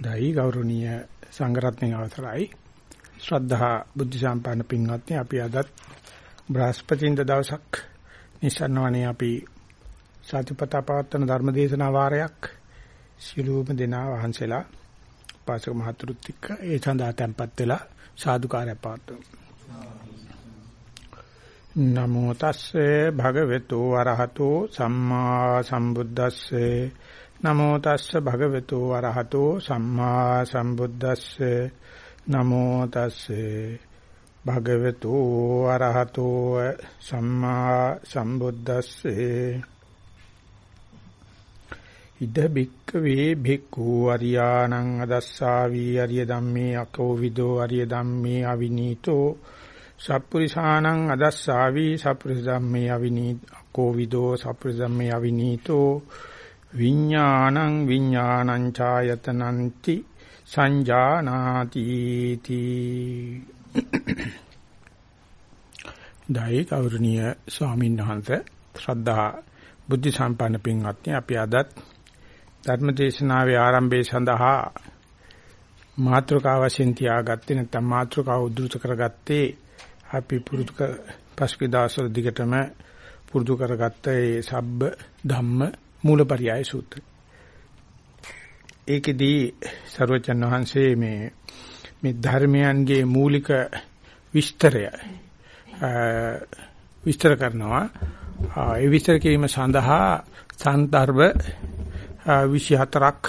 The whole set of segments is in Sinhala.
දෛ ගෞරවනීය සංඝරත්නයේ අවසරයි. ශ්‍රද්ධා බුද්ධ සම්පන්න පින්වත්නි අපි අදත් බ්‍රහස්පතින්ද දවසක් නිසන්වනේ අපි සතිපතා පවත්වන ධර්මදේශනා වාරයක් සිළුවම දෙනා වහන්සේලා පාසක මහතුරුත් එක්ක ඒ සඳහා tempත් වෙලා සාදුකාරය පවත්වමු. නමෝ තස්සේ භගවතු වරහතෝ සම්මා සම්බුද්දස්සේ. නමෝ තස්ස භගවතු වරහතෝ සම්මා සම්බුද්දස්සේ. නමෝ තස්සේ භගවතු වරහතෝ සම්මා සම්බුද්දස්සේ. ඉද බික්ක වේ භික්ඛු අරියාණං අදස්සාවි අරිය ධම්මේ අකෝ විදෝ අරිය ධම්මේ අවිනීතෝ සප්පුරිසානං අදස්සාවි සප්පුරිස ධම්මේ අවිනීතෝ විදෝ සප්පුරිස ධම්මේ අවිනීතෝ විඥානං විඥානං ඡායතනಂತಿ සංජානාති තී දෛ කෞරණීය ස්වාමීන් වහන්සේ ශ්‍රද්ධා බුද්ධ සම්පන්න පින්වත්නි අපි අදත් ධර්ම දේශනාවේ ආරම්භය සඳහා මාත්‍රකාව වශයෙන් තියාගත්තේ නැත්නම් මාත්‍රකාව උද්දෘත කරගත්තේ අපි පුරුදු පස්කි දවස්වල දිගටම පුරුදු කරගත්ත ඒ සබ්බ ධම්ම මූලපරියාය සූත්‍රය. ඒකෙදී සර්වචන් වහන්සේ මේ මේ ධර්මයන්ගේ මූලික විස්තරය විස්තර කරනවා. ඒ විස්තර කිරීම සඳහා සන්දර්භ 24ක්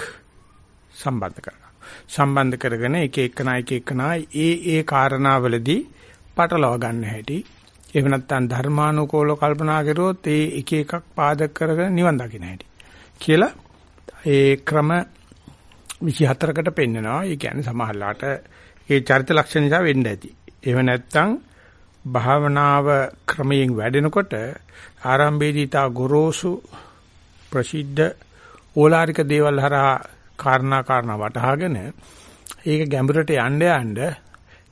සම්බන්ධ කරනවා. සම්බන්ධ කරගෙන එක එකනා එක එකනා ඒ ඒ කාරණාවලදී පටලවා ගන්න හැටි එහෙම නැත්නම් ධර්මානුකූලව කල්පනා කරුවොත් ඒ එක එකක් පාදක කරගෙන නිවන් දකින්න හැටි කියලා ඒ ක්‍රම 24කට පෙන්නනවා. ඒ කියන්නේ සමහරලාට ඒ චරිත ලක්ෂණ නිසා වෙන්න ඇති. එහෙම නැත්නම් භාවනාව ක්‍රමයෙන් වැඩෙනකොට ආරම්භයේදී තා ගොරෝසු ප්‍රසිද්ධ ඕලාරික දේවල් හරහා කාරණා කාරණා වටහාගෙන ඒක ගැඹුරට යන්න යන්න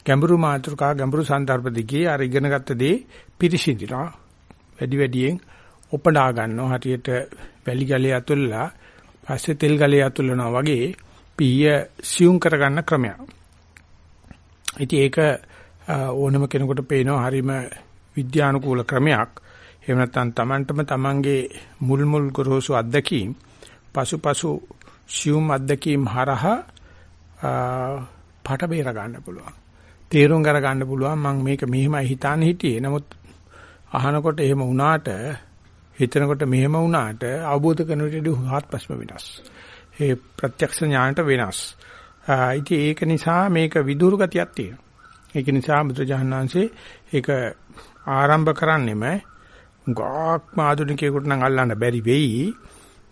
ගැඹුරු මාතෘකා ගැඹුරු සන්දර්භ දිගේ අර ඉගෙනගත්ත දේ පිරිසිදිනවා වැඩි වැඩියෙන් උපඩා ගන්නවා හරියට වැලි ගලේ අතුල්ලා පස්සේ තෙල් ගලේ අතුල්නවා වගේ පීය සියුම් කරගන්න ක්‍රමයක්. ඉතින් ඒක ඕනම කෙනෙකුට පේනවා හරීම විද්‍යානුකූල ක්‍රමයක්. එහෙම නැත්නම් Tamanටම Tamanගේ මුල් මුල් ගොරෝසු අත්දැකීම් පසුපසු සියුම් අත්දැකීම් හරහා පට බේර ගන්න පුළුවන්. තේරුම් කර ගන්න පුළුවන් මම මේක මෙහෙමයි හිතාන හිටියේ. නමුත් අහනකොට එහෙම වුණාට හිතනකොට මෙහෙම වුණාට අවබෝධ කරන විට හත්පස්ම වෙනස්. ඒ ප්‍රත්‍යක්ෂ ඥානට වෙනස්. ඉතින් ඒක නිසා මේක විදුරු ගතියක් තියෙනවා. ඒක නිසා බුදුජානනාංශේ ඒක ආරම්භ කරන්නෙම ගාක් ආධුනිකයෙකුට නම් අල්ලන්න බැරි වෙයි.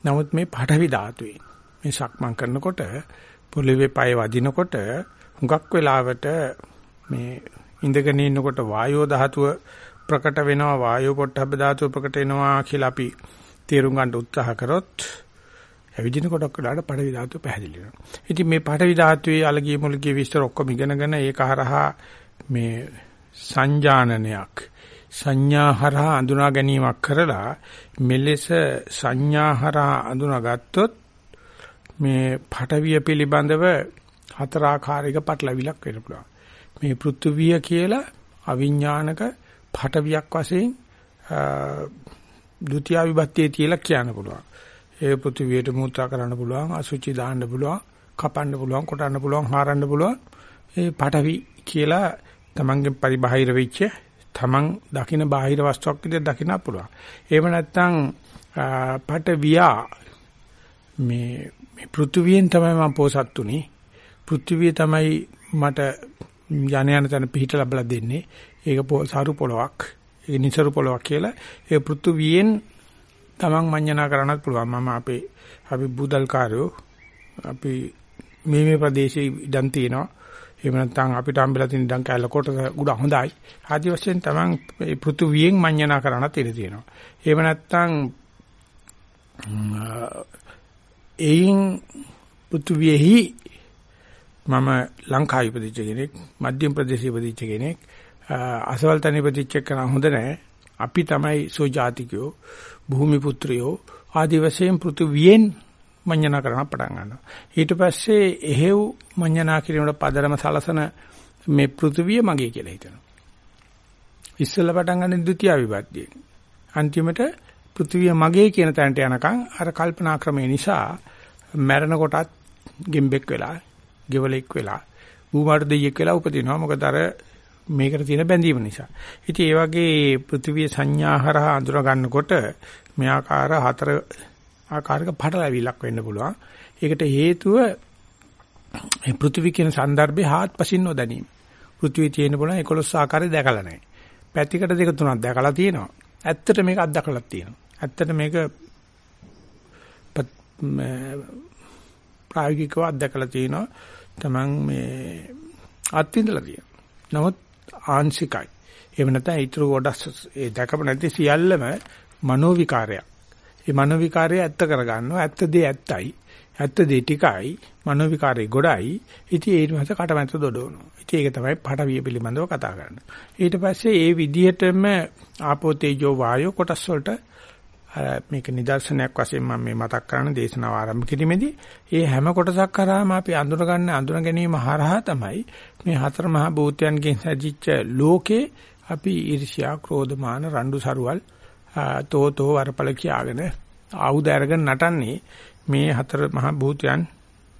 නමුත් මේ පඨවි ධාතුවේ මේ සක්මන් කරනකොට පොළවේ පය වදිනකොට හුඟක් වෙලාවට මේ ඉඳගෙන ඉන්නකොට වායෝ ධාතුව ප්‍රකට වෙනවා වායෝ පොට්ටබ්බ ධාතුව ප්‍රකට වෙනවා කියලා අපි තේරුම් ගන්න උත්සාහ කරොත් ඇවිදින කොටක් වලට පඩවි ධාතුව පැහැදිලි වෙනවා. ඉතින් මේ පඩවි ධාතුවේ අලගිය මුලගිය විස්තර ඔක්කොම ඉගෙනගෙන ඒක හරහා මේ සංජානනයක් සංඥා හරහා අඳුනා ගැනීමක් කරලා මෙලෙස සංඥා හරහා අඳුනාගත්තොත් මේ පටවිය පිළිබඳව හතර ආකාරයක පටලවිලක් වෙන්න පුළුවන්. මේ පෘථුවිය කියලා අවිඥානික පටවියක් වශයෙන් ဒုတိ ය විභක්තියේ තියලා කියන්න පුළුවන්. ඒ පෘථුවියට මුත්‍රා කරන්න පුළුවන්, අසුචි දාන්න පුළුවන්, කපන්න පුළුවන්, කොටන්න පුළුවන්, හාරන්න පුළුවන්. ඒ පටවි කියලා තමන්ගෙන් පරිබාහිර වෙච්ච තමන් දකින බාහිර වස්තුවක් විදිහට දකින්න පුළුවන්. එහෙම නැත්නම් පටවියා මේ මේ පෘථුවියෙන් තමයි මම පෝසත් උනේ. පෘථුවිය තමයි මට යන යන තැන පිහිට ලැබලා දෙන්නේ. ඒක සාරු පොලවක්. ඒක නිසරු පොලවක් කියලා. ඒ පෘථුවියෙන් තමන් මඤ්ඤණා කරන්නත් පුළුවන්. මම අපේ අපි බුදල්කාරයෝ අපි මේ මේ ප්‍රදේශයේ ඉඩම් තියෙනවා. එහෙම නැත්නම් අපිට හම්බෙලා තියෙන ඉඩම් කැල කොට උඩ හොඳයි. ආදි වශයෙන් තමන් මේ පෘථුවියෙන් මඤ්ඤණා කරන්නත් ඉඩ තියෙනවා. එහෙම නැත්නම් එයින් පෘථුවියෙහි මම ලංකාවේ ඉපදිච්ච කෙනෙක්, මධ්‍යම ප්‍රදේශයේ ඉපදිච්ච කෙනෙක්, අසවල් තැන ඉපදිච්ච කෙනා හොඳ නැහැ. අපි තමයි සෝජාතිකයෝ, භූමි පුත්‍රයෝ ආදි වශයෙන් පෘථුවියෙන් මඤ්ඤණා කරන්න පටන් ගන්නවා. ඊට පස්සේ එහෙව් මඤ්ඤණා කිරීමට පදරම සලසන මේ පෘථිවිය මගේ කියලා හිතනවා. ඉස්සෙල්ලා පටන් ගන්න ද්විතිය විභක්තිය. අන්තිමට පෘථිවිය මගේ කියන තැනට යනකම් අර කල්පනා ක්‍රමය නිසා මැරෙන කොටත් ගෙම්බෙක් වෙලා, ගෙවලෙක් වෙලා, භූමාට දෙයියෙක් වෙලා උපදිනවා. මොකද අර මේකට තියෙන බැඳීම නිසා. ඉතින් ඒ වගේ පෘථිවිය සංඥාහරහා අඳුර ගන්නකොට මේ ආකාර හතර ආකාරයක පටලැවිලක් වෙන්න පුළුවන්. ඒකට හේතුව මේ පෘථිවි කියන સંદર્ભේ හාත්පසින් නොදැනීම. පෘථිවිය තියෙන බලන 11 ආකාරය දැකලා නැහැ. පැතිකඩ දෙක තුනක් දැකලා තියෙනවා. ඇත්තට මේක අත්දකලා තියෙනවා. ඇත්තට මේක ප්‍රායෝගිකව අත්දකලා තියෙනවා. Taman මේ අත්විඳලා තියෙනවා. නමුත් ආංශිකයි. එහෙම නැත්නම් ඊටු කොටස් ඒ දැකප නැති සියල්ලම මනෝ විකාරයක්. ඒ මනෝ විකාරය ඇත්ත කරගන්නවා. ඇත්ත දේ ඇත්තයි. ඇත්ත දේ ටිකයි. මනෝ විකාරේ ගොඩයි. ඉතින් ඒ මත කටමැත දොඩවනවා. ඉතින් ඒක තමයි පටවිය පිළිබඳව කතා කරන්නේ. ඊට පස්සේ ඒ විදිහටම ආපෝ තේජෝ වායෝ කොටස් වලට මේක නිදර්ශනයක් වශයෙන් මම මේ මතක් කරන දේශනාව ආරම්භ කිරීමේදී ඒ හැම කොටසක් කරාම අපි අඳුර ගන්න අඳුර ගැනීම හරහා තමයි මේ හතර මහා භූතයන්ගෙන් සැජිච්ච ලෝකේ අපි ඊර්ෂ්‍යා ක්‍රෝධ මාන රණ්ඩු සරුවල් තෝතෝ වරපල කියාගෙන ආයුධ අරගෙන නටන්නේ මේ හතර මහා භූතයන්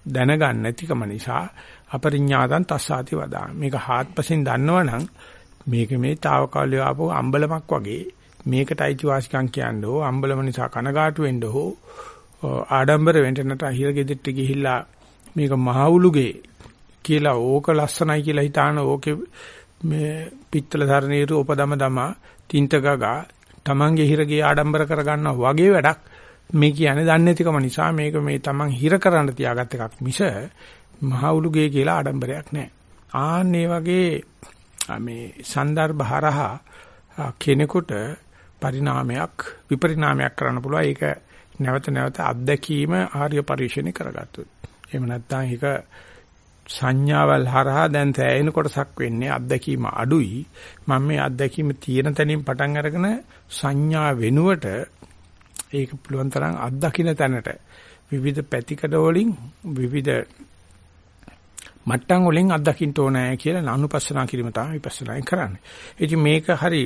දැනගන්න නැතිකම නිසා අපරිඥාතං තස්සාති වදා මේක හාත්පසින් දන්නවනම් මේක මේ తాවකාලිය ආපු අම්බලමක් වගේ මේකට අයිතිවාසිකම් කියන්නේ හෝ අම්බලම නිසා කනගාටු වෙන්න හෝ ආඩම්බර වෙන්න නැට අහිර ගෙදෙට්ට ගිහිල්ලා මේක මහවුලුගේ කියලා ඕක ලස්සනයි කියලා හිතාන ඕකේ මේ පිත්තල සරණීරු උපදම දම තින්ත ගගා තමන්ගේ හිරගේ ආඩම්බර කරගන්නවා වගේ වැඩක් මේ කියන්නේ දන්නේ නැතිකම නිසා මේක මේ තමන් හිර කරන්න තියාගත් එකක් මිස මහවුලුගේ කියලා ආඩම්බරයක් නැහැ. ආන්නේ වගේ මේ සන්දර්භ හරහා කෙනෙකුට පරිණාමයක් විපරිණාමයක් කරන්න පුළුවන්. ඒක නැවත නැවත අත්දැකීම ආර්ය පරිශ්‍රණය කරගත්තොත්. එහෙම නැත්නම් ඒක සංඥාවල් හරහා දැන් තැයෙන කොටසක් වෙන්නේ අත්දැකීම අඩුයි. මම මේ අත්දැකීම තියෙන තැනින් පටන් අරගෙන සංඥා වෙනුවට ඒක පුළුවන් තරම් අත්දකින්න තැනට විවිධ පැතිකඩ වලින් විවිධ මට්ටම් වලින් අත්දකින්න ඕනෑ කියලා අනුපස්සනා කිරීම තමයි විපස්සනායෙන් කරන්නේ. ඉතින් මේක හරි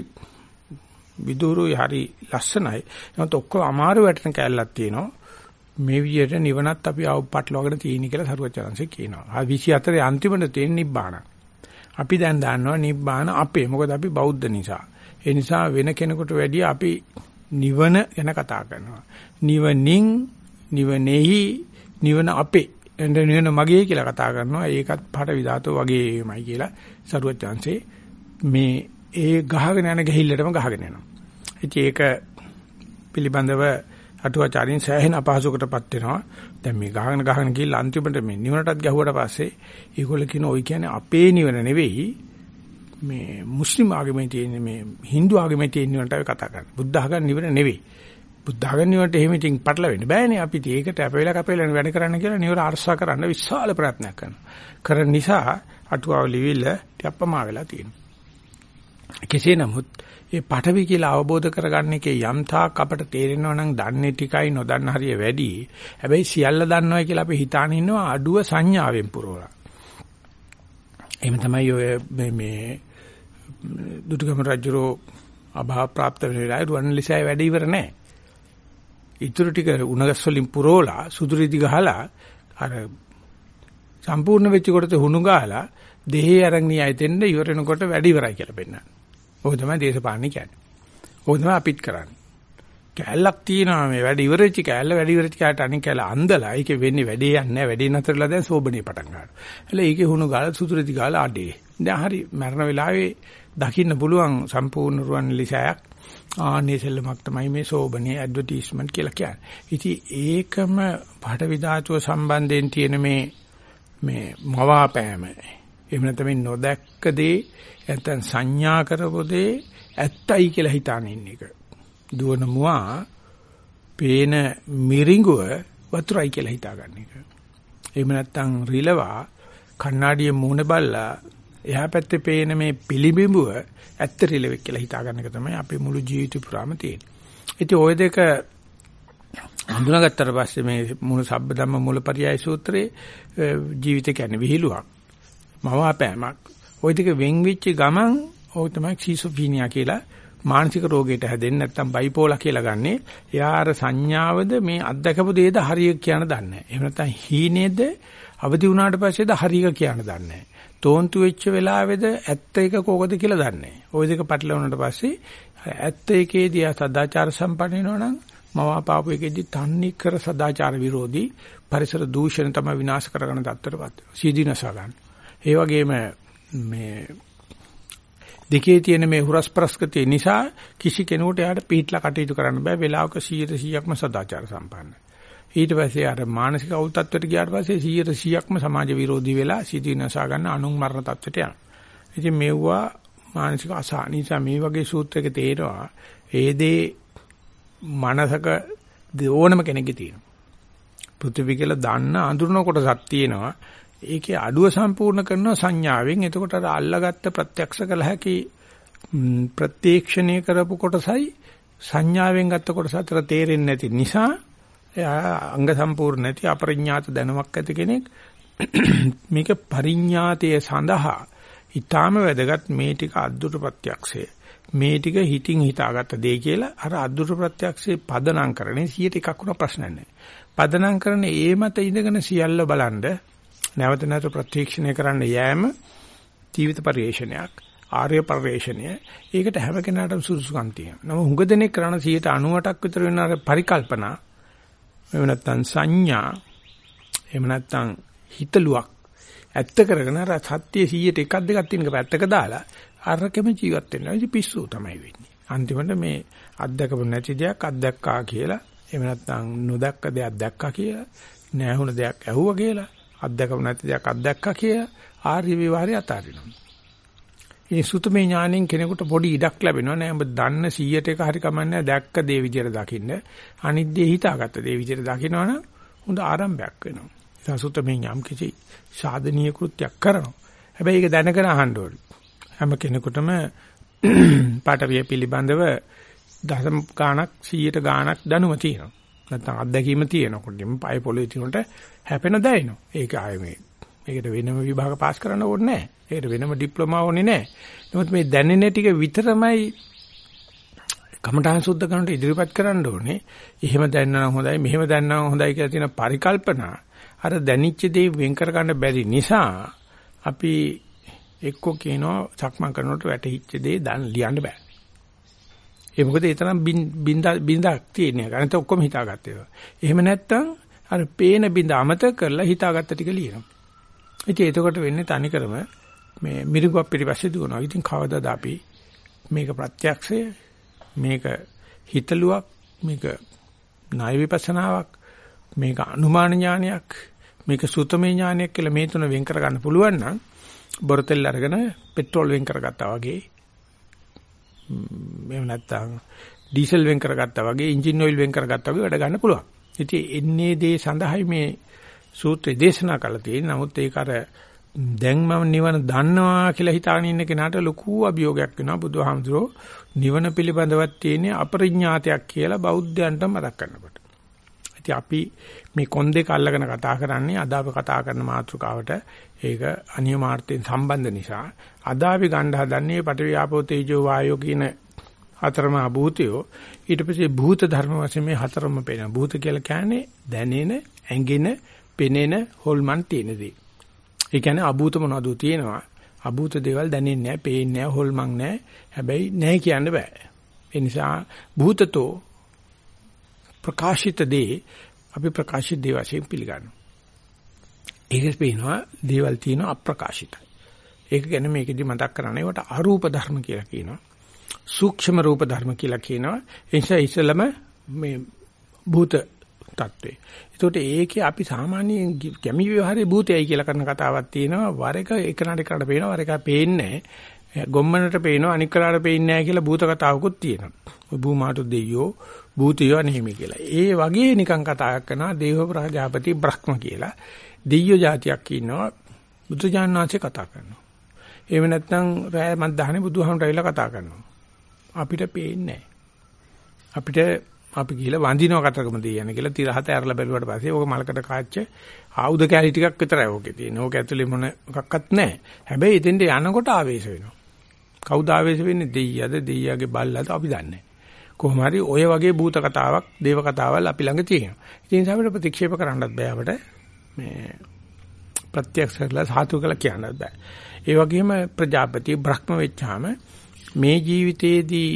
විදුරුයි හරි ලස්සනයි. නමුත් ඔක්කොම අමාරු වැටෙන කැලලක් තියෙනවා. මේ විදිහට නිවනත් අපි අවපට්ලවගෙන තියෙන කියලා සරුවචරන්සේ කියනවා. ආ 24 අන්තිමට තියෙන නිබ්බාන. අපි දැන් දන්නවා නිබ්බාන අපේ. මොකද අපි බෞද්ධ නිසා. ඒ නිසා වෙන කෙනෙකුට වැඩිය අපි නිවන ගැන කතා කරනවා. නිවනින් නිවනේහි නිවන අපේ. නිවන මගේ කියලා කතා කරනවා. ඒකත් පාට විධාතෝ වගේමයි කියලා සරුවචරන්සේ මේ ඒ ගහගෙන යන ගහිල්ලටම ගහගෙන යනවා. ඉතින් ඒක පිළිබඳව අටුවාචාරින් සෑහෙන අපහසුකටපත් වෙනවා. දැන් මේ ගහගෙන ගහගෙන ගිහිල්ලා අන්තිමට මේ නිවනටත් ගැහුවට පස්සේ ඒගොල්ලෝ කියන ඔය කියන්නේ අපේ නිවන නෙවෙයි මේ මුස්ලිම් ආගමේ තියෙන මේ Hindu ආගමේ තියෙන නිවනට අපි කතා කරන්නේ. බුද්ධ ආගම නිවන නෙවෙයි. බුද්ධ ආගම නිවනට එහෙම ඉතින් පටලවෙන්න බෑනේ. අපි ඒකට අපේලා කපේලා වැඩ කරන්න කියලා නිවන අරසා කරන්න විශාල ප්‍රයත්නයක් කරනවා. කරන නිසා අටුවාව ලිවිල ටිකප්පමා වෙලා තියෙනවා. කෙසේ නමුත් ඒ පටවි කියලා අවබෝධ කරගන්න එකේ යම්තාක් අපට තේරෙනවා නම් දන්නේ ටිකයි නොදන්න හරිය වැඩි. හැබැයි සියල්ල දන්නවයි කියලා අපි හිතාන ඉන්නවා අඩුව සංඥාවෙන් පුරවලා. එහෙම තමයි ඔය මේ මේ දුටුගම රජුරෝ අභා ප්‍රාප්ත වෙන වෙලාවේ රුවන්ලිසෑය වැඩ ඉවර නැහැ. ඉතුරු ටික උණගස් වලින් පුරෝලා සුදුරිදි ගහලා අර සම්පූර්ණ වෙච්ච කොටේ හුණු ගහලා දෙහි අරන් නියයි දෙන්න ඉවරනකොට වැඩ ඉවරයි කියලා පෙන්නනවා. ඕක තමයි දේශපාලනේ කියන්නේ. ඕක තමයි අපිත් කරන්නේ. කැලලක් තියෙනවා මේ වැඩ ඉවරෙච්ච කැලල වැඩ ඉවරෙච්ච කැලට අනික කැලල අන්දලා ඒකේ වෙන්නේ වැඩේ යන්නේ නැහැ වැඩේ නතරලා දැන් සෝබනේ පටන් ගන්නවා. එල ඒකේ හුණු ගාලා සුදුරති ගාලා අඩේ. දැන් හරි මරණ වෙලාවේ දකින්න පුළුවන් සම්පූර්ණ රුවන් ලිසයක් ආනේ සෙල්ලමක් තමයි මේ සෝබනේ ඇඩ්වර්ටයිස්මන්ට් කියලා කියන්නේ. ඉතින් ඒකම පාඨ විධාතුව සම්බන්ධයෙන් තියෙන මේ මේ මවාපෑම එහෙම නැත්නම් මේ නොදැක්ක දේ නැත්නම් සංඥා කරපු දේ ඇත්තයි කියලා හිතාන ඉන්න එක. දුවන මුවා පේන මිරිඟුව වතුරයි කියලා හිතාගන්න එක. එහෙම නැත්නම් රිලවා කණ්ණාඩියේ මූණ බල්ලා එහා පැත්තේ පේන මේ පිළිබිඹුව ඇත්ත රිලෙවෙක් කියලා හිතාගන්න එක තමයි අපේ මුළු ජීවිත පුරාම තියෙන්නේ. ඉතින් ওই දෙක හඳුනාගත්තට පස්සේ මේ මුළු සබ්බ ධම්ම මූලපරියාය සූත්‍රයේ ජීවිත කියන්නේ විහිළුවක්. මවාපෑමක්. ওই ටික වෙන් වෙච්ච ගමන් ඕක තමයි ක්සිසොෆීනියා කියලා මානසික රෝගයට හැදෙන්නේ නැත්නම් බයිපෝලා කියලා ගන්නෙ. එයා අර සංඥාවද මේ අත්දකපු දේද හරිය කියන දන්නේ නැහැ. එහෙම නැත්නම් හීනේද අවදි වුණාට පස්සේද හරිය කියන දන්නේ නැහැ. තෝන්තු වෙච්ච වෙලාවේද ඇත්ත එක කෝකද කියලා දන්නේ නැහැ. ওই දෙක පැටලවුණාට පස්සේ ඇත්ත එකේදී සදාචාර සම්පන්න වෙනවනම් මවාපාපු එකේදී තන්නේ කර සදාචාර විරෝධී පරිසර දූෂණ තමයි විනාශ කරගන්න තත්ත්වයටපත් වෙනවා. සීදීනස ගන්න. ඒ වගේම මේ දෙකේ තියෙන මේ හුරස්පරස්කතිය නිසා කිසි කෙනෙකුට එයාට පිටලා කටයුතු කරන්න බෑ වෙලාවක 100%ක්ම සදාචාර සම්පන්නයි. ඊට පස්සේ අර මානසික අවුල් තත්ත්වයට ගියාට පස්සේ 100%ක්ම සමාජ විරෝධී වෙලා සිටිනසා ගන්න අනුන් මරණ තත්ත්වයට යනවා. ඉතින් මෙවුවා මානසික අසහනීසා මේ වගේ සූත්‍රයක තේරෙනවා ඒ දේ මනසක ඕනම කෙනෙක්ගේ තියෙනවා. පෘථිවි කියලා දන්න අඳුරන කොටසක් තියෙනවා. ඒකේ අඩුව සම්පූර්ණ කරන සංඥාවෙන් එතකොට අර අල්ලගත්ත ප්‍රත්‍යක්ෂ කළ හැකි ප්‍රත්‍යක්ෂණය කරපු කොටසයි සංඥාවෙන් ගත්ත කොටස අතර තේරෙන්නේ නැති නිසා එයා අංග සම්පූර්ණ නැති අපරිඥාත දැනුමක් ඇති කෙනෙක් මේක පරිඥාතයේ සඳහා ඊටාම වැදගත් මේ ටික අද්දුට ප්‍රත්‍යක්ෂය මේ ටික හිතින් හිතාගත්ත දේ කියලා අර අද්දුට ප්‍රත්‍යක්ෂේ පදනම් කරන්නේ 100ට එකක් වුණා ප්‍රශ්න නැහැ. පදනම් කරන ඒ මත ඉඳගෙන සියල්ල බලන්ඩ නැවත නැවත ප්‍රත්‍යක්ෂණය කරන්න යෑම ජීවිත පරිශ්‍රණයක් ආර්ය පරිශ්‍රණය ඒකට හැම කෙනාටම සුදුසුකම් තියෙනවා. නම හුඟ දෙනෙක් කරන 98ක් විතර වෙන අර පරිකල්පනා එහෙම නැත්නම් සංඥා එහෙම නැත්නම් හිතලුවක් ඇත්ත කරගෙන අර සත්‍ය 100ට එකක් දෙකක් තියෙනක පැත්තක දාලා අරකෙම ජීවත් වෙනවා. ඉතින් පිස්සු තමයි වෙන්නේ. අන්තිමට මේ අත්දකපු නැති දෙයක් අත්දැක්කා කියලා එහෙම නැත්නම් නොදැක්ක දෙයක් දැක්කා කියලා නැහුණ දෙයක් ඇහුවා කියලා අත්දකපු නැති දෙයක් අත්දැක්කා කියලා ආර්ය විවරය අතාරිනවා. ඉතින් සුතමේ ඥාණයෙන් කෙනෙකුට පොඩි ඉඩක් ලැබෙනවා නෑ ඔබ දන්න 100ට එක හරි කමන්නේ දැක්ක දේ විදියට දකින්න අනිත් දේ හිතාගත්ත දේ විදියට දකිනවනම් හොඳ ආරම්භයක් වෙනවා. ඒ සුතමේ ඥාම් කිසි සාධනීය කෘත්‍යයක් කරනවා. හැබැයි ඒක දැනගෙන අහන්න ඕනේ. හැම කෙනෙකුටම පාඨවිය පිළිබඳව දසම ගාණක් 100ට ගාණක් දැනුම තියෙනවා. නැත්නම් අත්දැකීම තියෙනකොට මේ පය පොළේ තිනුට හැපෙන දැනෙනවා. ඒක ආයේ මේ මේකට වෙනම විභාග පාස් කරන්න ඕනේ නැහැ. ඒකට වෙනම ඩිප්ලෝමා ඕනේ නැහැ. නමුත් මේ දැනෙන ටික විතරමයි කමඨාන් සුද්ධ කරනට ඉදිරිපත් කරන්න ඕනේ. එහෙම දැනනවා හොඳයි, මෙහෙම දැනනවා හොඳයි කියලා තියෙන පරිකල්පනා අර දැනිච්ච දේ වෙන් කර ගන්න බැරි නිසා අපි එක්ක කියනවා සක්මන් කරනකොට වැටහිච්ච දේ දැන් ලියන්න බෑ. ඒ මොකද ඒ තරම් බින්දා බින්දාක් තියෙන එක. අනිත ඔක්කොම හිතාගත්තේ. එහෙම නැත්තම් අර පේන බින්ද අමතක කරලා හිතාගත්ත ටික ලියනවා. ඉතින් එතකොට වෙන්නේ තනිකරම මේ මිරිඟුවක් පිටිපස්සේ දුවනවා. ඉතින් කවදාද අපි මේක ප්‍රත්‍යක්ෂය මේක හිතලුවක් මේක ණය විපස්සනාවක් මේක අනුමාන ඥානයක් මේක සුතමේ ඥානයක් කියලා මේ තුන වෙන් කර ගන්න පුළුවන් නම් බොරතෙල් අරගෙන පෙට්‍රෝල් වෙන් කරගත්තා වගේ එහෙම නැත්නම් ඩීසල් වෙන් කරගත්තා වගේ එන්ජින් ඔයිල් වෙන් කරගත්තා වගේ වැඩ ගන්න පුළුවන්. ඉතින් එන්නේ දේ සඳහායි මේ සූත්‍රය දේශනා කළා තියෙන්නේ. නමුත් ඒක අර දැන් මම නිවන දන්නවා කියලා හිතාගෙන ඉන්න කෙනාට ලොකු අභියෝගයක් වෙනවා බුදුහාමුදුරෝ නිවන පිළිබඳවත් තියෙන අපරිඥාතයක් කියලා බෞද්ධයන්ට මතක් කරනකොට. ඉතින් අපි මේ කොන් දෙක අල්ලගෙන කතා කරන්නේ අද අපි කතා කරන මාතෘකාවට. ඒක අනියමාර්ථයෙන් සම්බන්ධ නිසා. අද අපි ගන්න හදන්නේ පටවියාපෝ තේජෝ වායෝ කියන හතරම භූතයෝ ඊට පස්සේ භූත ධර්ම වශයෙන් මේ හතරම පේන භූත කියලා කියන්නේ දැනෙන ඇඟෙන පෙනෙන හොල්මන් තියෙන දේ. ඒ කියන්නේ අභූත මොනවද තියෙනවා. අභූත දේවල් දැනෙන්නේ නැහැ පේන්නේ නැහැ හොල්මන් නැහැ. හැබැයි නැහැ කියන්න බෑ. ඒ නිසා භූතතෝ ප්‍රකාශිත දේ අපි ප්‍රකාශිත දේ වශයෙන් පිළිගන්නවා. ඒකෙස් පේනවා දේවල් තියෙනවා අප්‍රකාශිතයි. ඒක ගැන මේකෙදි මතක් කරන්නේ ඒවට අරූප ධර්ම කියලා කියනවා. සූක්ෂම රූප ධර්ම කියලා කියනවා. ඒ නිසා ඉස්සලම මේ භූත තත්වේ. ඒකට ඒකේ අපි සාමාන්‍යයෙන් කැමි විවහාරයේ භූතයයි කියලා කරන කතාවක් තියෙනවා. වර එක එකනට එකනට පේනවා වර එක පේන්නේ ගොම්මනට පේනවා අනික් කරාට පේන්නේ නැහැ කියලා භූත කතාවකුත් තියෙනවා. භූමාතු දෙයියෝ භූතියෝ නෙමෙයි කියලා. ඒ වගේ නිකන් කතාවක් කරනවා දේව ප්‍රජාපති බ්‍රහ්ම කියලා. දෙයියෝ જાතියක් ඉන්නවා බුදුජානනාංශේ කතා කරනවා. එහෙම නැත්නම් රෑ මත් දහනේ බුදුහාමුදුරයිලා කතා කරනවා. අපිට පේන්නේ අපිට අපි ගිහලා වඳිනව කතරගම දෙයයන් කියලා තිරහත ඇරලා බැලුවට පස්සේ ඕක මලකට කාච්ච ආයුධ කැලි ටිකක් විතරයි ඕකේ තියෙන්නේ. ඕක ඇතුලේ මොන එකක්වත් නැහැ. හැබැයි එතෙන්ට යනකොට ආවේශ වෙනවා. කවුද ආවේශ වෙන්නේ? දෙයියද දෙයියාගේ බල්ලාද අපි දන්නේ කොහොම හරි ඔය වගේ භූත කතාවක්, දේව කතාවල් අපි ළඟ තියෙනවා. ඉතින් අපිට ප්‍රතික්ෂේප කරන්නත් බෑ අපිට මේ ප්‍රත්‍යක්ෂ කරලා සාතු කළ කියන්නත් බෑ. ඒ වගේම ප්‍රජාපති බ්‍රහ්ම වෙච්චාම මේ ජීවිතයේදී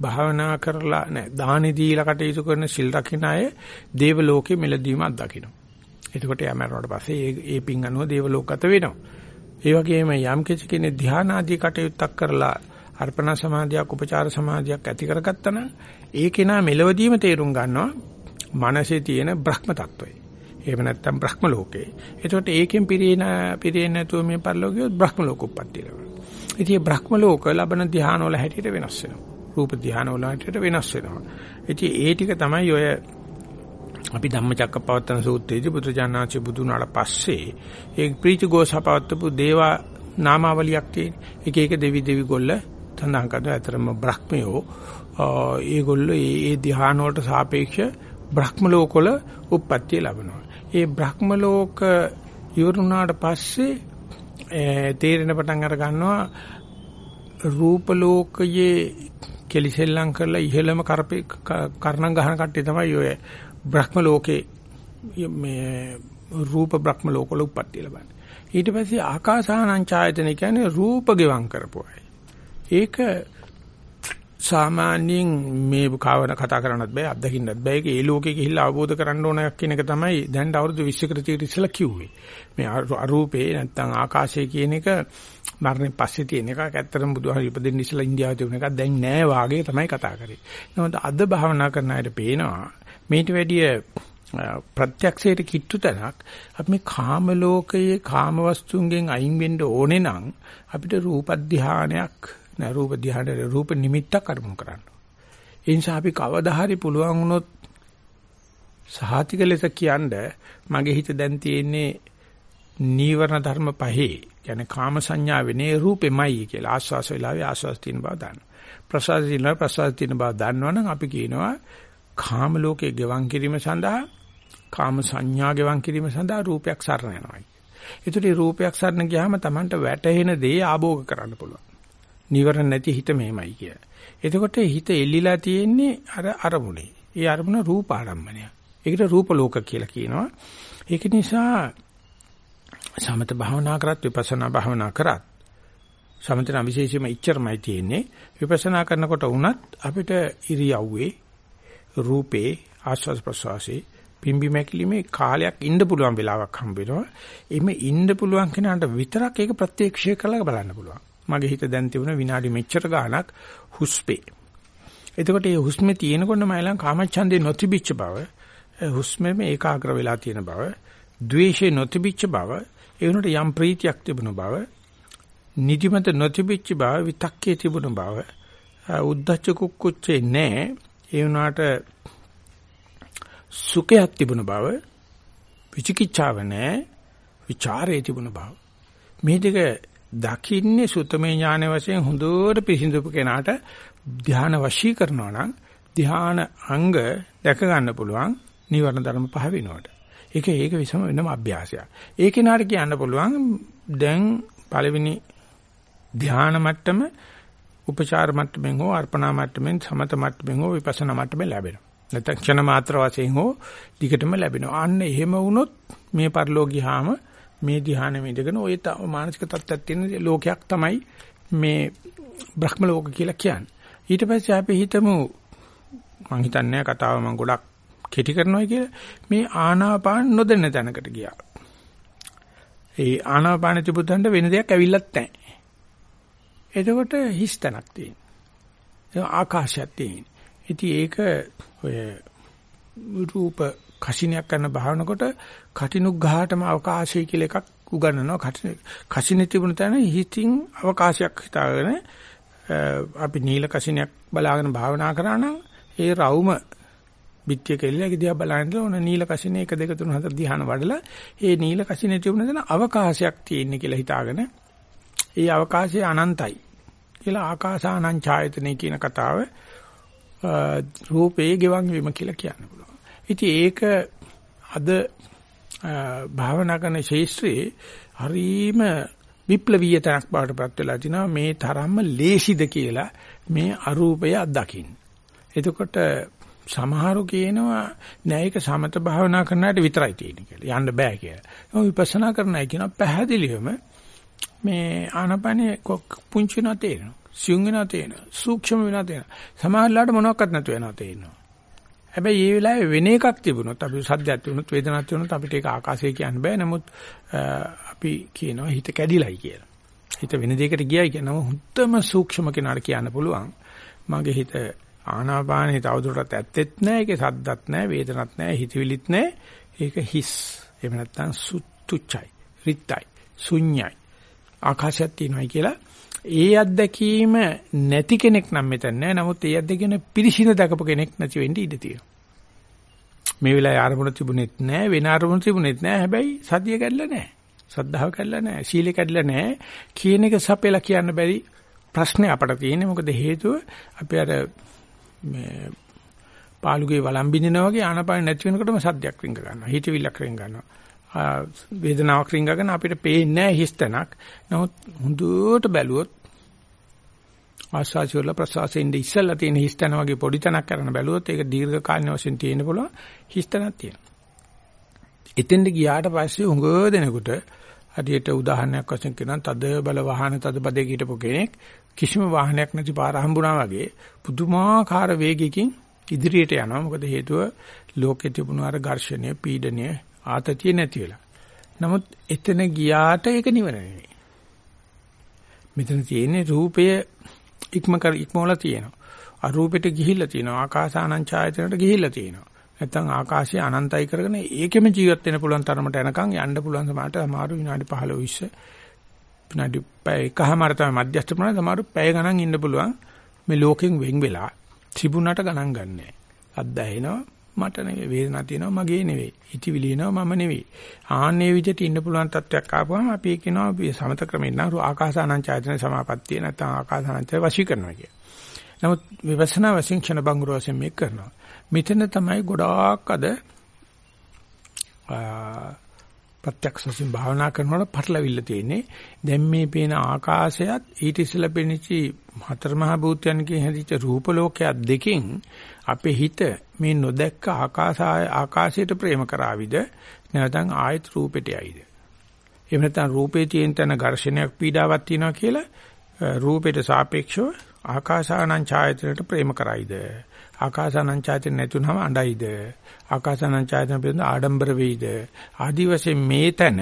භාවනා කරලා නෑ දානි දීලා කටයුතු කරන සිල් රකින්න අය දේව ලෝකෙ මෙලදීමක් දකින්න. එතකොට යා මරණයට පස්සේ ඒ ඒ පින් අනුව දේව ලෝකගත වෙනවා. ඒ වගේම යම් කිසි කෙනෙක් ධානාදී කටයුත්තක් කරලා අර්පණ සමාධියක් උපචාර සමාධියක් ඇති කරගත්තා නම් ඒ කෙනා මෙලවදීම තේරුම් ගන්නවා මනසේ තියෙන බ්‍රහ්ම తত্ত্বය. එහෙම නැත්නම් බ්‍රහ්ම ලෝකේ. එතකොට ඒකෙන් පිරෙන පිරෙන්නේ නැතුව මේ පරිලෝකියොත් බ්‍රහ්ම ලෝක උප්පත්තිය ලැබෙනවා. ඉතින් බ්‍රහ්ම ලෝක ලබන ධානවල හැටියට වෙනස් වෙනවා. රූප ධානවල හැටියට වෙනස් වෙනවා. ඉතින් ඒ ටික තමයි ඔය අපි ධම්මචක්කපවත්තන සූත්‍රයේදී බුදුජානනාචි බුදුනාට පස්සේ ඒ ප්‍රීතිഘോഷපවත්තපු දේවා නාමාවලියක් තියෙන. එක එක දෙවි දෙවි ගොල්ල සඳහන් කරනවා. අතරම බ්‍රහ්මයෝ ඒගොල්ලෝ ඒ ඒ ධ්‍යාන වලට සාපේක්ෂ බ්‍රහ්ම ලෝකවල උප්පත්තිය ලබනවා. ඒ බ්‍රහ්ම ලෝක ඉවරුණාට පස්සේ තේරෙන පටන් අර ගන්නවා රූප ලෝකයේ කෙලිසෙල්ලම් කරලා ඉහෙළම කරපේ කර්ණම් ගහන කට්ටිය තමයි ඔය බ්‍රහ්ම ලෝකේ මේ රූප බ්‍රහ්ම ලෝකවල උප්පත්ති ලබන්නේ. ඊට පස්සේ ආකාසානං ඡායතන කියන්නේ රූප ගෙවම් කරපු අය. ඒක සාමාන්‍යයෙන් මේ කාවන කතා කරන්නත් බෑ අත්දකින්නත් බෑ ඒක ඒ ලෝකේ ගිහිල්ලා අවබෝධ කරගන්න ඕනයක් කියන එක තමයි දැන් අවුරුදු 20කට තියට ඉස්සලා කිව්වේ මේ අරූපේ නැත්තම් ආකාශය කියන එක මරණයෙන් පස්සේ තියෙන එකක් ඇත්තටම බුදුහාම ඉපදෙන්න ඉස්සලා ඉන්දියාවේ තිබුණ එකක් දැන් නෑ වාගේ තමයි කතා කරේ නමුත් අද භාවනා කරන අයට පේනවා මේට වැඩිය ප්‍රත්‍යක්ෂයට කිට්ටු තැනක් අපි මේ කාම ලෝකයේ කාම වස්තුන්ගෙන් අයින් වෙන්න ඕනේ නම් අපිට රූප ධානයක් නෑ රූප ධානයේ රූප නිමිත්තක් අරමුණු කරන්න. ඒ නිසා අපි කවදා හරි පුළුවන් වුණොත් සහතික ලෙස කියන්නේ මගේ හිත දැන් තියෙන්නේ නීවරණ ධර්ම පහේ කියන්නේ කාම සංඥා වෙනේ රූපෙමයි කියලා ආස්වාස වෙලාවේ ආස්වාස තියෙන බව දන්න. ප්‍රසවාස තියෙන ප්‍රසවාස තියෙන බව දන්නවනම් අපි කියනවා කාම ලෝකයේ ගෙවන් කිරීම සඳහා කාම සංඥා ගෙවන් කිරීම සඳහා රූපයක් සරණ යනවා. ඒතරේ රූපයක් සරණ ගියාම Tamanට වැටහෙන දේ ආභෝග කරන්න පුළුවන්. නිවරණ නැති හිත මෙහෙමයි කිය. එතකොට හිත එල්ලිලා තියෙන්නේ අර අරමුණේ. ඒ අරමුණ රූප ආරම්මණය. ඒකට රූප ලෝක කියලා කියනවා. ඒක නිසා සමත භාවනා කරත් විපස්සනා භාවනා කරත් සමතන විශේෂයෙන්ම ඉච්චරමයි තියෙන්නේ. විපස්සනා කරනකොට වුණත් අපිට ඉරියව්වේ රූපේ ආස්වාද ප්‍රසවාසී පිම්බි මැකිලිමේ කාලයක් ඉන්න පුළුවන් වෙලාවක් හම්බ වෙනවා. එimhe ඉන්න පුළුවන් කෙනාට විතරක් ඒක ප්‍රත්‍යක්ෂය කරලා බලන්න පුළුවන්. මගේ හිත දැන් තිබුණ විනාඩි මෙච්චර ගාණක් හුස්පේ. එතකොට මේ හුස්මේ තියෙනකොට මම ළඟ කාමච්ඡන්දේ නොතිබිච්ච බව, හුස්මෙම ඒකාග්‍ර වෙලා තියෙන බව, ද්වේෂේ නොතිබිච්ච බව, ඒ වුණට යම් ප්‍රීතියක් තිබුණ බව, නිදිමත නොතිබිච්ච බව, විතක්කේ තිබුණ බව, උද්දච්ච කුක්කුච්චේ නැහැ. ඒ වුණාට සුඛයක් තිබුණ බව, විචිකිච්ඡාව නැහැ, ਵਿਚාරයේ තිබුණ බව. මේ දෙක දකින්නේ සුතමේ ඥාන වශයෙන් හොඳට පිසිඳපු කෙනාට ධාන වශී කරනවා නම් ධාන අංග දැක ගන්න පුළුවන් නිවර්ණ ධර්ම පහ වෙනවට. ඒක ඒක විසම වෙනම අභ්‍යාසයක්. ඒ කෙනාට කියන්න පුළුවන් දැන් පළවෙනි ධාන මට්ටම උපචාර මට්ටමින් හෝ අර්පණා මට්ටමින් සමත මට්ටමින් හෝ විපස්සනා මට්ටමින් ලැබෙනවා. නැත්නම් ක්ෂණ මාත්‍ර වශයෙන් හෝ දිගටම ලැබෙනවා. අන්න එහෙම වුණොත් මේ පරිලෝකියාම මේ ධ්‍යානෙ මිදගෙන ওই මානසික තත්ත්වයක් තියෙන ලෝකයක් තමයි මේ බ්‍රහ්ම ලෝක කියලා කියන්නේ. ඊට පස්සේ අපි හිතමු මං හිතන්නේ කතාව මං ගොඩක් කෙටි කරනවා කියලා මේ ආනාපාන නොදෙන්න තැනකට ගියා. ඒ ආනාපාන තිබුතන්ට වෙන දෙයක් ඇවිල්ලත් නැහැ. එතකොට හිස් තැනක් තියෙනවා. ආකාශයක් තියෙනවා. ඉතින් ඒක ඔය රූප කසිනියක් කරන භාවනකොට කටිනුග්ඝාටම අවකාශය කියලා එකක් උගන්වනවා. කටින කසිනේ තිබුණ තැන හිතින් අවකාශයක් හිතාගෙන අපි නීල කසිනියක් බලාගෙන භාවනා කරා නම් ඒ රවුම පිටිය කෙල්ලක දිහා බලනකොට ඕන නීල කසිනේ 1 2 3 4 ධ්‍යාන වඩලා ඒ නීල කසිනේ තිබුණ තැන අවකාශයක් තියෙන කියලා හිතාගෙන ඒ අවකාශය අනන්තයි කියලා ආකාසානං ඡායතනෙ කියන කතාව රූපේ ගෙවන් වීම කියලා කියන්න පුළුවන්. ඉතින් ඒක අද භාවනා කරන ශේෂ්ත්‍රයේ හරීම විප්ලවීය තැනක් බවට පත් වෙලා තිනවා මේ තරම්ම ලේසිද කියලා මේ අරූපය අත්දකින්න. එතකොට සමහරු කියනවා නෑ ඒක සමත භාවනා කරනාට විතරයි තියෙන්නේ කියලා. යන්න බෑ කියලා. ඔය විපස්සනා කරනයි කියනවා පැහැදිලිවම මේ ආනපනේ පුංචි වෙනවා තේරෙනවා. සියුම් වෙනවා තේරෙනවා. සූක්ෂම වෙනවා තේරෙනවා. සමහරලාට මොනවත් නැතු වෙනවා තේරෙනවා. හැබැයි මේ වෙලාවේ වෙන එකක් තිබුණොත් අපි සද්දයක් තිබුණොත් වේදනාවක් තිබුණොත් අපිට ඒක ආකාශය කියන්න බෑ. නමුත් අපි කියනවා හිත කැඩිලයි කියලා. හිත වෙන දෙයකට ගියයි කියනවා හුත්තම සූක්ෂම කෙනාට කියන්න පුළුවන්. මගේ හිත ආනාපානෙ තවදුරටත් ඇත්තෙත් නැහැ. ඒකේ සද්දත් නැහැ, වේදනත් නැහැ, හිතවිලිත් නැහැ. ඒක හිස්. එහෙම නැත්නම් සුතුච්චයි, රිත්යි, ශුන්‍යයි. ආකාශයක් තියෙනවායි කියලා ඒ අත්දැකීම නැති කෙනෙක් නම් මෙතන නෑ. නමුත් ඒ අත්දැකීම පිරිසිදු දකපු කෙනෙක් නැති වෙන්න ඉඩ තියෙනවා. මේ වෙලාවේ ආරමුණ තිබුණෙත් නෑ, වෙන ආරමුණ තිබුණෙත් නෑ. හැබැයි සතිය කැඩලා නෑ. සද්ධාව කැඩලා නෑ. සීලය කැඩලා නෑ. කියන එක සපෙලා කියන්න බැරි ප්‍රශ්නේ අපට තියෙන්නේ. මොකද හේතුව අපි අර මේ පාළුගේ වළම් බින්දිනා වගේ ආනපාන නැති වෙනකොටම සද්දයක් රිංග ගන්නවා. හිතවිල්ලක් රිංග ගන්නවා. වේදනාවක් රිංගගෙන අපිට පේන්නේ නැහැ හිස්තනක්. නමුත් හුදුවට බැලුවොත් ආශාසි වල ප්‍රසවාසයෙන් ඉස්සල්ලා තියෙන හිස්තන වගේ පොඩි තනක් කරන බැලුවොත් ඒක දීර්ඝ කාලින වශයෙන් තියෙන්න පුළුවන් හිස්තනක් තියෙනවා. එතෙන්ට ගියාට පස්සේ උඟ දෙනකොට හරියට උදාහරණයක් වශයෙන් කියනවා තද බල වාහන තද බදේ හිටපු කෙනෙක් කිසිම වාහනයක් නැති පාර හම්බුණා වගේ පුදුමාකාර වේගයකින් ඉදිරියට යනවා. මොකද හේතුව ලෝකෙ තිබුණු අර ඝර්ෂණය, පීඩනය, ආතතිය නැති වෙලා. නමුත් එතන ගියාට ඒක නිවන නෙවෙයි. මෙතන තියෙන්නේ රූපය ඉක්ම කර ඉක්මවලා තියෙනවා. අරූපෙට ගිහිල්ලා තියෙනවා. ආකාසානං ඡායතනට ගිහිල්ලා තියෙනවා. නැත්තම් ආකාශය අනන්තයි කරගෙන ඒකෙම ජීවත් වෙන්න පුළුවන් තරමට යනකම් යන්න පුළුවන් සමහරට අමාරු විනාඩි 15 20 විනාඩි පැය එකමාර තමයි මධ්‍යස්ථ ප්‍රමාණය සමහර පැය ගණන් ඉන්න පුළුවන් මේ ලෝකෙන් වෙන් වෙලා තිබුණාට ගණන් ගන්නෑ. අද්දැහෙනවා මට නෙවෙයි වේදනාවක් තියෙනවා මගේ නෙවෙයි. හිතවිලි එනවා මම නෙවෙයි. ආන්නේ විදිහට ඉන්න පුළුවන් තත්වයක් ආපුවම අපි කියනවා අපි සමත ක්‍රමෙන් නම් ආකාසානං ඡායතන සමාපත්තිය නැත්නම් ආකාසානං වශී කරනවා කිය. නමුත් විපස්සනා වශයෙන් ක්ෂණ බංගුර වශයෙන් මේක කරනවා. මෙතන තමයි ගොඩාක් අද ප්‍රත්‍යක්ෂ වශයෙන් භාවනා කරනකොට පටලවිල්ල තියෙන්නේ. දැන් මේ පේන ආකාශයත් ඊට ඉස්සෙල්ලා පෙනිච්චි හතර මහා භූතයන්ගේ හැදිච්ච රූප ලෝකයක් දෙකෙන් අපේ හිත මේ නොදැක්ක ආකාශය ආකාශයට ප්‍රේම කරાવીද නැත්නම් ආයත රූපෙට යයිද? එහෙම නැත්නම් රූපේ තියෙන තැන ඝර්ෂණයක් පීඩාවක් තියෙනවා කියලා රූපෙට සාපේක්ෂව ආකාසානං ඡායතනට ප්‍රේම කරයිද? ආකාසානං ඡායතන නැතුනම අඬයිද? ආකාසානං ඡායතන පිළිබඳ ආඩම්බර වෙයිද? ආදි වශයෙන් මේ තැන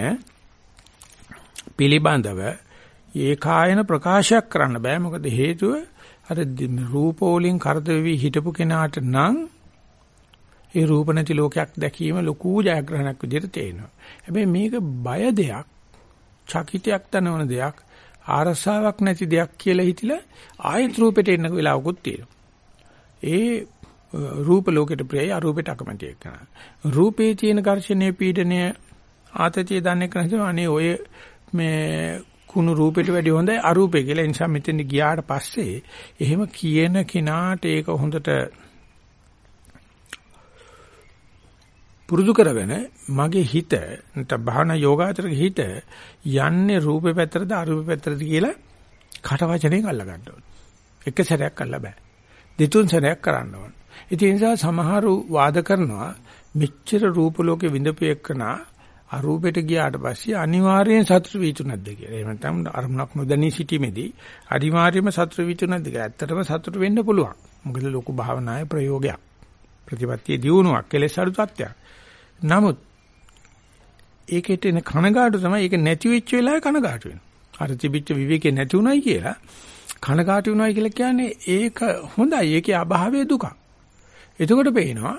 පිළිබඳව ඒකායන ප්‍රකාශයක් කරන්න බෑ මොකද හේතුව අර රූප වලින් කරදර වෙවි හිටපු කෙනාට නම් ඒ රූප නැති ලෝකයක් දැකීම ලොකු ජයග්‍රහණයක් විදිහට තේරෙනවා. හැබැයි මේක බය දෙයක්, චකිතයක් තනවන දෙයක්, ආරසාවක් නැති දෙයක් කියලා හිතිලා ආයෙත් රූපෙට එන්න වෙලාවකුත් තියෙනවා. ඒ රූප ලෝකෙට ප්‍රියයි අරූපෙට අකමැති එක්කන. රූපේ තියෙන ඝර්ෂණයේ පීඩනය ආතතිය දන්නේ කරන්නේ අනේ ඔය මේ කුණු රූපෙට වැඩි හොඳයි අරූපේ කියලා. ඒ නිසා මෙතෙන් ගියාට පස්සේ එහෙම කියන කෙනාට ඒක හොඳට පුරුදු කරගෙන මගේ හිත නැත්නම් භාවනා යෝගාචරගේ හිත යන්නේ රූපේ පැත්තටද අරූපේ පැත්තටද කියලා කට වචනයෙන් අල්ල ගන්න ඕනේ. එක සැරයක් අල්ල බෑ. දෙතුන් සැරයක් කරන්න ඕනේ. ඒ නිසා සමහරු වාද කරනවා මෙච්චර රූප ලෝකේ විඳපු එක්කනා අරූපෙට ගියාට පස්සේ අනිවාර්යෙන් සතුට වීතු නැද්ද කියලා. එහෙම නැත්නම් අරමුණක් නොදැනී සිටීමේදී අනිවාර්යයෙන්ම සතුට වීතු නැද්ද කියලා. ඇත්තටම සතුට වෙන්න පුළුවන්. මොකද ලොකු භාවනායේ ප්‍රයෝගයක්. ප්‍රතිපත්තියේ දියුණුවක් කෙලෙස් අඩු තත්ත්වයක්. නමුත් ඒකෙට එන කනගාටු තමයි ඒක නැති වෙච්ච වෙලාවේ කනගාටු වෙනවා. අර තිබිච්ච විවේකේ නැති උනායි කියලා කනගාටු වෙනවයි කියලා කියන්නේ ඒක හොඳයි. ඒකේ අභාවයේ දුක. එතකොට පේනවා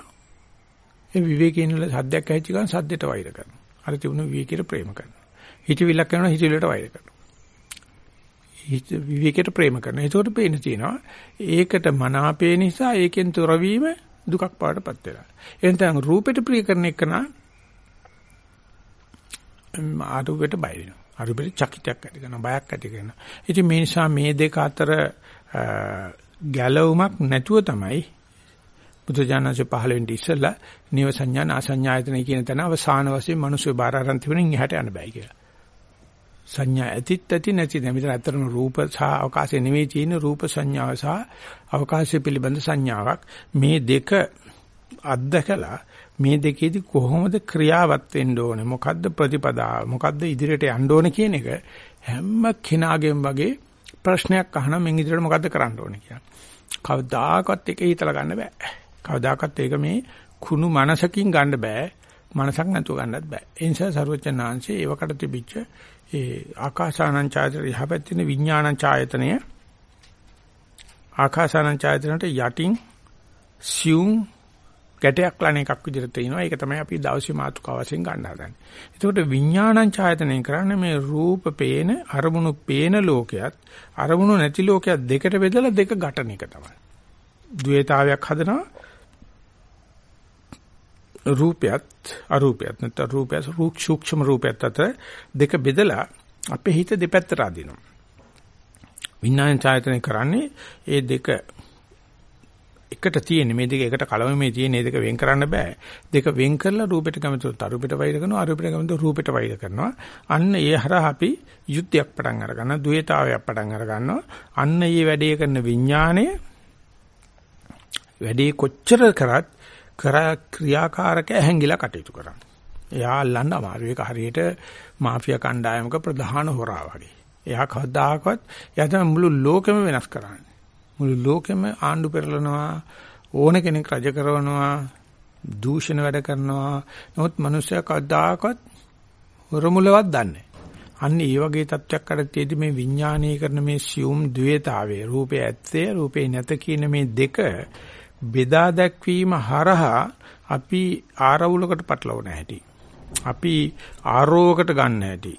ඒ විවේකයෙන් වල සද්දයක් ඇහිච්ච ගමන් සද්දෙට වෛර කරනවා. අර තිබුණු විවේකයට ප්‍රේම කරනවා. හිතවිල්ලක් කරනවා හිතවිල්ලට වෛර කරනවා. හිත විවේකයට ප්‍රේම කරනවා. ඒකට පේන තියෙනවා. ඒකට මනාපේ නිසා ඒකෙන් තොරවීම දුකක් පාටපත් වෙනවා. එතෙන් රූපෙට ප්‍රිය කරන එක නා ආරූපෙට බය වෙනවා. ආරූපෙට චකිතයක් ඇති කරනවා. බයක් ඇති කරනවා. ඉතින් මේ නිසා මේ දෙක අතර ගැලවුමක් නැතුව තමයි බුදුජානනාංශ පහළ වෙන්න ඉස්සෙල්ලා නිව සංඥා නාසඤ්ඤායතන කියන තැන අවසාන වශයෙන් මිනිස්සු බාර අරන් තිබුණින් එහාට යන්න බෑ කියලා. සංඥා ඇතිත් ඇති නැති නැ මෙතන ඇත්තටම රූප සහ අවකාශය නෙවෙයි තියෙන්නේ රූප සංඥාව සහ අවකාශය පිළිබඳ සංඥාවක් මේ දෙක අත්දකලා මේ දෙකේදී කොහොමද ක්‍රියාවත් වෙන්න ඕනේ මොකද්ද ප්‍රතිපදාව මොකද්ද ඉදිරියට යන්න ඕනේ කියන එක හැම කෙනාගේම වගේ ප්‍රශ්නයක් අහනවා මම ඉදිරියට මොකද්ද කරන්න ඕනේ කියලා. කවදාකවත් ඒක හිතලා ගන්න බෑ. කවදාකවත් ඒක මේ කුණු මනසකින් ගන්න බෑ. මනසක් නැතුව ගන්නත් බෑ. ඒ නිසා සරුවචනාංශයේ ඒවකට තිබිච්ච ඒ ආකාසානං ඡායතන යහපැත්තින විඥානං ඡායතනය ආකාසානං ඡායතනට යටින් සියුම් ගැටයක් ලන එකක් විදිහට තියෙනවා. ඒක තමයි අපි දවසේ මාතෘකාව වශයෙන් ගන්න හදන්නේ. එතකොට විඥානං ඡායතනෙන් කරන්නේ මේ රූප පේන අරමුණු පේන ලෝකයක් අරමුණු නැති ලෝකයක් දෙකට බෙදලා දෙක ගැටන එක තමයි. ද්වේතාවයක් හදනවා රූපයත් අරූපයත් නැත්නම් රූපය සූක්ෂම රූපයත් අතර දෙක බෙදලා අපේ හිත දෙපැත්තට අදිනවා. විඥාන ඡායතනෙ කරන්නේ ඒ දෙක එකට තියෙන මේ දෙක එකට කලවමේ තියෙන මේ දෙක වෙන් කරන්න බෑ. දෙක වෙන් කරලා රූපෙට කැමතිව අරූපෙට වෛර කරනවා අරූපෙට කැමතිව රූපෙට වෛර කරනවා. අන්න ඒ හරහා අපි යුද්ධයක් පටන් අර ගන්නවා, ද්වේතාවයක් පටන් අර ගන්නවා. අන්න ඒ වැඩේ කරන විඥාණය වැඩේ කොච්චර කරත් ක්‍රියාකාරක ඇහැංගිලා කටයුතු කරන්නේ. එයා අල්ලන්න අමාරු. ඒක හරියට මාෆියා කණ්ඩායමක ප්‍රධාන හොරා වගේ. එයා කවදාකවත් එයා තමයි මුළු ලෝකෙම වෙනස් කරන්නේ. මුළු ලෝකෙම ආණ්ඩු පෙරලනවා ඕන කෙනෙක් රජ කරනවා දූෂණ වැඩ කරනවා නමුත් මිනිස්සයා කවදාකවත් හොරමුලවත් දන්නේ අන්න ඒ වගේ තත්ත්වයක් අරතියදී මේ විඥානීය කරන මේ සියුම් द्वේතාවයේ රූපේ ඇත්තේ රූපේ නැත කියන මේ දෙක බෙදා දැක්වීම හරහා අපි ආරවුලකට පටලවන හැටි අපි ආරෝවකට ගන්න හැටි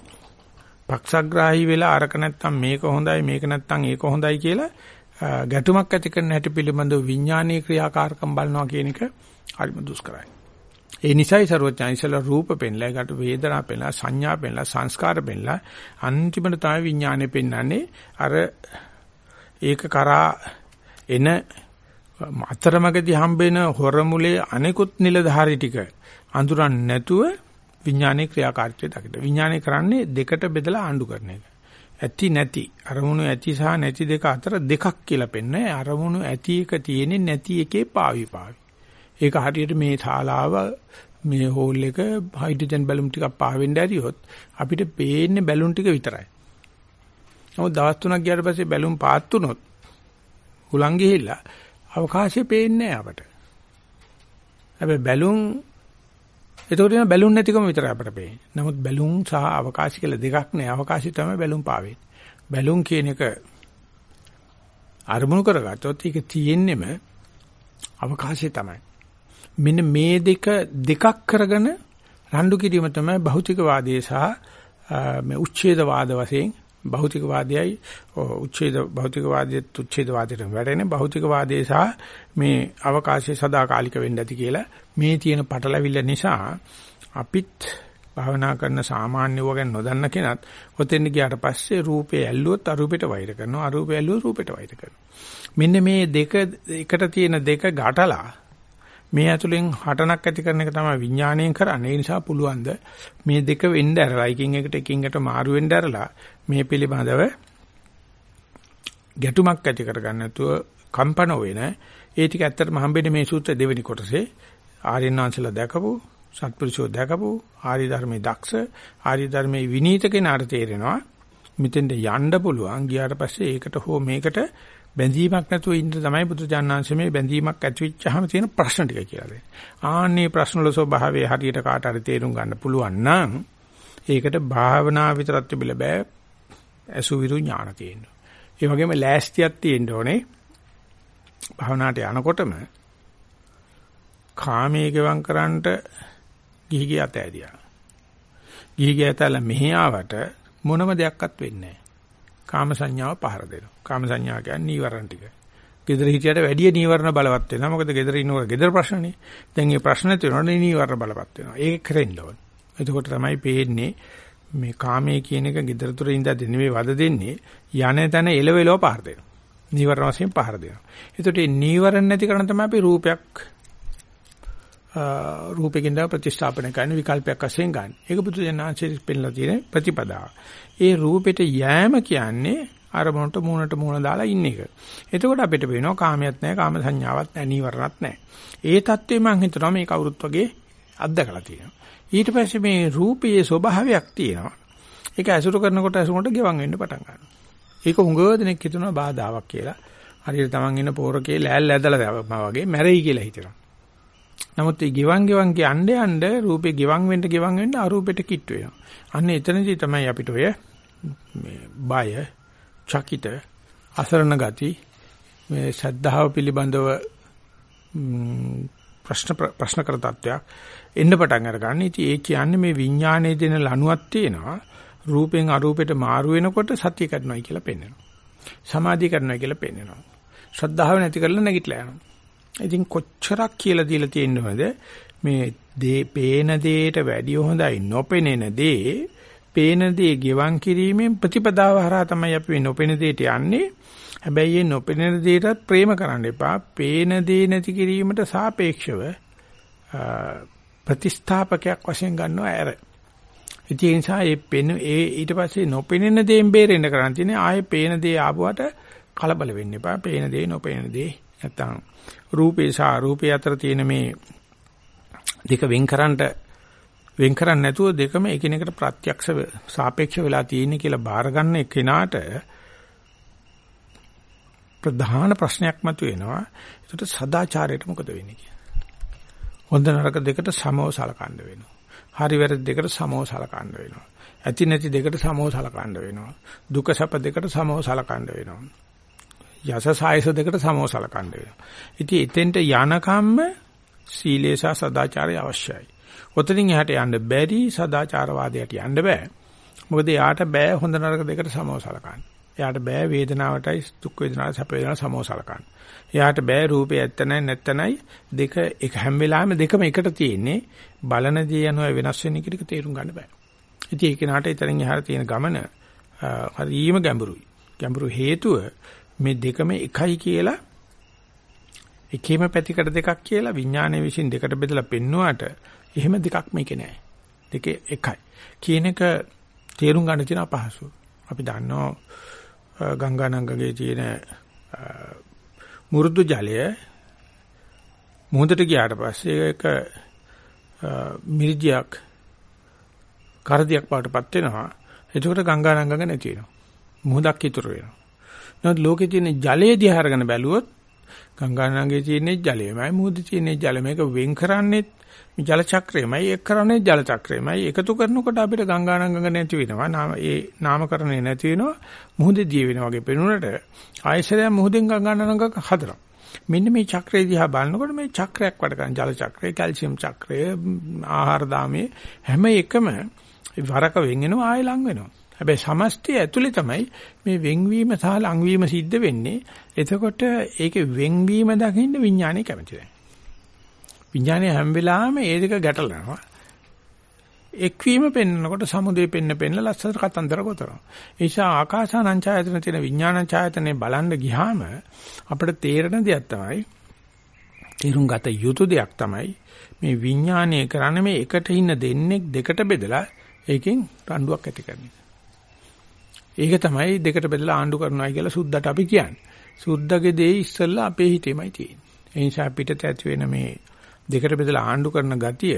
පක්ෂග්‍රාහී වෙලා අරක නැත්තම් මේක හොඳයි මේක නැත්තම් ඒක හොඳයි කියලා ගැටුමක් ඇති කරන හැටි පිළිබඳව විඥානීය ක්‍රියාකාරකම් බලනවා කියන එක හරිම දුෂ්කරයි. ඒ නිසයි ਸਰවඥායිසල රූප පෙන්ලා ඒකට වේදනා පෙන්ලා සංඥා පෙන්ලා සංස්කාර පෙන්ලා අන්තිමට තමයි විඥානය පෙන්වන්නේ අර ඒක කරා එන අතරමඟදී හම්බෙන හොරමුලේ අනෙකුත් නිලධාරි ටික අඳුරන්නේ නැතුව විඥානයේ ක්‍රියාකාරීත්වය දකින්න. විඥානය කරන්නේ දෙකට බෙදලා ආණ්ඩු කරන එක. ඇති නැති අරමුණු ඇති සහ නැති දෙක අතර දෙකක් කියලා පෙන්නේ අරමුණු ඇති එක තියෙන්නේ නැති එකේ පාවි පාවි ඒක හරියට මේ ශාලාව මේ හෝල් එක හයිඩ්‍රජන් බැලුම් ටිකක් පාවෙන්න ඇරියොත් අපිට පේන්නේ බැලුම් ටික විතරයි නමුත් දවස් තුනක් ගියාට පස්සේ බැලුම් පාත් වුණොත් හුලං ගිහිල්ලා අවකාශය පේන්නේ නැහැ අපට හැබැයි බැලුම් එතකොට එන බැලුන් නැතිකම විතරයි අපට පේන්නේ. නමුත් බැලුන් සහ අවකාශ කියලා දෙකක් නෑ. අවකාශي තමයි බැලුන් පාවෙන්නේ. බැලුන් කියන එක අරමුණු කරගත්තොත් ඒක තියෙන්නෙම අවකාශය තමයි. මෙන්න මේ දෙක දෙකක් කරගෙන රණ්ඩු කිරීම තමයි භෞතිකවාදයේ සහ මේ උච්ඡේදවාද වශයෙන් භෞතිකවාදයයි. උච්ඡේද භෞතිකවාදයේ උච්ඡේදවාදයට වැඩෙන භෞතිකවාදයේ සහ මේ අවකාශයේ සදාකාලික වෙන්න ඇති කියලා මේ තියෙන පටලැවිල්ල නිසා අපිත් භාවනා කරන සාමාන්‍ය වගන් නොදන්න කෙනත් ඔතෙන් ගියාට පස්සේ රූපේ ඇල්ලුවොත් අරූපෙට වෛර කරනවා. අරූපේ ඇල්ලුවොත් රූපෙට වෛර කරනවා. මෙන්න මේ දෙක එකට තියෙන දෙක ගැටලා මේ ඇතුලෙන් හටනක් ඇති කරන එක තමයි විඥාණයෙන් කරන්නේ. ඒ නිසා පුළුවන් ද මේ දෙක වෙන්න ඇරලා එකින් එකට එකින් එකට මාරු වෙන්න ඇරලා මේ පිළිබඳව ගැටුමක් ඇති කරගන්න නැතුව කම්පන වෙන. ඒ ටික ඇත්තටම හම්බෙන්නේ මේ සූත්‍ර දෙවෙනි කොටසේ. ආර්යනාංශලා දැකපු සත්පුරුෂෝ දැකපු ආර්ය ධර්මයේ දක්ෂ ආර්ය ධර්මයේ විනීත කෙනාට තේරෙනවා මෙතෙන්ට යන්න පුළුවන්. ගියාට පස්සේ ඒකට හෝ මේකට බැඳීමක් නැතුව ඉන්න තමයි බුදුජානනාංශ මේ බැඳීමක් ඇති වෙච්චාම තියෙන ප්‍රශ්න ටික කියලා දෙන්නේ. ආන්නේ ප්‍රශ්න වල ස්වභාවය හරියට කාට හරි තේරුම් ගන්න පුළුවන් නම් ඒකට භාවනා විතරක් තිබිලා බෑ. අසුවිරු ඥාන තියෙන්න. ඒ වගේම ලෑස්තියක් තියෙන්න ඕනේ. භාවනාවට යනකොටම කාමයේ ගෙවම් කරන්නට ගිහි ගිය අතෑරියා. ගිහි ගිය අතල මෙහි ආවට මොනම දෙයක්වත් වෙන්නේ නැහැ. කාම සංඥාව පහර දෙනවා. කාම සංඥා කියන්නේ නීවරණ ටික. gedara hitiyata වැඩි නීවරණ බලවත් වෙනවා. මොකද gedara ඉන්නකොට gedara ප්‍රශ්නනේ. දැන් මේ ප්‍රශ්න තියෙනවනේ නීවරණ බලවත් වෙනවා. ඒක කරෙන්න ඕන. එතකොට තමයි පේන්නේ මේ කාමයේ කියන එක gedara තුර ඉඳලා නෙමෙයි වද දෙන්නේ. යන තැන එලවෙලව පහර දෙනවා. නීවරණ වශයෙන් පහර දෙනවා. එතකොට මේ නීවරණ නැති කරන තමයි අපි රූපයක් රූපකින් දා ප්‍රතිස්ථාපන කරන විකල්පයක් වශයෙන් ගන්න. ඒක බුදුජානනාංශයේ පෙන්නලා තියෙන ප්‍රතිපදාව. ඒ රූපෙට යෑම කියන්නේ අරමුණට මූණට මූණ දාලා ඉන්න එක. එතකොට අපිට පේනවා කාමයක් නැහැ, කාම සංඥාවක් නැහැ, නීවරණත් නැහැ. ඒ தත්ත්වෙ මම හිතනවා මේ කවුරුත් වගේ අත්දකලා තියෙනවා. ඊට පස්සේ මේ රූපයේ ස්වභාවයක් තියෙනවා. ඒක ඇසුරු කරනකොට ඇසුරට ගෙවන් වෙන්න පටන් ගන්නවා. ඒක හුඟව දෙනෙක් හිතනවා බාධාවක් කියලා. හරියට තමන් ඉන්න පෝරකේ ලෑල්ල ඇදලා වගේ මැරෙයි කියලා හිතනවා. නමුත් මේ ගිවන් ගිවන් කියන්නේ යන්න රූපේ ගිවන් වෙන්න ගිවන් වෙන්න අරූපෙට කිට් වෙනවා. අන්න එතනදී තමයි අපිට ඔය මේ බය, චකිත, අසරණ ගති මේ ශ්‍රද්ධාව පිළිබඳව ප්‍රශ්න ප්‍රශ්න කර තත්වයක් එන්න පටන් අරගන්න. ඉතින් ඒ කියන්නේ මේ විඥානයේ දෙන ලණුවක් තියෙනවා. රූපෙන් අරූපෙට මාරු වෙනකොට සත්‍ය කරනවායි කියලා පෙන්වනවා. සමාධිය කරනවා කියලා පෙන්වනවා. ශ්‍රද්ධාව නැති කරලා නැගිටලා යනවා. ඉතින් කොච්චරක් කියලා දීලා තියෙනවද මේ දේ පේන දෙයට වැඩිය හොඳයි නොපෙනෙන දේ පේන දේ ගෙවන් කිරීමෙන් ප්‍රතිපදාව හරහා තමයි අපි මේ නොපෙනෙන දෙයට යන්නේ හැබැයි මේ නොපෙනෙන දෙයටත් ප්‍රේම කරන්න එපා. පේන දේ නැති කිරීමට සාපේක්ෂව ප්‍රතිස්ථාපකයක් වශයෙන් ගන්නවා ඇර. ඉතින් ඒ නිසා ඒ පෙන ඒ ඊට පස්සේ නොපෙනෙන දේෙන් බේරෙන්න කරන් තියෙන්නේ ආයේ පේන දේ ආපුවට කලබල වෙන්න එපා. පේන දේ නොපෙනෙන දේ නැත්තම්. රූපේ සහ අරූපේ අතර තියෙන මේ දෙක වෙන්කරන්නට වෙන් කරන්නේ නැතුව දෙකම එකිනෙකට ප්‍රත්‍යක්ෂ සාපේක්ෂ වෙලා තියෙන කියලා බාර ගන්න කෙනාට ප්‍රධාන ප්‍රශ්නයක් මතුවෙනවා. ඒකට සදාචාරයට මොකද වෙන්නේ කියලා. හොඳ නරක දෙකට සමව සලකන්න වෙනවා. හරි වැරදි දෙකට සමව සලකන්න වෙනවා. ඇති නැති දෙකට සමව සලකන්න වෙනවා. දුක සැප දෙකට සමව සලකන්න වෙනවා. යස සායස දෙකට සමව සලකන්න වෙනවා. ඉතින් එතෙන්ට යනකම්ම සීලේ සහ සදාචාරය අවශ්‍යයි. ඔතනින් එහාට යන්න බැරි සදාචාරවාදයට යන්න බෑ. මොකද එයාට බෑ හොඳ නරක දෙකට සමව සලකන්න. එයාට බෑ වේදනාවටයි දුක් වේදනාවට සැප වේදනාවට සමව සලකන්න. එයාට බෑ රූපේ ඇත්තනයි නැත්තනයි දෙක එක හැම වෙලාවෙම දෙකම එකට තියෙන්නේ බලන දේ යනවා වෙනස් වෙන එක තේරුම් ගන්න බෑ. ඉතින් ඒක නාට ඊතරින් එහාට තියෙන ගමන හරිම ගැඹුරුයි. ගැඹුරු හේතුව මේ දෙකම එකයි කියලා එකේම පැතිකඩ දෙකක් කියලා විඥානයේ විසින් දෙකට බෙදලා පෙන්නුවාට එහෙම දෙකක් මේකේ නෑ. දෙකේ එකයි. කියන එක තේරුම් ගන්න තියෙන අපහසු. අපි දන්නවා ගංගා නංගගේ තියෙන මුරුදු ජලය මුහුදට ගියාට පස්සේ ඒක මිරිජියක් කරදියක් පාටපත් වෙනවා. එතකොට ගංගා නංගක නැති වෙනවා. මුහුදක් ඉතුරු වෙනවා. නමුත් ලෝකේ තියෙන ජලයේ දිහා අරගෙන බැලුවොත් ගංගානංගේ තියෙන ජලයමයි මුහුදේ තියෙන ජල මේක වෙන් කරන්නේ ජල චක්‍රයමයි එක් කරන්නේ ජල චක්‍රයමයි. එකතු කරනකොට අපිට ගංගානංගක නැති වෙනවා. නාම ඒ නාමකරණය නැති වෙනවා. මුහුදේ දිය වෙනවා වගේ පෙනුනට ආයශරය මුහුදෙන් ගංගානංගක හදනවා. මෙන්න මේ චක්‍රය දිහා බලනකොට මේ චක්‍රයක් වැඩ කරන ජල චක්‍රය කැල්සියම් චක්‍රය ආහාර දාමේ හැම එකම වරක වෙන් වෙනවා ආයෙ ලඟ වෙනවා. හැබැයි සමස්තය ඇතුලේ තමයි මේ වෙන්වීම සහ ලංවීම සිද්ධ වෙන්නේ. එතකොට ඒකේ වෙන්වීම දකින්න විඥානය කැමති නැහැ. විඥානය හැම වෙලාවෙම ඒ දෙක ගැටලනවා. එක්වීම පෙන්නකොට සමුදේ පෙන්න පෙන්න ලස්සන කතන්දර ගොතනවා. ඒ නිසා ආකාසානං ඡායතන තියෙන විඥාන ඡායතනේ බලන්න ගියාම අපිට තේරෙන දෙයක් තමයි තේරුම් ගත යුතු දෙයක් තමයි මේ විඥානය කරන්නේ මේ එකට ඉන්න දෙන්නේ දෙකට බෙදලා ඒකෙන් රණ්ඩුවක් ඇති කරන එක. ඒක තමයි දෙකට බෙදලා ආණ්ඩු කරනවා කියලා සුද්දට අපි කියන්නේ. සුද්දගේ දේ ඉස්සෙල්ලා අපේ හිතේමයි තියෙන්නේ. ඒ නිසා පිටත ඇති වෙන මේ දෙකට බෙදලා ආණ්ඩු කරන ගතිය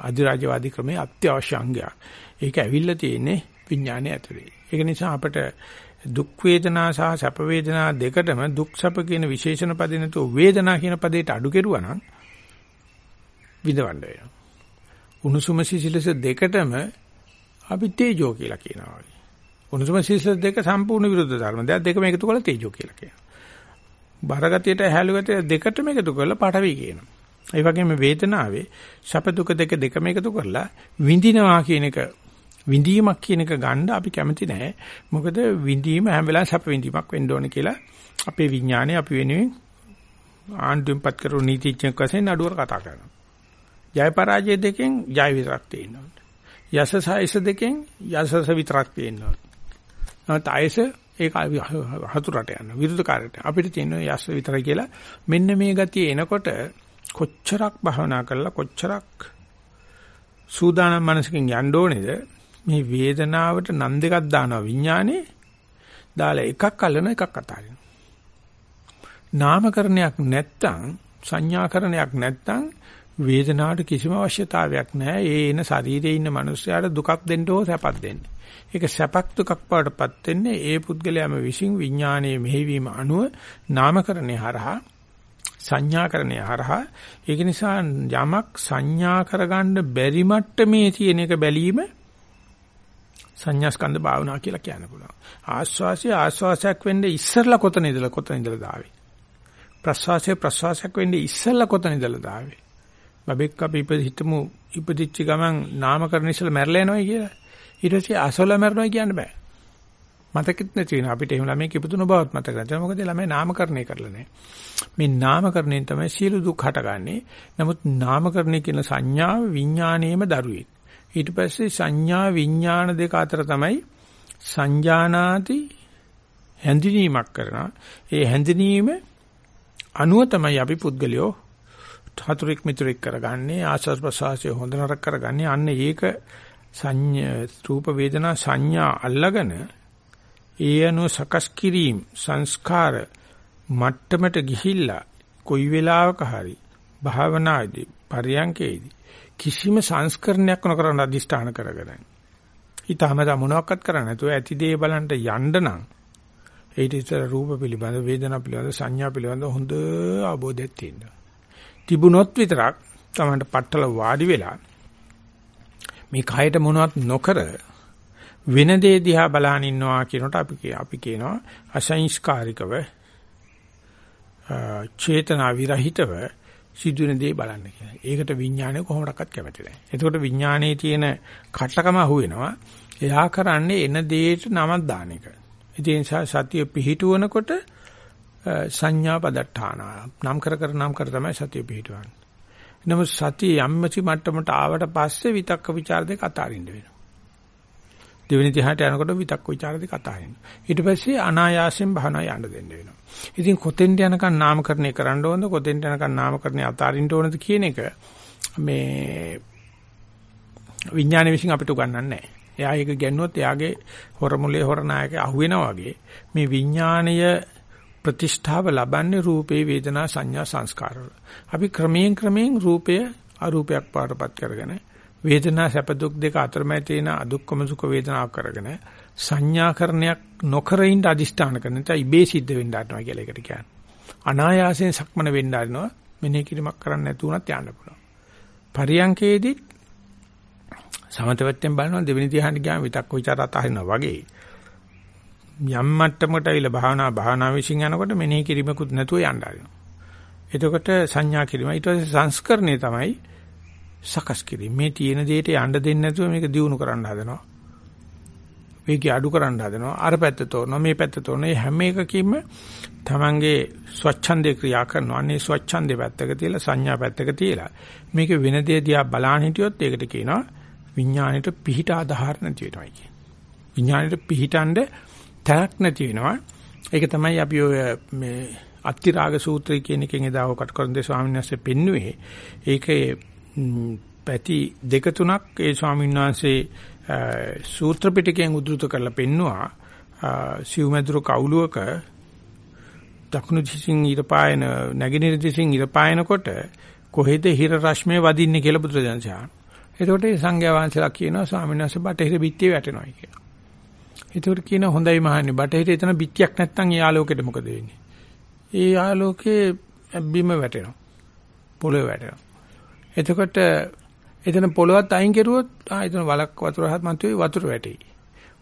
අධිරාජ්‍යවාදී ක්‍රමයේ අත්‍යවශ්‍ය අංගයක්. ඒක ඇවිල්ලා තියෙන්නේ විඥානයේ ඇතුලේ. ඒක නිසා අපිට දුක් වේදනා සහ සැප වේදනා දෙකටම දුක් සැප කියන විශේෂණ පදේ නැතුව වේදනා කියන පදේට අඩු කෙරුවා නම් විඳවන්න වෙනවා. උණුසුම සිසිලස දෙකටම අපි තේජෝ කියලා කියනවා. උණුසුම සිසිල දෙක සම්පූර්ණ විරුද්ධ ධර්ම. දැන් දෙකම එකතු කරලා තේජෝ කියලා කියනවා. බරගතියට හැලු ගතිය දෙකටම එකතු කරලා පටවි කියනවා. ඒ වගේම වේදනාවේ සැප දුක දෙක දෙකම එකතු කරලා විඳිනවා කියන එක විඳීමක් කියන එක ගන්න අපි කැමති නැහැ. මොකද විඳීම හැම වෙලාවෙම සැප විඳීමක් වෙන්න ඕන කියලා අපේ විඥානය අපි වෙනුවෙන් ආණ්ඩුවෙන්පත් කරු නීතිඥයෙක් වශයෙන් නඩුවර කතා කරනවා. ජය පරාජය දෙකෙන් ජය විතරක් තියෙනවා. යස සයස දෙකෙන් යසස විතරක් තියෙනවා. නැත්නම් ආයස ඒක හතුරට යනවා විරුද්ධ කාර්යයට අපිට තියෙන යස් විතරයි කියලා මෙන්න මේ ගතිය එනකොට කොච්චරක් භවනා කරලා කොච්චරක් සූදානම් මනසකින් යන්න ඕනේද? මේ වේදනාවට නම් දෙකක් දානවා විඥානේ. දාලා එකක් අල්ලන එකක් අතාරිනවා. නාමකරණයක් නැත්තම් සංඥාකරණයක් නැත්තම් වේදනාවට කිසිම අවශ්‍යතාවයක් නැහැ. ඒ එන ශරීරයේ ඉන්න මිනිස්යාට දුකක් දෙන්න ඕ සැපක් දෙන්න. ඒක සැපක් දුකක් වඩටපත් වෙන්නේ ඒ පුද්ගලයාම විසින් විඥානයේ මෙහෙවීම අනුව නාමකරණය හරහා සංඥාකරණය හරහා ඒක නිසා යමක් සංඥා කරගන්න බැරි මට්ටමේ තියෙන එක බැලීම සංඥා ස්කන්ධ භාවනා කියලා කියන්න පුළුවන්. ආස්වාසිය ආස්වාසයක් වෙන්නේ ඉස්සරලා කොතන ඉඳලා කොතන ඉඳලා දාවේ. ප්‍රස්වාසය ප්‍රස්වාසයක් වෙන්නේ ඉස්සරලා කොතන ඉඳලා දාවේ. බබෙක් අපි ඉපදිච්චමු ඉපදිච්ච ගමන් නාමකරණ ඉස්සලා මැරලා යනවා කියලා. ඊට පස්සේ අසල මැරනවා කියන්න බෑ. මතකෙත් නැති වෙනවා. අපිට එහෙම ළමයි කිපුතුන බවත් මතක නැහැ. මොකද ළමයි නාමකරණය කරලා නැහැ. මේ නාමකරණයෙන් තමයි සියලු දුක් හටගන්නේ. නමුත් නාමකරණය කියන සංඥාව විඥාණයෙම දරුවෙක්. ඊට පස්සේ සංඥා විඥාන දෙක අතර තමයි සංජානාති හැඳිනීමක් කරනවා. ඒ හැඳිනීම අනුව තමයි අපි පුද්ගලයෝ හතුරෙක් මිතුරෙක් කරගන්නේ ආස්වාද ප්‍රසවාසය හොඳ නරක කරගන්නේ අන්න ඒක සංඥා රූප වේදනා සංඥා අල්ලගෙන ඒ අනුව සකස් කිරීම සංස්කාර මට්ටමට ගිහිල්ලා කොයි වෙලාවක හරි භාවනාදී පරියන්කේදී කිසිම සංස්කරණයක් නොකරන අදිෂ්ඨාන කරගෙන. ඊටම තම මොනවත් කරන්නේ නැතුව ඇති දේ බලන්න යන්න නම් ඒට ඉතර රූප පිළිබඳ වේදනා පිළිබඳ සංඥා පිළිබඳ හොඳ අවබෝධයක් තියෙනවා. තිබුණොත් විතරක් තමයි පట్టල වාඩි වෙලා මේ කයට මොනවත් නොකර වෙන දේ දිහා බලහන් ඉන්නවා කියනට අපි අපි කියනවා අසංස්කාරිකව චේතනා විරහිතව සිදුවෙන දේ බලන්න කියලා. ඒකට විඥානය කොහොමඩක්වත් කැමති නැහැ. එතකොට විඥානයේ තියෙන කටකම අහුවෙනවා. එයා කරන්නේ එන දෙයට නමක් දාන එක. ඒ නිසා සතිය පිහිටුවනකොට සංඥා පදට්ඨාන නම් කර කර නම් කර තමයි සතිය පිහිටවන්නේ. නමුත් සතිය යම්මචි මට්ටමට ආවට පස්සේ විතක්ක ਵਿਚාර දෙක අතාරින්න වෙනවා. දෙවෙනි ධ්‍යානට යනකොට විතක්ක ਵਿਚාර දෙක අතාරින්න. ඊට පස්සේ අනායාසයෙන් භාවනා යන්න දෙන්න වෙනවා. ඉතින් කොතෙන්ට යනකම් නාමකරණය කරන්න ඕනද කොතෙන්ට යනකම් නාමකරණය අතාරින්න ඕනද කියන එක මේ විඥාන විශ්ින් අපිට උගන්වන්නේ නැහැ. එයා ඒක ගැන්නුවොත් එයාගේ හොරමුලේ හොරනායක අහුවෙනා වගේ මේ විඥාණය ප්‍රතිෂ්ඨාව ලබන්නේ රූපේ වේදනා සංඥා සංස්කාර වල. අපි ක්‍රමයෙන් ක්‍රමයෙන් රූපය අරූපයක් පාටපත් කරගෙන වේදනා සැප දුක් දෙක අතරමැද තියෙන අදුක්කම සුඛ වේදනාවක් කරගෙන සංඥාකරණයක් නොකර ඉඳ අදිෂ්ඨාන කරන නිසා ඉබේ සිද්ධ වෙන්න ගන්නවා කියලා එකට කියන්නේ. අනායාසයෙන් සක්මන වෙන්න ගන්නවා මෙනෙහි කිරීමක් කරන්න නැතුව උනත් යන්න පුළුවන්. පරියංකේදී සමතවත්තෙන් බලනවා දෙවෙනි ධ්‍යානෙ ගියාම විතක්ක ਵਿਚාර අතහරිනවා වගේ. යම් මට්ටමකට ඇවිල්ලා භාවනා භාවනා විශ්ින් යනකොට මෙනෙහි කිරීමකුත් නැතුව යන්න ආරිනවා. එතකොට සංඥා කිරීම ඊට පස්සේ සංස්කරණය තමයි සකස් කිරීම. මේ තියෙන දෙයට යන්න දෙන්නේ නැතුව මේක දියුණු කරන්න හදනවා. වේගය අඩු කරන්න හදනවා. අර පැත්ත තෝරනවා මේ පැත්ත තෝරනවා. මේ හැම එකකින්ම තමන්ගේ ස්වච්ඡන්දේ ක්‍රියා කරනවා. අනේ ස්වච්ඡන්දේ පැත්තක තියලා සංඥා පැත්තක තියලා මේක වෙන දේ දිහා බලන්න හිටියොත් ඒකට කියනවා විඥාණයට පිහිට ආධාර නැති වෙනවයි කියන්නේ. විඥාණයට පිහිටන්න තැනක් නැති වෙනවා. ඒක තමයි අපි ඔය මේ අත්තිරාග සූත්‍රය කියන එකෙන් එදා ඔකට කරන්නේ ස්වාමීන් වහන්සේ පෙන්වුවේ. ඒකේ පැති දෙක තුනක් ඒ ස්වාමීන් වහන්සේ සූත්‍ර පිටකයෙන් උද්දෘත කරලා පෙන්නවා සිව්මැදුරු කවුලුවක දකුණු දිශින් ඉරපායන නැගෙනහිර දිශින් ඉරපායනකොට කොහෙද හිර රශ්මිය වදින්නේ කියලා බුදුරජාණන් එතකොට ඒ සංඝයා වහන්සේලා කියනවා ස්වාමීන් වහන්සේ බටහිර පිටියේ වැටෙනවා කියලා. එතකොට කියන හොඳයි මහන්නේ බටහිර එතන පිටියක් නැත්තම් ඒ ආලෝකෙට මොකද වෙන්නේ? ඒ ආලෝකේ බිම වැටෙනවා. පොළවේ වැටෙනවා. එතකොට එතන පොළවත් අයින් කරුවොත් ආ එතන වලක් වතුර හත් මන්තුවේ වතුර වැටෙයි.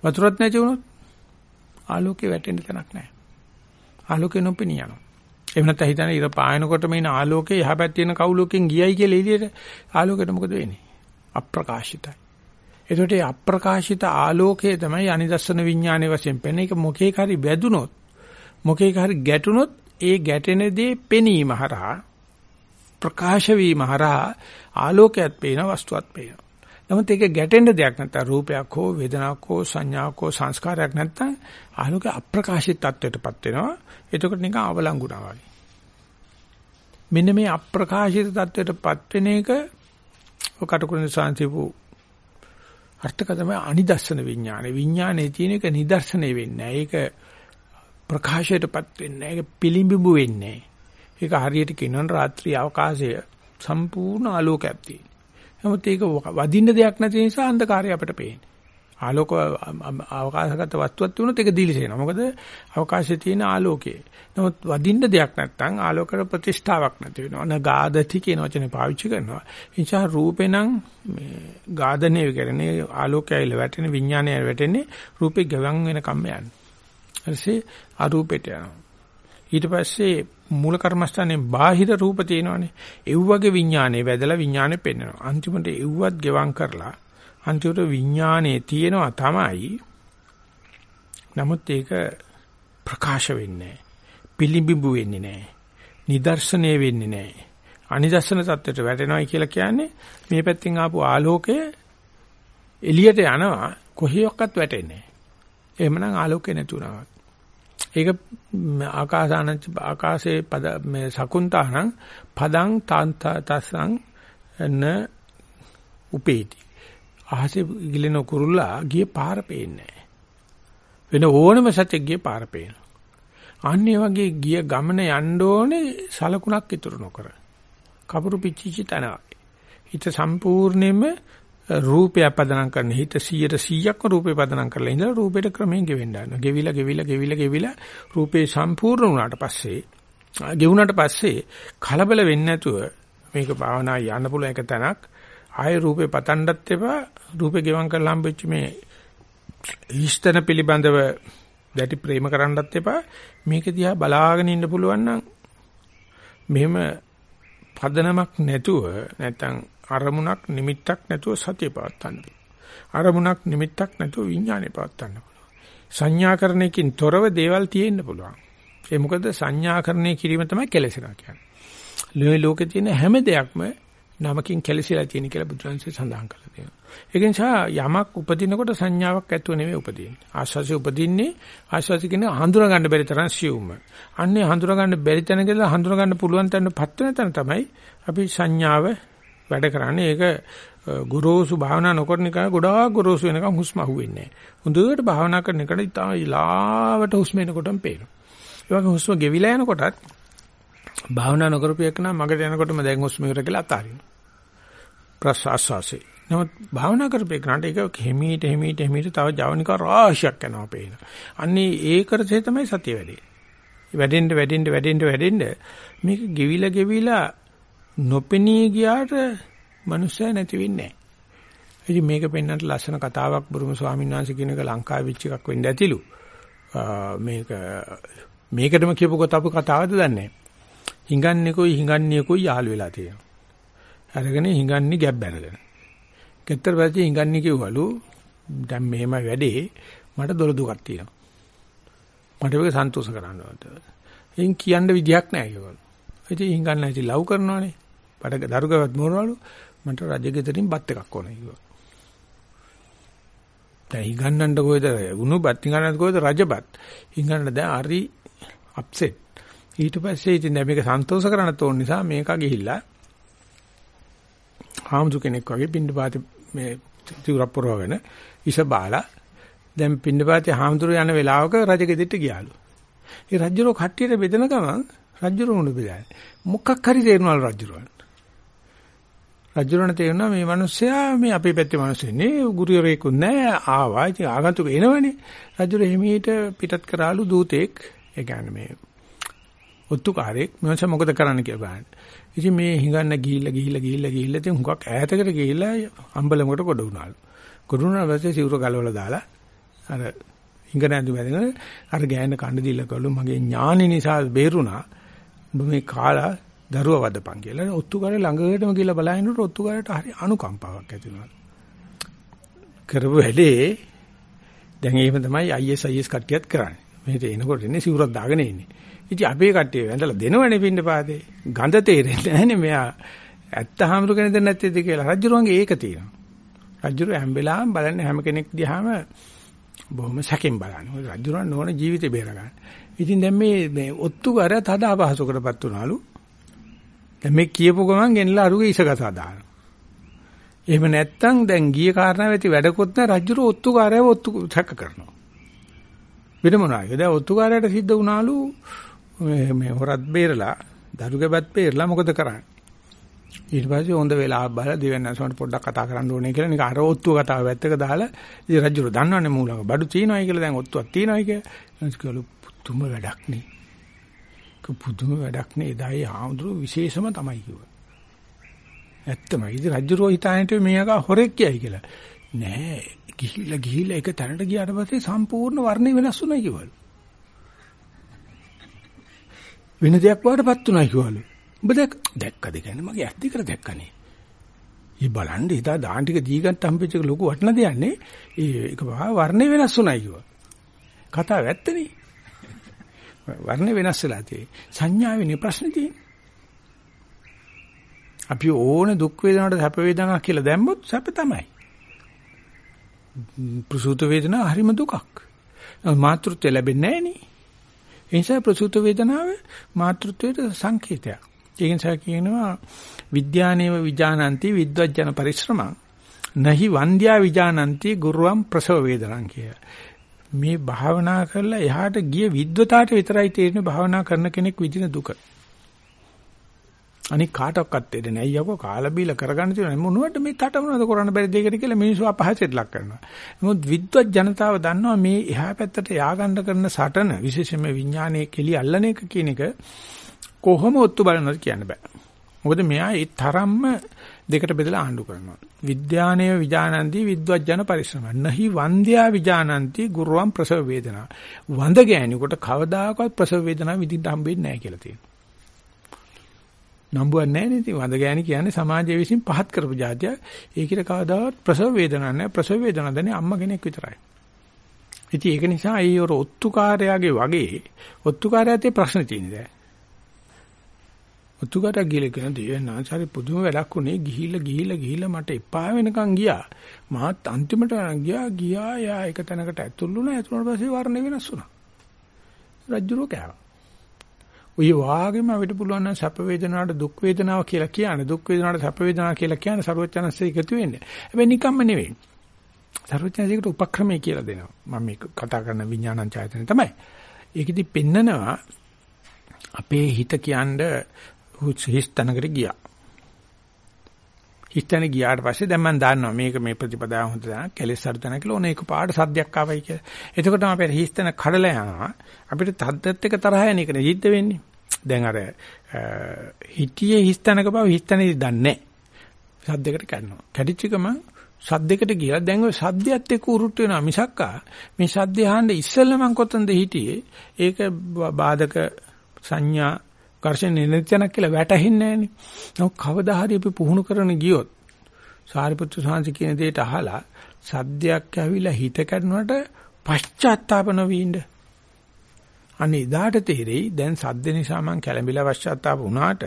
වතුරත් නැති වුණොත් ආලෝකේ වැටෙන්න තැනක් නැහැ. ආලෝකේ නොපෙනී යනවා. එහෙම නැත්නම් හිතන ඉර පායනකොට මේ ආලෝකේ යහපැත්තේ තියෙන කවුලෝකෙන් ගියයි කියලා එළියට ආලෝකයට මොකද වෙන්නේ? අප්‍රකාශිතයි. එතකොට මේ අප්‍රකාශිත ආලෝකය තමයි අනිදස්සන විඥානයේ වශයෙන් පෙනෙන එක මොකේක හරි වැදුනොත් මොකේක හරි ගැටුනොත් ඒ ගැටෙන දේ පෙනීම හරහා ප්‍රකාශ වීම හරහා ආලෝකයක් පේන වස්තුවක් පේනවා. නමුත් ඒක ගැටෙන්න දෙයක් නැත්නම් රූපයක් හෝ වේදනාවක් හෝ සංඥාවක් හෝ සංස්කාරයක් නැත්නම් ආලෝක අප්‍රකාශිත තත්වයටපත් වෙනවා. එතකොට නිකන් අවලංගුණා වගේ. මෙන්න මේ අප්‍රකාශිත தත්වයටපත් වෙන එක කටුකුරුනේ සාන්තිපු අර්ථක තමයි අනිදර්ශන විඥානේ. විඥානේ තියෙන එක නිදර්ශනේ වෙන්නේ ඒක ප්‍රකාශයටපත් වෙන්නේ ඒක පිළිඹු වෙන්නේ ඒක හරියට කියනවා රාත්‍රී අවකාශය සම්පූර්ණ ආලෝකයක් තියෙන. නමුත් ඒක වදින්න දෙයක් නැති නිසා අන්ධකාරය අපිට පේන්නේ. ආලෝක අවකාශගත වස්තුවක් තිබුණොත් ඒක දිලිසෙනවා. මොකද අවකාශයේ තියෙන ආලෝකය. නමුත් වදින්න දෙයක් නැත්නම් ආලෝකර ප්‍රතිෂ්ඨාවක් නැති වෙනවා. නගාදති කියන වචනේ පාවිච්චි කරනවා. ඒ නිසා රූපේ නම් මේ ගාදණය කරන්නේ ආලෝකයයිල වැටෙන විඥානයයි වැටෙන්නේ රූපේ ගවන් වෙන කම්ම යන්නේ. ඊටසේ අරූපෙට යනවා. ඊට පස්සේ මූල කර්මස්ථානේ බාහිර රූප තියෙනවානේ. ඒ වගේ විඥානේ වැදලා විඥානේ පෙන්වනවා. අන්තිමට එව්වත් ගෙවම් කරලා අන්තිමට විඥානේ තියෙනවා තමයි. නමුත් ඒක ප්‍රකාශ වෙන්නේ පිළිඹු වෙන්නේ නැහැ. නිදර්ශනය වෙන්නේ නැහැ. අනිදර්ශන தත්ත්වයට වැටෙනවයි කියලා කියන්නේ මේ පැත්තෙන් ආපු ආලෝකය එළියට යනවා කොහේවත් වැටෙන්නේ නැහැ. එහෙමනම් ආලෝකේ නැතුණා. ඒක ආකාසාන ආකාශේ පද මේ සකුන්තානං පදං තස්සං න උපේති. අහසේ ගිලෙන කුරුල්ලා ගියේ පාර පේන්නේ වෙන ඕනම සතෙක් ගියේ පාර පේනවා. අන්නේ වගේ ගිය ගමන යන්න ඕනේ සලකුණක් ඉතුරු නොකර. කපුරු පිච්චිච්ච තන හිත සම්පූර්ණයෙන්ම රූපය පදනම් කරන හිත 100ට 100ක්ම රූපේ පදනම් කරලා ඉඳලා රූපයට ක්‍රමයෙන් ගෙවෙන්න යනවා. ගෙවිලා ගෙවිලා ගෙවිලා ගෙවිලා රූපේ සම්පූර්ණ වුණාට පස්සේ ගෙවුණාට පස්සේ කලබල වෙන්නේ නැතුව මේක භාවනා යන්න පුළුවන් එක තැනක්. ආය රූපේ පතන්නත් එපා. රූපේ ගෙවම් කරලා හම්බෙච්ච මේ ඊස්තන පිළිබඳව දැටි ප්‍රේම කරන්නත් එපා. මේක දිහා බලාගෙන ඉන්න පුළුවන් නම් මෙහෙම පදනමක් නැතුව නැත්තම් අරමුණක් නිමිත්තක් නැතුව සතිය පවත්වන්න අරමුණක් නිමිත්තක් නැතුව විඥානය පවත්වන්න පුළුවන්. සංඥාකරණයකින් තොරව දේවල් තියෙන්න පුළුවන්. ඒ මොකද සංඥාකරණය කිරීම තමයි කෙලෙසනවා කියන්නේ. ලෝකේ තියෙන හැම දෙයක්ම නමකින් කෙලසිලා තියෙන කියලා බුදුන්සේ සඳහන් කළා තියෙනවා. ඒක නිසා යමක් උපදිනකොට සංඥාවක් ඇතුව නෙමෙයි උපදින්නේ. ආස්වාසිය උපදින්නේ ආස්වාසිය කියන හඳුනා ගන්න බැරි තරම් සියුම්ම. අන්නේ හඳුනා ගන්න බැරි තැන කියලා හඳුනා ගන්න පුළුවන් තැන පත් වෙන තැන තමයි අපි සංඥාව වැඩ කරන්නේ. ඒක ගුරුසු භාවනා නොකරන එක ගොඩාක් ගුරුසු වෙනකම් හුස්ම අහුවෙන්නේ නැහැ. හොඳට භාවනා කරන එකට ඉතා ඉලාවට හුස්ම එනකොටම පේනවා. ඒ වගේ හුස්ම ගෙවිලා යනකොටත් භාවනා නොකරපු එක නම් මගට යනකොටම දැන් හුස්ම ඉවර කියලා අතාරිනවා. ප්‍රසආසාසේ. නමුත් භාවනා කරපේ ගන්නට ඒක හිමීට හිමීට හිමීට තව ජවනික රාශියක් යනවා පේන. අන්නේ ඒ කරසේ තමයි සතිය වැඩේ. වැඩෙන්න වැඩෙන්න වැඩෙන්න වැඩෙන්න මේක ගෙවිලා ගෙවිලා නොපෙනී ගියාට මනුස්සය නැති වෙන්නේ නැහැ. ඉතින් මේක පෙන්වන්නට ලස්සන කතාවක් බුරුම ස්වාමීන් වහන්සේ කියන එක ලංකාවේ විච් එකක් වෙන්න ඇතිලු. මේක මේකටම කියපු කොට අපු කතාවද දන්නේ නැහැ. හිඟන්නේකෝයි හිඟන්නේකෝයි යාළු වෙලා තියෙනවා. අරගෙන හිඟන්නේ ගැබ් අරගෙන. ගෙත්තර පස්සේ හිඟන්නේ කිව්වලු දැන් මෙහෙම වැඩේ මට දොළ දුකක් තියෙනවා. මට මේක සන්තෝෂ කරන්න ඕනට. එයින් කියන්න විදියක් නැහැ ඒගොල්ලෝ. ඉතින් හිඟන්න නැති ලව් කරනවානේ. බඩ දරුගවත් මොනවලු මට රජගෙදරින් බත් එකක් ඕනේ කිව්වා. දැන් හිඟන්නන්න කොහෙද උණු බත් හිඟන්නන්න කොහෙද රජබත්. හිඟන්න දැන් හරි අප්සෙට්. ඊට පස්සේ ඉතින් දැන් මේක සන්තෝෂ කරන්න තෝරන නිසා මේක ගිහිල්ලා හාමුදුර කෙනෙක් වගේ පින්නපාතේ මේ තිවුරක් පුරවගෙන ඉස බාලා දැන් පින්නපාතේ හාමුදුර යන වෙලාවක රජගෙදරට ගියාලු. ඒ රජුරෝ කට්ටියට බෙදෙන ගමන් රජුරෝ උණු බෙදන්නේ. මොකක් හරි තේරෙනවලු රජුරෝ. රජුරණ තේරුණා මේ මිනිස්සයා මේ අපේ පැත්තේ මිනිස්සුනේ ගුරුවරයෙකුත් නැහැ ආවා. ඉතින් ආගන්තුක එනවනේ. රජුර එහිමීට පිටත් කරාලු දූතෙක්. ඒ කියන්නේ මේ ඔත්තුකාරයෙක් මම මොකද කරන්න කියලා බලන්න. ඉතින් මේ හිඟන්න ගිහිල්ලා ගිහිල්ලා ගිහිල්ලා ගිහිල්ලා ඉතින් හුඟක් ඈතකට ගිහිල්ලා අම්බලමකට කොට වුණාලු. කොට වුණා පස්සේ සිවුර ගලවලා දාලා අර හිඟන ඇඳු බැඳගෙන අර ගෑන කන්න දීලා කළු මගේ ඥානෙ නිසා බේරුණා. ඔබ මේ කාලා දරුව වදපන් කියලා ඔත්තුකාරේ ළඟටම ගිහිල්ලා බලහිනකොට ඔත්තුකාරට හරි අනුකම්පාවක් ඇති වුණා. කරපු වැඩේ දැන් එහෙම තමයි IS IS කට්ටියත් කරන්නේ. මෙහෙට එනකොට ඉන්නේ සිවුරක් දාගෙන ඉන්නේ. ඉතින් අපේ කට්ටිය වැඳලා දෙනවනේ පින්න පාදේ. ගඳ තේරෙන්නේ නැහනේ මෙයා ඇත්ත හාමුදුර කෙනෙක් දෙන්නේ නැත්තේද කියලා. රජුරුවන්ගේ ඒක තියෙනවා. රජුරු හැම වෙලාවෙම බලන්නේ හැම කෙනෙක් දිහාම බොහොම සැකෙන් බලන්නේ. රජුරුවන් නෝන ජීවිතේ බේර ගන්න. ඉතින් දැන් මේ මේ ඔත්තු කර තද අපහසුකටපත් වුණාලු. දැන් මේ කියපු ගමන් ගෙනලා අරුගේ ඉසගසා දානවා. එහෙම නැත්තම් දැන් ගිය කාරණාව ඇති වැඩකොත් නැ රජුර ඔත්තුකාරයව ඔත්තු සැක කරනවා. වෙන මොනවාද? දැන් ඔත්තුකාරයට සිද්ධ වුණාලු මේ හොරත් බේරලා දරුගබත් බේරලා මොකද කරන්නේ? ඊට පස්සේ හොඳ වෙලාවක් බලලා දෙවන්නසමට පොඩ්ඩක් කතා කරන්න ඕනේ කියලා නික අර ඔත්තුව කතාව වැත්තක දාලා ඉතින් රජුර දන්නවනේ මූලක බඩු තියනවායි කියලා දැන් ඔත්තුවක් තියනවායි කියලා. ඒකලු පුදුම වැඩක් නේ. පුදුම වැඩක් නේ. එදායි ආමුදුරු විශේෂම තමයි කිව්වා. ඇත්තමයි. ඉතින් රජුරෝ හිතානට මේක හොරෙක් කියයි කියලා. නෑ. ගිහිල්ලා ගිහිල්ලා එක තැනට ගියාට පස්සේ සම්පූර්ණ වර්ණය වෙනස් වුණා කිව්වලු. වෙන දෙයක් වඩපත් වුණා කිව්වලු. ඔබ දැක් දැක්කද කියන්නේ මගේ ඇස් දෙකට දැක්කනේ. ඊ බලන්න හිතා දාන් ටික දීගන්ට හම්බෙච්ච එක ලොකු වටන දෙයක් නේ. ඒ එක වර්ණය වෙනස් වුණා කිව්වා. කතාව ඇත්තනේ. වර්ණ වෙනස් වෙලා තියෙන්නේ. සංඥාවේ ප්‍රශ්නේ තියෙන්නේ. අපි ඕන දුක් වේදනාවට සැප වේදනා කියලා දැම්මොත් සැප තමයි. ප්‍රසූත වේදනාව හරිම දුකක්. මාතෘත්වය ලැබෙන්නේ නැහැ නේ. ඒ නිසා ප්‍රසූත වේදනාව මාතෘත්වයට සංකේතයක්. ඒ නිසා කියනවා විද්‍යානේව විජානಂತಿ විද්වජන පරිශ්‍රමං නහි වන්ද්‍යා විජානಂತಿ ගුරුවම් ප්‍රසව වේදනං කිය. මේ භාවනා කරලා එහාට ගිය විද්වතාවට විතරයි තේරෙන්නේ භාවනා කරන කෙනෙක් විඳින දුක. අනික කාටවත් තේරෙන්නේ නැහැ. අයියෝ කාලා බීලා කරගන්න තියෙන මොනවද මේ කට මොනවද කරන්න බැරි දෙයකට කියලා මිනිස්සු අපහසෙට ලක් කරනවා. නමුත් විද්වත් ජනතාව දන්නවා මේ එහා පැත්තට ය아가න්න කරන සටන විශේෂයෙන්ම විඥානයේ කෙලි අල්ලන එක කියන එක කොහොම ඔත්තු බලනවද කියන්න බෑ. මොකද මෙයා ඒ තරම්ම දෙකට බෙදලා ආණ්ඩු කරනවා. විද්‍යානය විජානන්ති විද්වජ්ජන පරිශ්‍රම. නහි වන්ද්‍යා විජානන්ති ගුරුවම් ප්‍රසව වේදනා. වඳ ගෑණිකොට කවදාකවත් ප්‍රසව වේදනාව විඳින්න හම්බෙන්නේ නැහැ කියලා තියෙනවා. නම්බුවක් නැහැ නේද? වඳ ගෑණි කියන්නේ සමාජය විසින් පහත් කරපු જાතිය. ඒකිට කවදාවත් ප්‍රසව වේදනාවක් නැහැ. ප්‍රසව වේදනාව දැනේ අම්මා කෙනෙක් විතරයි. ඉතින් ඒක නිසා ඒ ඔර ඔත්තුකාරයාගේ වගේ ඔත්තුකාරයාට ප්‍රශ්න තියෙනවා. මුතුගටක් ගිහලා කියන දේවනාංශරි පුදුම වැඩක් උනේ ගිහිල්ලා ගිහිල්ලා ගිහිල්ලා මට එපා වෙනකන් ගියා. මාත් අන්තිමට ගියා ගියා යා එක තැනකට ඇතුළු වුණා. ඇතුළුනට පස්සේ වර්ණේ වෙනස් වුණා. රජ්ජුරෝ කෑවා. ඔය වාගේම අපිට පුළුවන් නම් සැප වේදනාවට දුක් වේදනාව කියලා කියන්නේ දුක් වේදනාවට සැප වේදනාව කියලා කියන්නේ ਸਰවඥාන්සේ එකතු වෙන්නේ. හැබැයි නිකම්ම නෙවෙයි. ਸਰවඥාන්සේකට උපක්‍රමයේ කියලා දෙනවා. මම මේ කතා කරන විඥානං චෛතන්‍ය තමයි. ඒකෙදි පෙන්නනවා අපේ හිත කියන්නේ හිස්තනකට ගියා. හිස්තන ගියාට පස්සේ දැන් මම දන්නවා මේක මේ ප්‍රතිපදාව හොඳ දැන කෙලෙස් අර්ධන කියලා ඕන එක පාඩ සද්දයක් ආවයි කියලා. එතකොට අපේ හිස්තන කඩලා යනවා. අපිට තද්දත් එක තරහ යන එකනේ සිද්ධ වෙන්නේ. දැන් අර හිටියේ හිස්තනක බව හිස්තනේදී දන්නේ සද්දයකට කඩනවා. කැඩිච්ච ගමන් සද්දයකට ගියා දැන් ඔය සද්දයත් එක්ක උරුට්ට වෙනවා මිසක්කා මේ සද්දය අහන්න ඉස්සෙල්ලා මං කොතනද හිටියේ ඒක බාධක සංඥා ඝර්ෂණ නිරතනක් කියලා වැටහෙන්නේ නැහනේ. නමුත් කවදා හරි අපි පුහුණු කරන ගියොත් සාරිපුත්‍ර සාංශ කියන දෙයට අහලා සද්දයක් ඇවිල්ලා හිත කැඩුනට පශ්චාත්තාප නොවීඳ අනේ ඉදාට තේරෙයි දැන් සද්ද නිසා මං කැළඹිලා පශ්චාත්තාප වුණාට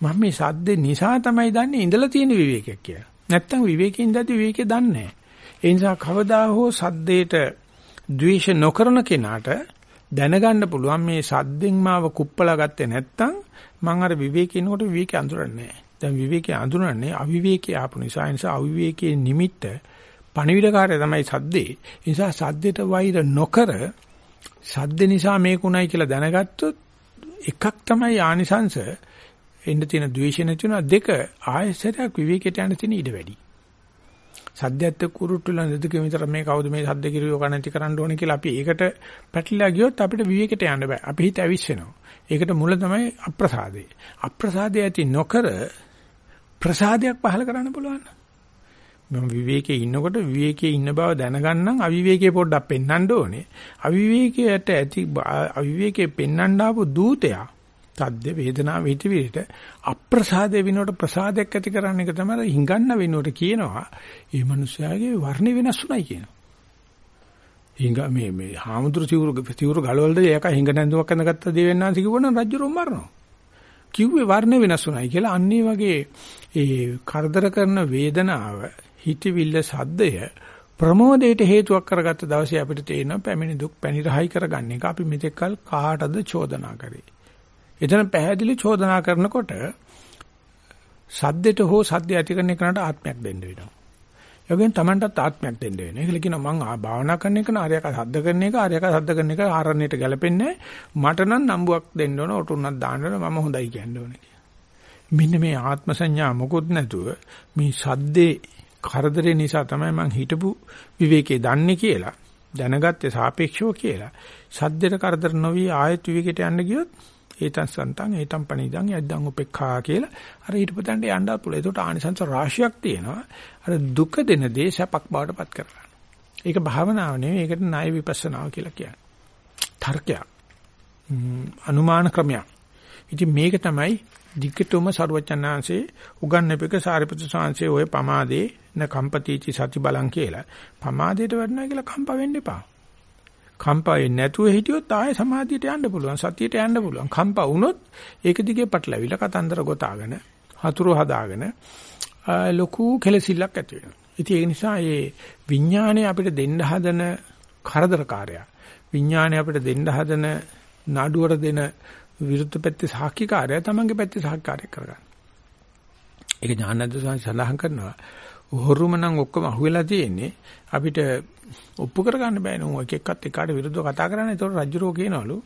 මම මේ සද්ද නිසා තමයි දන්නේ ඉඳලා තියෙන විවේකයක් කියලා. නැත්තම් විවේකේ ඉඳද්දි විවේකේ දන්නේ නැහැ. ඒ නිසා කවදා හෝ සද්දේට ද්වේෂ නොකරන කෙනාට දැනගන්න පුළුවන් මේ සද්දෙන් මාව කුප්පලා ගත්තේ නැත්තම් මං අර විවේකේ ඉනකොට විවේකේ අඳුරන්නේ නැහැ. දැන් විවේකේ අඳුරන්නේ අවිවේකේ ආපු නිසා. ඒ නිසා අවිවේකයේ නිමිත්ත පණිවිඩකාරය තමයි සද්දේ. ඒ නිසා සද්දෙට වෛර නොකර සද්ද නිසා මේකුණයි කියලා දැනගත්තොත් එකක් තමයි ආනිසංශ එන්න තියෙන ද්වේෂ නැතිවෙන දෙක ආයසරයක් විවේකයට යන තියෙන ඉඩ වැඩි. සද්දයත් එක්ක උරුට්ටුලා දෙදක විතර මේ කවුද මේ සද්ද කිරියෝ කණටි කරන්න ඕනේ කියලා අපි ඒකට පැටලලා ගියොත් අපිට විවේකයට යන්න බෑ. අපි හිත ඇවිස්සෙනවා. ඒකට මුල තමයි අප්‍රසාදේ. අප්‍රසාදේ ඇති නොකර ප්‍රසාදයක් පහල කරන්න පුළුවන්. මම විවේකයේ ඉන්නකොට විවේකයේ ඉන්න බව දැනගන්නම් අවිවේකයේ පොඩ්ඩක් පෙන්වන්න ඕනේ. අවිවේකයට ඇති අවිවේකයේ පෙන්වන්න ආපු දූතයා සද්ද වේදනාව හිතවිලිට අප්‍රසාදේ විනෝඩ ප්‍රසාදයක් ඇති කරන්න එක තමයි හිඟන්න වෙනුවට කියනවා. මේ මිනිස්යාගේ වර්ණ වෙනස් උනායි කියනවා. හිඟ මේ මේ හාමුදුරු සිවුරු සිවුරු ගලවලද ඒක හිඟ නැන්දුවක් අඳගත්ත දෙවෙන්නාන්සි කිව්වනම් රජුරොම් මරනවා. කිව්වේ වර්ණ වෙනස් උනායි කියලා අන්නේ වගේ ඒ කරදර කරන වේදනාව හිතවිල්ල සද්දය ප්‍රමෝදයට හේතුවක් කරගත්ත දවසේ අපිට තේරෙනවා පැමිණි දුක් පැනිරහයි කරගන්න එක අපි මෙතෙක්කල් කාටද චෝදනා කරේ. එතන පැහැදිලි චෝදනා කරනකොට සද්දෙට හෝ සද්ද ඇති කරන එකට ආත්මයක් දෙන්න වෙනවා. ඒ වගේම Tamanටත් ආත්මයක් දෙන්න වෙනවා. ඒකල කියනවා මං භාවනා කරන එක නාරයක සද්ද කරන එක ආරයක සද්ද කරන එක ආරණ්‍යයට ගැලපෙන්නේ මට නම් නම්බුවක් දෙන්න ඕන ඔටුන්නක් දාන්න ඕන මම හොඳයි කියන්න ඕනේ. මෙන්න මේ ආත්ම සංඥා මොකොත් නැතුව මේ සද්දේ කරදරේ නිසා තමයි මං හිටපු විවේකේ දන්නේ කියලා දැනගත්තේ සාපේක්ෂව කියලා. සද්දේට කරදර නොවි ආයත් විවේකයට යන්න ගියොත් ඒතං සන්තං ඒතං පණිදං යද්දං උපේක්ඛා කියලා අර ඊටපතන්ට යන්න පුළුවන්. ඒකට ආනිසංස රාශියක් තියෙනවා. අර දුක දෙන දේ සැපක් බවට පත් කරගන්න. ඒක භාවනාව නෙවෙයි. ඒකට ණය විපස්සනාව කියලා කියන්නේ. තර්කයක්. අනුමාන ක්‍රමයක්. ඉතින් මේක තමයි දිග්ගතොම සරුවචනාංශේ උගන්වපෙක සාරිපුත්‍ර සාංශේ ඔය පමාදේ න කම්පතිචි සති බලං කියලා. පමාදයට වඩනවා කියලා කම්ප වෙන්න එපා. කම්පාවේ නැතුව හිටියොත් ආයෙ සමාධියට යන්න පුළුවන් සතියට යන්න පුළුවන්. කම්පා වුණොත් ඒක දිගේ පටලැවිලා කතන්දර ගොතාගෙන හතුරු හදාගෙන ලොකු කෙලසිල්ලක් ඇති වෙනවා. ඉතින් ඒ නිසා මේ විඥානය අපිට දෙන්න හදන කරදරකාරයා විඥානය අපිට දෙන්න හදන නඩුවට දෙන විරුද්ධ පැත්තේ සාක්ෂිකාරයා තමන්ගේ පැත්තේ සාක්ෂිකාරයක් කරගන්න. ඒක ඥානද්ද සඳහන් කරනවා. හොරුම නම් ඔක්කොම අහුවෙලා තියෙන්නේ අපිට ඔප්පු කරගන්න බෑ නෝ එක එක්කත් එකාට විරුද්ධව කතා කරන්නේ ඒතකොට රජුරෝ කියනවලු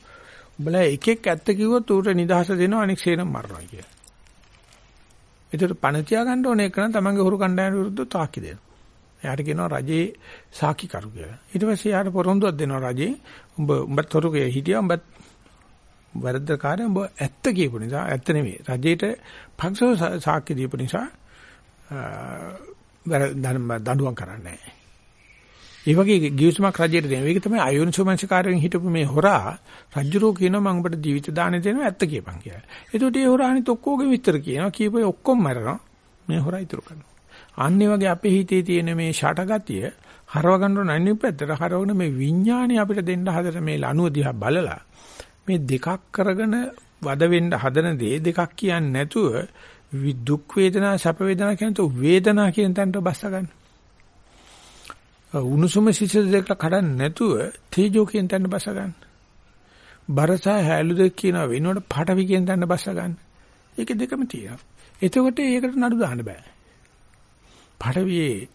උඹලා එක එක ඇත්ත කිව්වොත් ඌට නිදහස දෙනවා අනික සේනම් මරනවා කියලා. ඒතර පණ තියා ගන්න ඕනේ කරන තමන්ගේ හොරු කණ්ඩායම විරුද්ධව තාකි දෙනවා. එයාට කියනවා රජේ සාකි කරු කියලා. ඊට පස්සේ එයාට පොරොන්දුවක් දෙනවා රජේ උඹ උඹත් හොරුකේ හිටියා උඹත් වැරද්දකාරය උඹ ඇත්ත කියපු නිසා ඇත්ත නෙමෙයි. රජේට පක්ෂව සාක්ෂි දීපු නිසා දඬුවම් කරන්නේ නැහැ. ඒ වගේ ගිවිසුමක් රජයට දෙනවා. ඒක තමයි අයෝනිසෝමනසිකාරයෙන් හිටපු මේ හොරා රජුරෝ කියනවා මම ඔබට ජීවිත දාණය දෙනවා ඇත්ත කියපන් කියලා. එතකොට ඒ හොරා අනිත් ඔක්කොගේ විස්තර කියනවා. කීපේ ඔක්කොම මරනවා. මේ හොරා ඉතුරු කරනවා. අන්නේ වගේ අපේ හිතේ තියෙන මේ ෂටගතිය හරව ගන්න නැණි පැත්තට හරවන මේ විඥාණය අපිට දෙන්න හදන මේ ලනුව දිහා බලලා මේ දෙකක් කරගෙන වද වෙන්න හදන දේ දෙකක් කියන්නේ නැතුව දුක් වේදනා සැප වේදනා කියන තෝ වේදනා කියන තැනට බස්ස ගන්න. උණුසුම සිසිල් දෙක කඩන්න නැතුව තේජෝ කියන තැනට බස්ස ගන්න. බරස හැලු දෙක කියන වෙනකොට පටවි කියන තැනට බස්ස ගන්න. ඒක දෙකම තියෙනවා. එතකොට ඒකට නඩු දාන්න බෑ. පටවියේ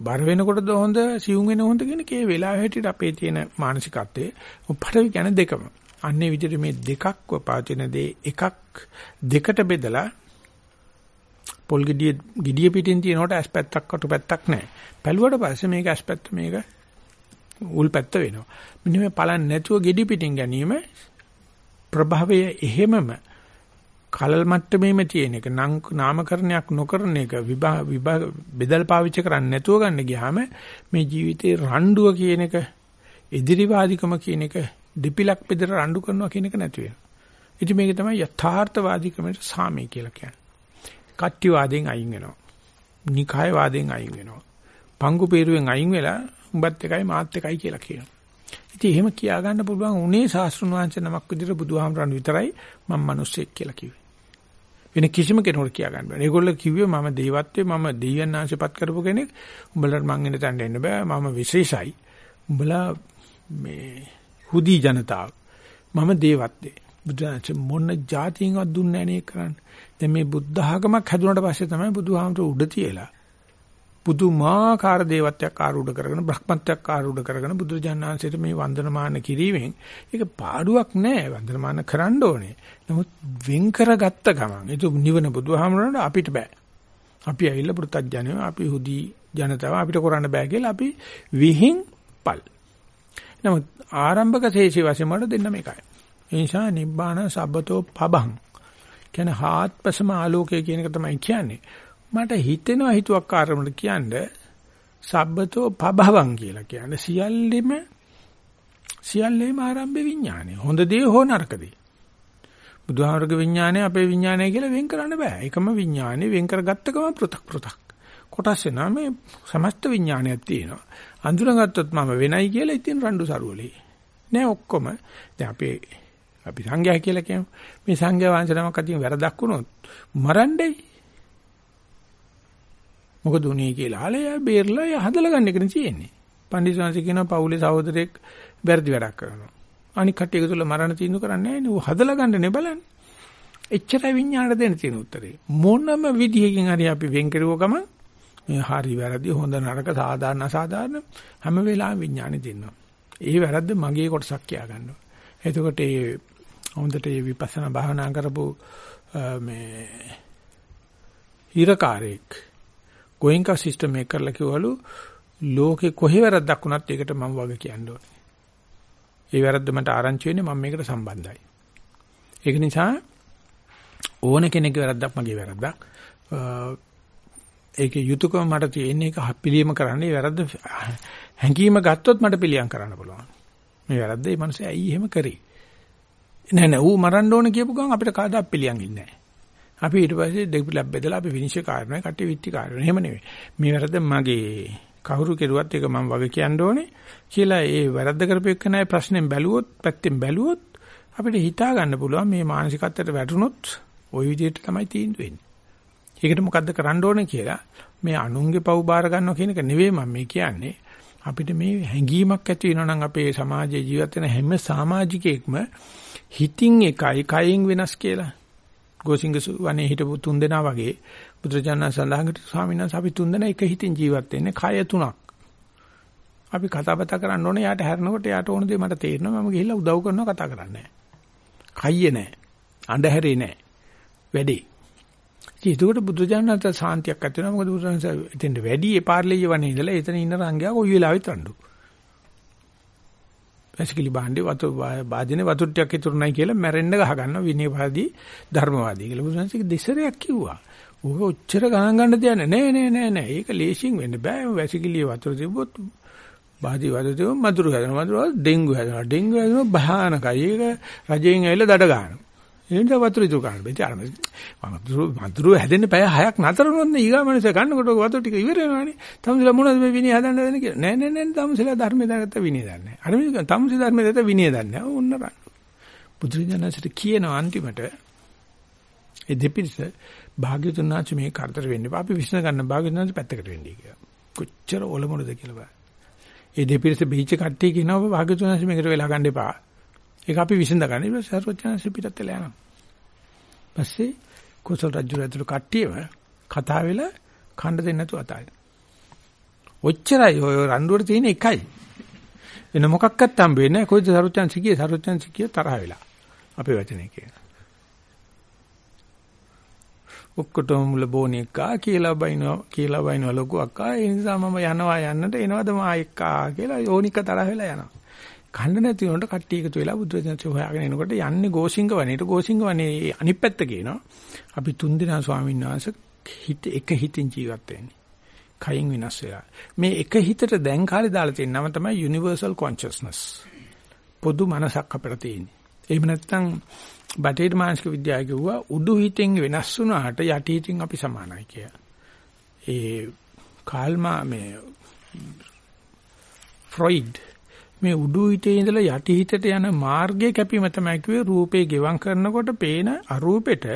බර වෙනකොටද හොඳ සියුම් වෙන හොඳ කියන කේ වෙලාව හැටියට අපේ තියෙන මානසිකත්වයේ පටවි කියන දෙකම. අන්නේ විදිහට මේ දෙකක්ව පාතින දේ එකක් දෙකට බෙදලා පොල් ගෙඩිය ගෙඩිය පිටින් තියෙනකොට ඇස් පැත්තක් අටු පැත්තක් නැහැ. පැලුවට පස්සේ මේක ඇස් පැත්ත මේක උල් පැත්ත වෙනවා. මෙන්න මේ බලන්නේ නැතුව ගෙඩි පිටින් ගැනීම ප්‍රභවය එහෙමම කලල් මට්ටමේම තියෙන එක නාමකරණයක් නොකරන එක විභා බෙදල් පාවිච්චි කරන්නේ නැතුව ගන්න ගියාම මේ ජීවිතේ රණ්ඩුව කියන එක එදිරිවාදිකම කියන එක දෙපිලක් බෙදලා රණ්ඩු කරනවා කියන එක නැති වෙනවා. ඉතින් මේක තමයි යථාර්ථවාදීකමට සාමය කියලා කියන්නේ. කට්ටි වාදයෙන් අයින් වෙනවා. නිකාය වාදයෙන් අයින් වෙනවා. පංගු peerුවෙන් අයින් වෙලා උඹත් එකයි මාත් එකයි කියලා කියනවා. ඉතින් එහෙම කියා ගන්න පුළුවන් උනේ ශාස්ත්‍රුන් වහන්සේ නමක් විදිහට බුදුහාමරන් විතරයි මම මිනිස්සෙක් කියලා කිව්වේ. වෙන කිසිම කෙනෙකුට කියා ගන්න බෑ. ඒගොල්ලෝ කිව්වේ මම දේවත්වයේ මම දෙවියන් ආශිපත් කරපු කෙනෙක්. උඹලට මං එන්න තැන්න එන්න බෑ. මම විශේෂයි. උඹලා මේ හුදි ජනතාව. මම දේවත්වයේ. බුදුන්සේ මොන જાතියින්වත් දුන්නේ නැහැ නේ කරන්නේ. දැන් මේ බුද්ධ ආගමක් හැදුනට පස්සේ තමයි බුදුහාමර උඩ තියලා පුදුමාකාර දේවත්වයක් ආරූඪ කරගෙන බ්‍රහ්මත්වයක් ආරූඪ කරගෙන බුදුරජාණන් වහන්සේට මේ වන්දනමාන කිරීමෙන් ඒක පාඩුවක් නෑ වන්දනමාන කරන්න ඕනේ. නමුත් වෙන් කරගත්ත ගමන් ඒක නිවන බුදුහාමරට අපිට බෑ. අපි ඇවිල්ලා පුරුතඥයෝ අපි හුදි ජනතාව අපිට කරන්න බෑ කියලා අපි විහිං පල්. නමුත් ආරම්භක ශේෂි වශයෙන් වල දෙන්න මේකයි. ඒ නිසා නිබ්බාන සබ්බතෝ පබං කියන හාත්පසම ආලෝකය කියන එක තමයි කියන්නේ. මට හිතෙනවා හිතුවක් ආරමුණ කියන්නේ සබ්බතෝ පබවං කියලා කියන්නේ සියල්ලෙම සියල්ලෙම ආරම්භ විඥානය. හොඳ දේ හෝ නරක දේ. බුදුහාමරගේ විඥානය අපේ විඥානය කියලා වෙන් කරන්න බෑ. එකම විඥානේ වෙන් කරගත්ත ගමන් පෘ탁 පෘ탁. කොටස් වෙනා මේ සමස්ත විඥානයක් තියෙනවා. අඳුනගත්තොත් මම වෙනයි කියලා ඉතින් රණ්ඩු සරුවලේ. නෑ ඔක්කොම දැන් අපේ අපි සංඝයා කියලා කියමු. මේ සංඝයා වහන්සේ නමක් අතින් වැරදක් වුණොත් මරණ්ඩේ. මොකද උනේ කියලා ආලය බේරලා හදලා ගන්න එකනේ තියෙන්නේ. පණ්ඩිත සංඝ කියනවා පවුලේ සහෝදරෙක් වැරදි වැඩක් කරනවා. අනික කට්ටිය එකතුල මරණ තීන්දුව කරන්නේ නැහැ නේ. ඌ හදලා ගන්නනේ බලන්නේ. එච්චරයි විඥාණයට දෙන්න තියෙන උත්තරේ. මොනම විදියකින් හරි අපි වෙන් කරුව ගමන් මේ හරි වැරදි හොඳ නරක සාධාරණ අසාධාරණ හැම වෙලාවෙම විඥාණය දෙන්නවා. ඒ වැරද්ද මගේ කොටසක් කියා ගන්නවා. එතකොට ඒ හොඳට මේ විපස්සනා භාවනා කරපු මේ හිරකාරයෙක් ගෝයන්කා සිස්ටම් එක කරලා කිව්වලු ලෝකේ කොහේ වැරද්දක් වුණත් ඒකට මම වග කියන්න ඕනේ. ඒ වැරද්ද මට ආරංචි වෙන්නේ මම මේකට සම්බන්ධයි. ඒක නිසා ඕන කෙනෙක්ගේ වැරද්දක් මගේ වැරද්දක්. ඒකේ යුතුයකම මට තියෙන එක පිළියම කරන්නේ වැරද්ද හැංගීම ගත්තොත් මට පිළියම් කරන්න පුළුවන්. මේ වැරද්ද මේ මිනිස්සු ඇයි එහෙම කරේ? නෑ නෑ ඌ මරන්න ඕන කියපු ගමන් අපිට කාදාක් පිළියම් ඉන්නේ නෑ. අපි ඊට පස්සේ දෙක් ලැබ් බෙදලා අපි විනිශ්චය කාරණා කට්ටිය විත්ති කාරණා. එහෙම නෙවෙයි. මේ වැරද්ද මගේ කවුරු කෙරුවත් ඒක මම වගේ කියන්න ඕනේ කියලා ඒ වැරද්ද කරපු එක්කනයි ප්‍රශ්නෙන් බැලුවොත් පැත්තෙන් බැලුවොත් අපිට හිතා ගන්න පුළුවන් මේ මානසිකත්වයට වැටුනොත් ওই විදිහට තමයි තීන්දුව වෙන්නේ. ඒකට මොකද්ද කරන්න ඕනේ කියලා මේ අනුන්ගේ පව් බාර ගන්නවා කියන එක නෙවෙයි මම මේ කියන්නේ. අපිට මේ හැඟීමක් ඇති වෙනවා නම් අපේ සමාජයේ ජීවත් වෙන හැම සමාජිකයෙක්ම හිතින් එකයි කයින් වෙනස් කියලා. ගෝසිංග වනේ හිටපු තුන් දෙනා වගේ බුදුරජාණන් සඳහන් කර ස්වාමීන් වහන්සේ අපි තුන් දෙනා එක හිතින් ජීවත් වෙන්නේ කය තුනක්. අපි කතා බතා කරන්න ඕනේ යාට හැරෙනකොට යාට ඕන දේ මට තේරෙනවා මම ගිහිල්ලා උදව් කරනවා කතා කරන්නේ නැහැ. කයියේ නැහැ. අඳුරේ නැහැ. වැඩේ. ඉතින් ඒකට බුදුජානක සාන්තියක් ඇති වෙනවා මොකද බුදුරජාණන් එතෙන්ට වැඩි ඒ පාර්ලිය වනේ ඉඳලා එතන ඉන්න රංගයා කොයි වෙලාවෙත් රණ්ඩු. වැසිකිලි බාණ්ඩේ වතු වාදිනේ වතුර ටිකක් ඉතුරු නැහැ කියලා මැරෙන්න ගහ ගන්නවා විනයවාදී ධර්මවාදී කියලා බුදුසසුන දෙසරයක් කිව්වා. ඕක ඔච්චර ගණන් ගන්න දෙයක් නෑ නෑ නෑ නෑ. ඒක ලේසියෙන් වෙන්න බෑ. වැසිකිලි වතුර තිබ්බොත් බාදී වතුර තිබ්බොත් මදුරු හැදෙනවා. මදුරු ඩෙන්ගු හැදෙනවා. ඩෙන්ගු හැදෙනවා භයානකයි. ඒක රජයෙන් ඇවිල්ලා දඩ ගන්නවා. එනිට වතුර ඉතුරු කරන්න බෑ. ඉතින් අර වතුර වතුර හැදෙන්න පැය 6ක් නතර වුණොත් ඊගා මනස ගන්නකොට වතුර ටික ඉවර වෙනවානේ. තමුසලා මොනවද මේ විනය හදන්න දෙන්නේ කියලා. නෑ නෑ නෑ තමුසලා ධර්මයේ දාගත්ත විනය දන්නේ. අර මේ තමුසේ ධර්මයේ දාගත්ත විනය දන්නේ. ඕන්න රන්න. බුදුරජාණන්සේට කියනවා අන්තිමට ඒ දෙපිරිස භාග්‍යතුන් වහන්සේ මේ කරදර වෙන්න එපා. අපි විශ්න ගන්න භාග්‍යතුන් වහන්සේ පැත්තකට වෙන්නයි කියලා. කොච්චර ඔලමුණද කියලා බලන්න. ඒ දෙපිරිස බීච කට්ටිය කියනවා භාග්‍යතුන් වහන්සේ මේකට වෙලා ගන්න එපා. ඒක අපි විසඳ ගන්න. ඊට පස්සේ සර්වඥාන්සේ පිටත් වෙලා යනවා. පස්සේ කුසල රජු ඇතුළු කට්ටියව කතා වෙලා කණ්ඩ දෙන්න නැතුව අතාරින. ඔච්චරයි ඔය රණ්ඩුවට තියෙන එකයි. වෙන මොකක්වත් හම්බ වෙන්නේ නැහැ. කොයිද සර්වඥාන්සේ කියේ සර්වඥාන්සේ කිය තරහ වෙලා. අපේ වචනේ කියන. ඔක්කොටම මුල බෝනි එක්කා කියලා බයිනවා කියලා බයිනවා ලොකු අක්කා ඒ නිසා මම යනවා යන්නට එනවද මා එක්කා කියලා යෝනික තරහ වෙලා යනවා. කන්න නැති උනට කට්ටිය එකතු වෙලා බුදුරජාණන් හොයාගෙන එනකොට යන්නේ ගෝසිංග වනේට ගෝසිංග වනේ අනිත් පැත්ත කියනවා. අපි තුන් දෙනා ස්වාමීන් වහන්සේ හිත එක හිතින් ජීවත් වෙන්නේ. කයින් විනාශ වෙලා. මේ එක හිතට දැන් කාලේ දාලා තියෙන නම තමයි universal consciousness. පොදු මනසක් අපිට තියෙන්නේ. එහෙම නැත්නම් බටේට මානසික විද්‍යාව කිව්වා උඩු හිතෙන් වෙනස් වුණාට යටි හිතින් අපි සමානයි කියලා. ඒ කාල්මා මේ ෆ්‍රොයිඩ් මේ උඩු හිතේ ඉඳලා යටි හිතට යන මාර්ගයේ කැපීම තමයි කිව්වේ රූපේ ගෙවම් කරනකොට පේන අරූපෙට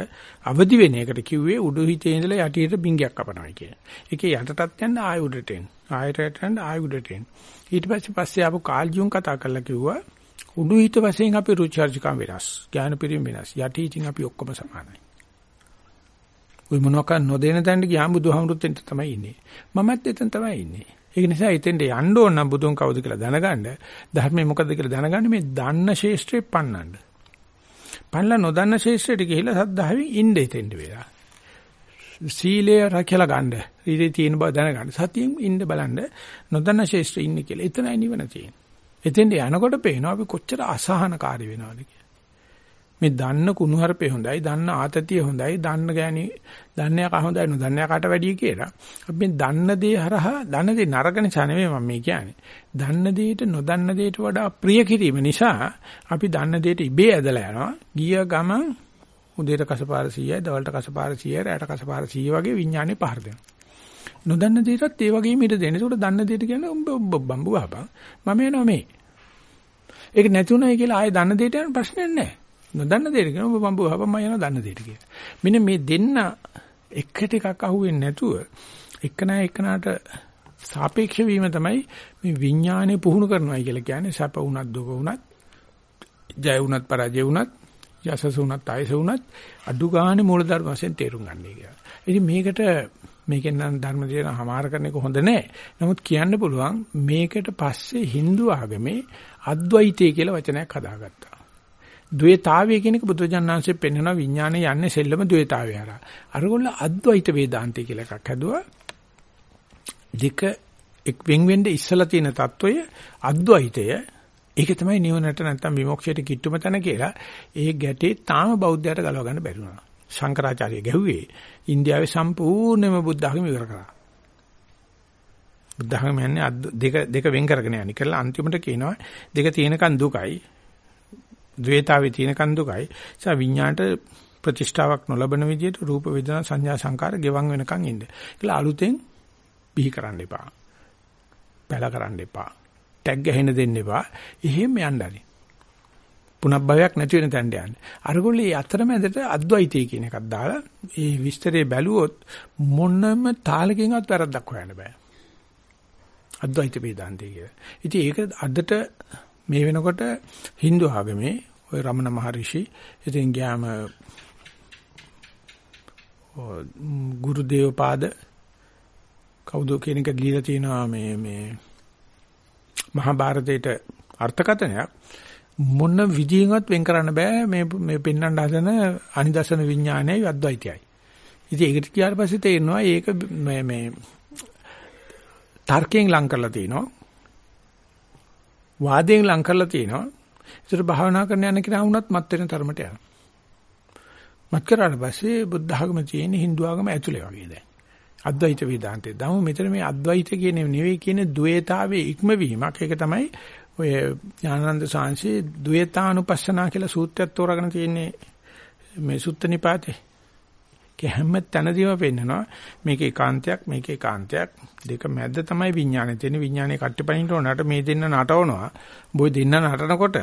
අවදි වෙන එකට කිව්වේ උඩු හිතේ ඉඳලා යටි හිත බින්ගයක් කපනවා කියන. ඒකේ යටටත් යන ආය උඩට එන. ආයතට යන ආය උඩට එන. ඊට පස්සේ පස්සේ ආපු කාල්ජුන් කතා කරලා කිව්වා උඩු හිත වශයෙන් අපි රුචර්ජකම් වෙනස්. ඥාන පරිම වෙනස්. යටි හිතින් අපි ඔක්කොම සමානයි. ඔය මොනවාක නොදෙන තැනට ගියාම බුදුහාමුදුරුත් එතන තමයි ඉන්නේ. මමත් එතන තමයි ඉන්නේ. ඒක නිසා එතෙන්ට යන්න ඕන නම් බුදුන් කවුද කියලා දැනගන්න ධර්මයේ මොකද්ද කියලා දැනගන්න මේ දන්න ශේෂ්ත්‍රේ පන්නන්න. පන්නලා නොදන්න ශේෂ්ත්‍රයට ගිහිලා සද්ධාවෙන් ඉන්න එතෙන්ට වෙලා. සීලය රැකලා ගන්න. ඊටේ තියෙන බව දැනගන්න. සතියෙන් ඉන්න බලන්න නොදන්න ශේෂ්ත්‍රේ ඉන්නේ කියලා. එතනයි නිවන තියෙන්නේ. එතෙන්ට යනකොට පේනවා අපි කොච්චර අසහනකාරී වෙනවද කියලා. මේ දන්න කුණුහරුපේ හොඳයි, දන්න ආතතිය හොඳයි, දන්න ගෑණි, දන්නේ කා හොඳයි නෝ දන්නේ කාට වැඩිය කියලා. අපි මේ දන්න දේ හරහා දන්න දේ නරක නිසා නෙමෙයි මම මේ කියන්නේ. දන්න දෙයට නොදන්න දෙයට වඩා ප්‍රිය කිරීම නිසා අපි දන්න දෙයට ඉබේ ඇදලා යනවා. ගිය ගමන් උදේට කසපාර 100යි, දවල්ට කසපාර 100යි, රාට කසපාර 100 වගේ විඥානේ පහර දෙනවා. නොදන්න දෙයටත් ඒ වගේම ඊට දෙන්න. ඒකට දන්න දෙයට කියන්නේ උඹ උඹ බම්බු වහපන්. මම එනවා මේ. ඒක නැතුණයි කියලා ආයෙ දන්න දෙයට යන ප්‍රශ්නයක් නැහැ. නොදන්න දෙයට කියන ඔබ බම්බු වහපන් මම යනවා දන්න දෙයට කියලා. මෙන්න මේ දෙන්න එකට එකක් අහුවෙන්නේ නැතුව එක්කනා එක්කනාට සාපේක්ෂ වීම තමයි මේ විඥානය පුහුණු කරනවා කියලා කියන්නේ සැප වුණත් දුක වුණත් ජය වුණත් පරාජය වුණත් යසස උනත් ආයස උනත් අඩු ගානේ මූලධර්ම වශයෙන් තේරුම් ගන්නයි කියලා. ඉතින් මේකට මේකෙන් නම් ධර්ම දේන හමාර කරන එක හොඳ නෑ. නමුත් කියන්න පුළුවන් මේකට පස්සේ Hindu ආගමේ අද්වෛතය කියලා වචනයක් හදාගත්තා. ද්වේතාවය කියන එක බුදුජානනාංශයෙන් පෙන්වන විඥානය යන්නේ සෙල්ලම ද්වේතාවය හරහා. අරගොල්ල අද්වෛත වේදාන්තය කියලා එකක් හදුවා. දෙක එක් වෙන් වෙන්න ඉස්සලා තියෙන తত্ত্বය අද්වෛතය. ඒක තමයි නිවනට නැත්තම් විමුක්තියට කිට්ටුම තැන කියලා. ඒ ගැටේ තාම බෞද්ධයට ගලව ගන්න බැරි වුණා. ශංකරාචාර්ය ගැහුවේ ඉන්දියාවේ සම්පූර්ණම බුද්ධ ධර්ම විවර කරා. බුද්ධ ධර්ම කියන්නේ දෙක දෙක වෙන් කරගෙන යන්නේ කියලා අන්තිමට කියනවා දෙක තියෙනකන් දුකයි ද්වේතාවේ තියෙනකන් දුකයි. ඒ විඥාණයට ප්‍රතිෂ්ඨාවක් නොලබන විදිහට රූප වේදනා සංඥා සංකාර ගෙවන් වෙනකන් ඉන්න. ඒලා අලුතෙන් බිහි කරන්න එපා. පැල කරන්න එපා. ටැග් ගහන්න දෙන්න එපා. එහෙම යන්නයි. පුනබ්භවයක් නැති වෙන තැනට යන්නේ. අරගොල්ලෝ මේ අතරමැදට අද්වෛතය කියන එකක් දාලා ඒ විස්තරේ බැලුවොත් මොනම තාලකින්වත් වැරද්දක් හොයන්න බෑ. අද්වෛත වේදාන්තය කියලා. ඉතින් ඒක අදට මේ වෙනකොට Hindu ආගමේ ওই රමණ මහරිෂි ඉතින් ගියාම ගුරුදේව පාද කවුද කියන එක දීලා තියෙනවා මේ මේ මහා භාරතයේට අර්ථකථනයක් මොන විදියෙන්වත් වෙන් කරන්න බෑ මේ මේ පෙන්වන්න හදන අනිදර්ශන විඥානයයි අද්වෛතයයි. ඉතින් ඒකට කියාට පස්සේ තේරෙනවා ඒක මේ මේ තර්කයෙන් ලං කරලා තිනවා. වාදයෙන් ලං කරලා තිනවා. ඒතර භාවනා කරන යන කෙනා වුණත් මත් වෙන තරමට යනවා. මත් කරාට පස්සේ බුද්ධ ධර්ම තියෙන Hindu ආගම ඇතුලේ වගේ දැන්. අද්වෛත වේදාන්තේ දමු මෙතන මේ අද්වෛත කියන නෙවෙයි කියන ද්වේතාවේ ඉක්මවීමක් ඒක තමයි ඔය ඥානানন্দ සාංශේ ද්වේතානුපස්සනා කියලා සූත්‍රයක් තෝරාගෙන තියෙන්නේ මේ සුත්ත නිපාතේ ඒ හැම තැනදීම පෙන්නනවා. මේක ඒකාන්තයක් මේක ඒකාන්තයක්. දෙක මැද තමයි විඥානේ තියෙන්නේ. විඥානේ කට්ටපනින්න ඕනට මේ දෙන්න නටවනවා. බොයි දෙන්න නටනකොට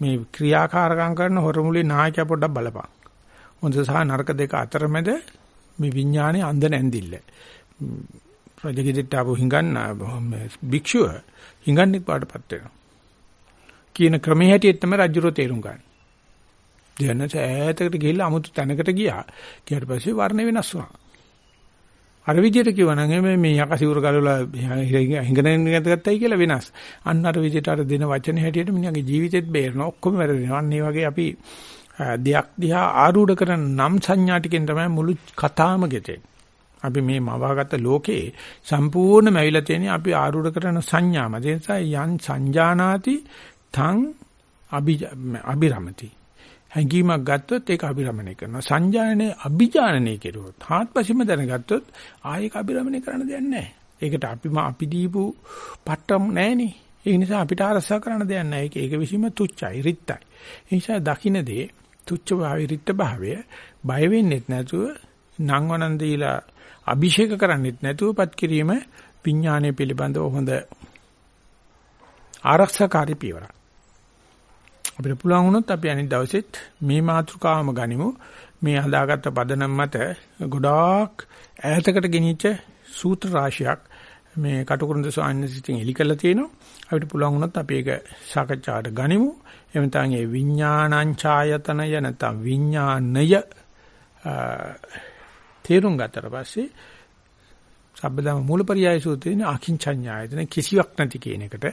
මේ ක්‍රියාකාරකම් කරන හොරමුලේ නායකයා පොඩ්ඩක් බලපන්. හොඳ සහ නරක දෙක අතරමැද මේ විඥානේ අඳ නැන්දිල්ල රජගෙදරට ආපු හිඟන්න භික්ෂුව හිඟන්නේ පාටපත් වෙනවා. කියන ක්‍රමයේ හැටියට තමයි රජුරෝ තේරුම් ගන්න. දෙයන්නස ඈතකට ගිහිල්ලා 아무තු තැනකට ගියා. ඊට පස්සේ වර්ණ වෙනස් වුණා. අර විදියට කිව්වනම් මේ මේ යකසිවුර ගලවලා හිඟනෙන් ගත්තයි කියලා වෙනස්. අන්න අර විදියට අර දෙන වචන හැටියට මිනිහගේ ජීවිතෙත් බේරෙනවා. ඔක්කොම වැරදිනවා. අන්න ඒ වගේ අපි දෙයක් දිහා ආරූඪ කරන නම් සංඥා ටිකෙන් තමයි මුළු කතාවම ගෙතෙන්නේ. අපි මේ මවාගත්ත ලෝකේ සම්පූර්ණම ඇවිල්ලා තියෙන්නේ අපි ආරූඪ කරන සංඥාම. ඒ නිසා යන් සංජානාති තං අභිරමති. හැඟීමක් ගත්තොත් ඒක අභිරමණය කරනවා. සංජානනයේ අභිජානනය කෙරුවොත්, හාත්පසින්ම දැනගත්තොත් ආයෙක අභිරමණය කරන්න දෙයක් නැහැ. ඒකට අපි අපි දීපු පට්ටම් නැහෙනේ. ඒ නිසා අපිට අරසා කරන්න දෙයක් නැහැ. ඒක ඒක විසීම තුච්චයි, රිත්යි. ඒ නිසා දකින්නේ තුච්ච භාවය, රිත්ත භාවය බය වෙන්නෙත් නැතුව නංවනන් දීලා අභිෂේක කරන්නෙත් නැතුවපත් කිරීම විඥානය පිළිබඳව හොඳ ආරක්ෂාකාරී පියවරක්. අපිට පුළුවන් වුණොත් අපි අනිත් දවසෙත් මේ මාතෘකාවම ගනිමු. මේ හදාගත්ත පදනම් මත ගොඩාක් ඈතකට ගෙනිච්ච සූත්‍ර රාශියක් මේ කටුකුරුන්ද ස්වාමීන් එලි කරලා තියෙනවා. අපිට පුළුවන් වුණොත් අපි ඒක සාකච්ඡාවට ගනිමු. එහෙම නැත්නම් ඒ විඥානංචායතනය නැත්නම් විඥානය තේරුම් ගත්තට පස්සේ සබ්බදම මූලපරියාය සූත්‍රයේ අකින්චඤ්ඤායතන කිසිවක් නැති කියන එකට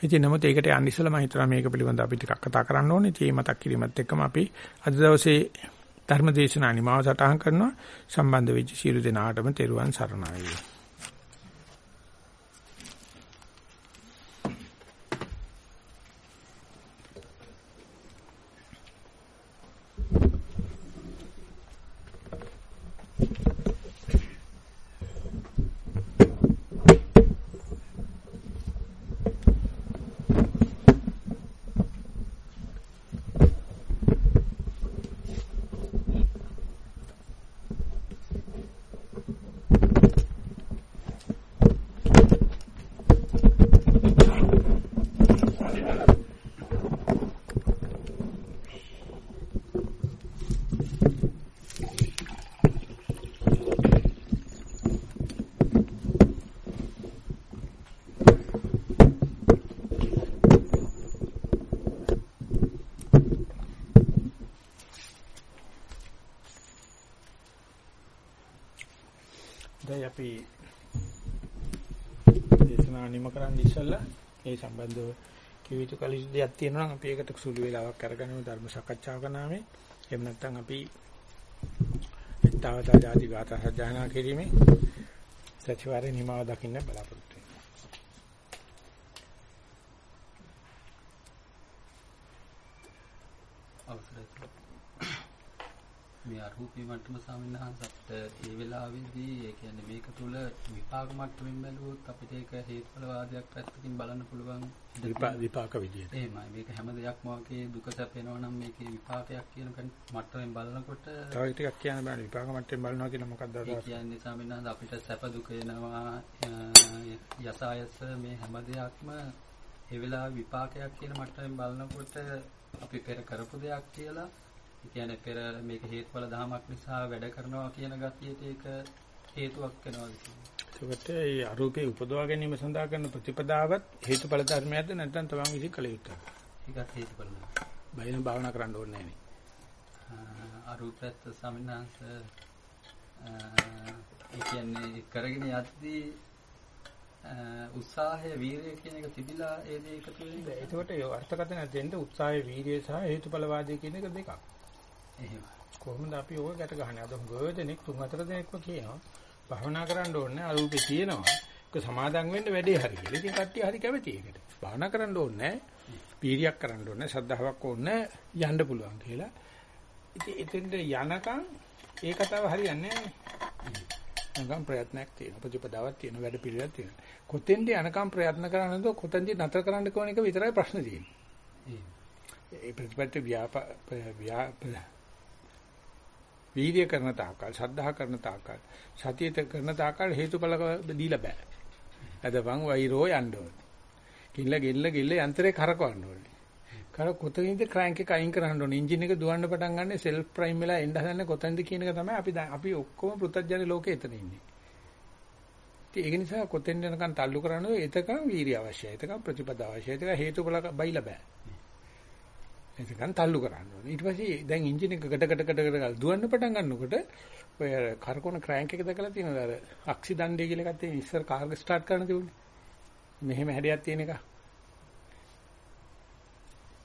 ඉතින් නමුත් ඒකට යන්න ඉස්සෙල්ලා මම හිතනවා මේක පිළිබඳව අපි ටිකක් කතා කරන්න ඕනේ. ඉතින් මේ මතක් කිරීමත් එක්කම අපි අද දවසේ ධර්මදේශනා නිමාව සටහන් කරනවා. සම්බන්ධ වෙච්ච සියලු දෙනාටම තෙරුවන් සරණයි. අපි දේශනා නිම කරන්න ඉස්සෙල්ලා ඒ සම්බන්ධව කිව යුතු කලිසු දෙයක් තියෙනවා නම් අපි ඒකට සුළු වේලාවක් අරගෙන ධර්ම සාකච්ඡාවක නාමයෙන්. එහෙම නැත්නම් අපි ඊතාවතා ආදි ගාථා සජ්ජායනා කිරීමේ සතිವಾರේ නිමාව දකින්න බලාපොරොත්තු මේ අරූපී මට්ටම ස්වාමීන් වහන්සේට ඒ වෙලාවේදී ඒ කියන්නේ මේක තුල විපාක මට්ටමින් බැලුවොත් අපිට ඒක හේතුඵලවාදයක් පැත්තකින් බලන්න පුළුවන් විපාක විදියට. එහෙමයි. මේක හැම දෙයක්ම වගේ දුක සැපේනවා නම් මේකේ විපාකයක් කියන මට්ටමින් බලනකොට තව ටිකක් කියන්න බෑ විපාක මට්ටමින් බලනවා කියන මොකක්ද අදහස? ඒ කියන්නේ ස්වාමීන් වහන්සේ අපිට සැප දුක එනවා යසායස මේ හැම දෙයක්ම ඒ වෙලාවේ විපාකයක් කියන මට්ටමින් බලනකොට අපි පෙර කරපු දෙයක් කියලා කියන්නේ පෙර මේක හේතුඵල ධමයක් නිසා වැඩ කරනවා කියන ගතියට ඒක හේතුවක් වෙනවා කියන්නේ. ඒකට ඒ අරූපේ උපදවා ගැනීම සඳහා කරන ප්‍රතිපදාවත් හේතුඵල ධර්මයක්ද නැත්නම් තමන් විසින් කළ යුතුද? ඒකත් හේතුඵල. බයින භාවනා කරන්න ඕනේ නැහැ අරූපත් සමිනාංශ ඒ කියන්නේ කරගෙන යද්දී උත්සාහය වීරිය කියන එක තිබිලා ඒ දේ එකතු වෙන්නේ. ඒකට අර්ථකථන දෙන්න උත්සාහය වීරිය සහ හේතුඵලවාදී කියන එක දෙකක්. කොහොමද අපි ඕක ගැට ගහන්නේ? අද හුඟ දෙනෙක් තුන් හතර දෙනෙක්ම කියනවා. භවනා කරන්න ඕනේ අරූපේ තියෙනවා. ඒක සමාදන් වෙන්න වැඩේ හරි කියලා. ඉතින් කට්ටිය හරි කැමති ඒකට. භවනා කරන්න ඕනේ පීරියක් කරන්න ඕනේ, සද්ධාාවක් ඕනේ යන්න පුළුවන් කියලා. ඉතින් එතෙන්ට යනකම් ඒ කතාව හරියන්නේ නැහැ. යනකම් ප්‍රයත්නයක් තියෙනවා. ප්‍රතිපදාවක් තියෙනවා. වැඩ පිළිවෙලක් තියෙනවා. කොතෙන්ද යනකම් ප්‍රයත්න කරනද කොතෙන්ද නතර කරන්න කොන එක විතරයි ප්‍රශ්න තියෙන්නේ. ඒ ප්‍රතිපත්ති ව්‍යාප වීර්ය කරන තාක්කල්, ශ්‍රද්ධා කරන තාක්කල්, සතියට කරන තාක්කල් හේතුඵල දීලා බෑ. අදවන් වෛරෝ යන්න ඕනේ. කිල්ල ගෙල්ල ගෙල්ල යන්ත්‍රේ කරකවන්න ඕනේ. කර කොතනින්ද ක්‍රෑන්ක් එක අයින් කරන්න ඕනේ. එන්ජින් එක දුවන්න පටන් ගන්න සෙල්ෆ් ප්‍රයිම් වෙලා එන්න හදන්නේ කොතනද කියන එක තමයි අපි අපි ඔක්කොම පෘථජන ලෝකේ එතන ඉන්නේ. ඒක නිසා කොතෙන් යනකම් තල්ලු කරන්නේ එතකම් වීර්ය අවශ්‍යයි. එතකම් ප්‍රතිපදාව අවශ්‍යයි. එතකම් හේතුඵල බයිලා බෑ. එතකන් තල්ලු කරන්න ඕනේ. ඊට පස්සේ දැන් එන්ජින් එක ගඩ ගඩ ගඩ ගඩ දුවන්න පටන් ගන්නකොට ඔය කරකෝන ක්‍රෑන්ක් එක දැකලා තියෙනවද අර අක්සි දණ්ඩේ කියලා එකක් තියෙන ඉස්සර කාර් ස්ටාර්ට් කරන්න තිබුණේ. මෙහෙම හැඩයක් තියෙන එක.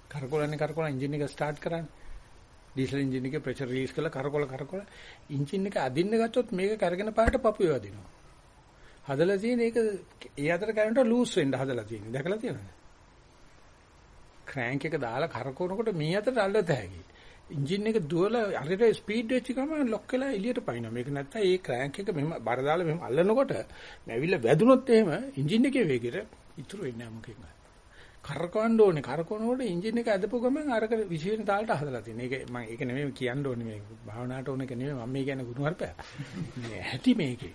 කරකෝලන්නේ කරකෝල එන්ජින් එක ස්ටාර්ට් කරන්නේ. ඩීසල් එන්ජින් එකේ ප්‍රෙෂර් රිලීස් කරලා කරකෝල කරකෝල එන්ජින් එක අදින්න ගත්තොත් මේක කරගෙන පාට පපුව වදිනවා. හදලා තියෙන ඒක ඒ අතර කරන්ට ලූස් වෙන්න හදලා තියෙන්නේ. දැකලා තියෙනවද? ක්‍රෑන්ක් එක දාලා කරකවනකොට මේ අතට අල්ලත හැකි. එන්ජින් එක දුවලා හරියට ස්පීඩ් වෙච්ච ගමන් ලොක් වෙලා එළියට පනිනවා. මේක නැත්තම් ඒ ක්‍රෑන්ක් එක මෙහෙම බර දාලා මෙහෙම අල්ලනකොට නැවිලා වැදුනොත් එහෙම එන්ජින් එකේ වේගෙට ඉතුරු වෙන්නේ නැහැ මොකෙන්ද. කරකවන්න ඕනේ. කරකවනකොට එන්ජින් එක ඇදපු ගමන් අරක විශේෂ තාලට හදලා තියෙනවා. ඒක මම ඒක නෙමෙයි කියන්න ඕනේ මේ භාවනාවට ඕන එක නෙමෙයි මම මේ කියන්නේ ගුණවර්පය. මේ ඇති මේකේ.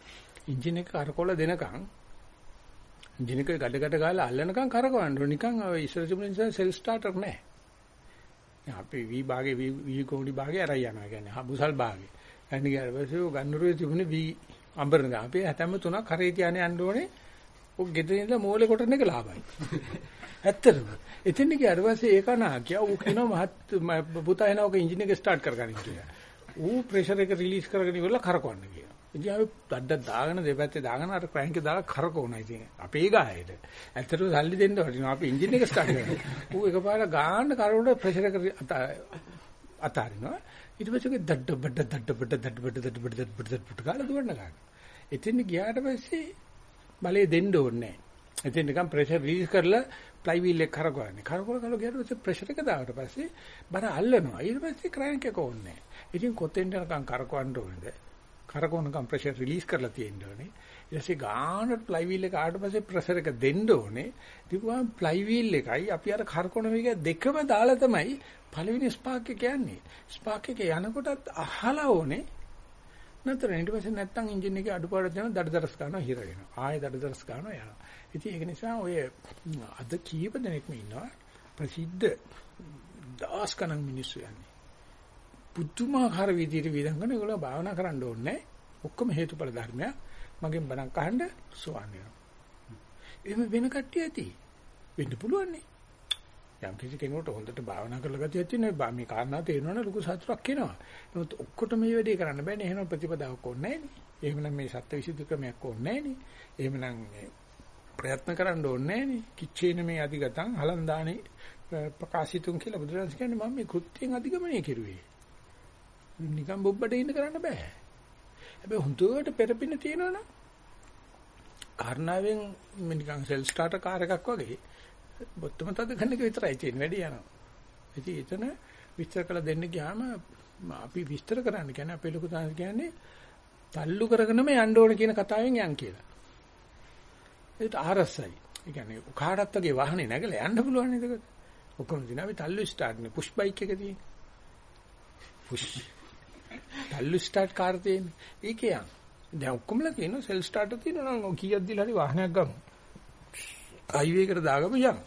එන්ජින් එක කරකවල දෙනකන් එන්ජින් එක ගඩ ගඩ ගාලා අල්ලනකම් කරකවන්න ඕනේ. නිකන් ඉස්සර තිබුණ නිසා සෙල් ස්ටාර්ටර් නැහැ. අපි V භාගේ V කෝඩි භාගේ අරයි යනවා කියන්නේ හබුසල් භාගේ. යන්නේ ගියාට පස්සේ ගන්නරුවේ තිබුණේ V අඹරන ගා. අපි හැතැම්ම තුනක් කරේ තියානේ යන්න ඕනේ. ඔක් ගෙදර ඉඳලා මෝලේ කොටන එක ලාභයි. ඇත්තටම. එතෙන් ගියාට පස්සේ ඒක නා කියා ඌ කියනවා මහත් පුතා එනවා ඔක එන්ජින් එක ස්ටාර්ට් කරගන්න කියලා. ඌ ප්‍රෙෂර් එක රිලීස් කරගෙන ඉවරලා කරකවන්න කියලා. ඉතින් අපි දඩ දාගෙන දෙපැත්තේ දාගෙන අර ක්‍රෑන්ක් එක දාලා කරකවනවා ඉතින්. අපේ ගායයට. ඇත්තටම සල්ලි දෙන්න වටිනවා. අපි එන්ජින් එක ස්ටාර්ට් කරනවා. ඌ එකපාරට ගාන්න කරවල ප්‍රෙෂර් එක අතාරිනවා. ඊට පස්සේ දඩ බඩ දඩ බඩ දඩ බඩ දඩ බඩ දඩ බඩ දඩ බඩ ගාලා දුවන්න ගන්න. එතින් ගියාට පස්සේ බලේ දෙන්න ඕනේ නැහැ. එතින් නිකන් ප්‍රෙෂර් රිලීස් කරලා ප්ලයි වීල් එක කරකවන්නේ. කරකවල කරලා ගියාට පස්සේ ප්‍රෙෂර් එක දාවට පස්සේ බර අල්ලනවා. ඊට පස්සේ ක්‍රෑන්ක් එක ඕනේ නැහැ. ඉතින් කොතෙන්ද නිකන් කරකවන්න ඕනේද? කරකවන කම්ප්‍රෙෂර් රිලීස් කරලා තියෙන්න ඕනේ. ඊට පස්සේ ගානට ප්ලයි වීල් එක ආවට පස්සේ ප්‍රෙෂර් එක දෙන්න ඕනේ. ඊපුවාම ප්ලයි වීල් එකයි අපි අර කරකවන මේක දෙකම දාලා තමයි පළවෙනි ස්පාක් එක යන්නේ. ස්පාක් එක යනකොටත් අහලා ඕනේ. නැත්නම් ඊට පස්සේ නැත්තම් එන්ජින් එකේ අඩුපාඩු දෙනවා දඩදරස් ගන්නවා හිර වෙනවා. ආයෙ දඩදරස් ගන්නවා යනවා. ඉතින් ඒක නිසා ඔය අද කීප දෙනෙක්ම ඉන්නවා ප්‍රසිද්ධ දාස් ගණන් මිනිස්සු යන්නේ. පුදුමාකාර විදිහට විඳගෙන ඒගොල්ලෝ භාවනා කරන්න ඕනේ ඔක්කොම හේතුඵල ධර්මයක් මගෙන් බණක් අහන්න සෝවන් වෙනවා එහෙම වෙන කට්ටිය ඇති වෙන්න පුළුවන් නේ යම් කිසි කෙනෙකුට හොඳට භාවනා කරලා ගතියක් තියෙනවා මේ කාරණා තේරෙනවනේ ලොකු සතුටක් එනවා. නමුත් ඔක්කොට මේ වැඩේ කරන්න බෑනේ. එහෙනම් ප්‍රතිපදාවක් ඕනේ නෑනේ. එහෙමනම් මේ සත්‍ය විසුද්ධි ක්‍රමයක් ඕනේ නෑනේ. එහෙමනම් ප්‍රයත්න කරන්න ඕනේ නෑනේ. කිච්චේන මේ අධිගතං හලන්දානේ ප්‍රකාශිතුන් කියලා බුදුරජාණන් කියන්නේ මම මේ කෘත්‍යයෙන් අධිගමනය කෙරුවේ. නිකන් බොබ්බට ඉන්න කරන්න බෑ. හැබැයි හුදුවට පෙරපින තියෙනවනම් කාරණාවෙන් නිකන් සෙල් ස්ටාර්ටර් කාර් එකක් වගේ බොත්තම තද කරන එක විතරයි තියෙන්නේ වැඩි යනවා. ඉතින් එතන විස්තර කළ දෙන්න ගියාම අපි විස්තර කරන්න කියන්නේ අපේ ලොකු තාම කියන්නේ තල්ලු කරගෙනම යන්න ඕන කියන කතාවෙන් යන් කියලා. ඒත් ආරසයි. ඒ කියන්නේ කාටත් වගේ වාහනේ නැගලා යන්න පුළුවන් නේද? ඔක්කොම දින අපි තල්ලු ස්ටාර්ට් නේ පුෂ් බයික් එක තියෙන්නේ. පුෂ්. තල්ලු ස්ටාර්ට් කාර් තියෙන්නේ. ඒකේ යන්. දැන් ඔක්කොමලා තියෙනවා සෙල් ස්ටාර්ටර් තියෙනවා නම් කීයක් දීලා හරි වාහනයක් ගමු. හයිවේ එකට දාගම යන්න.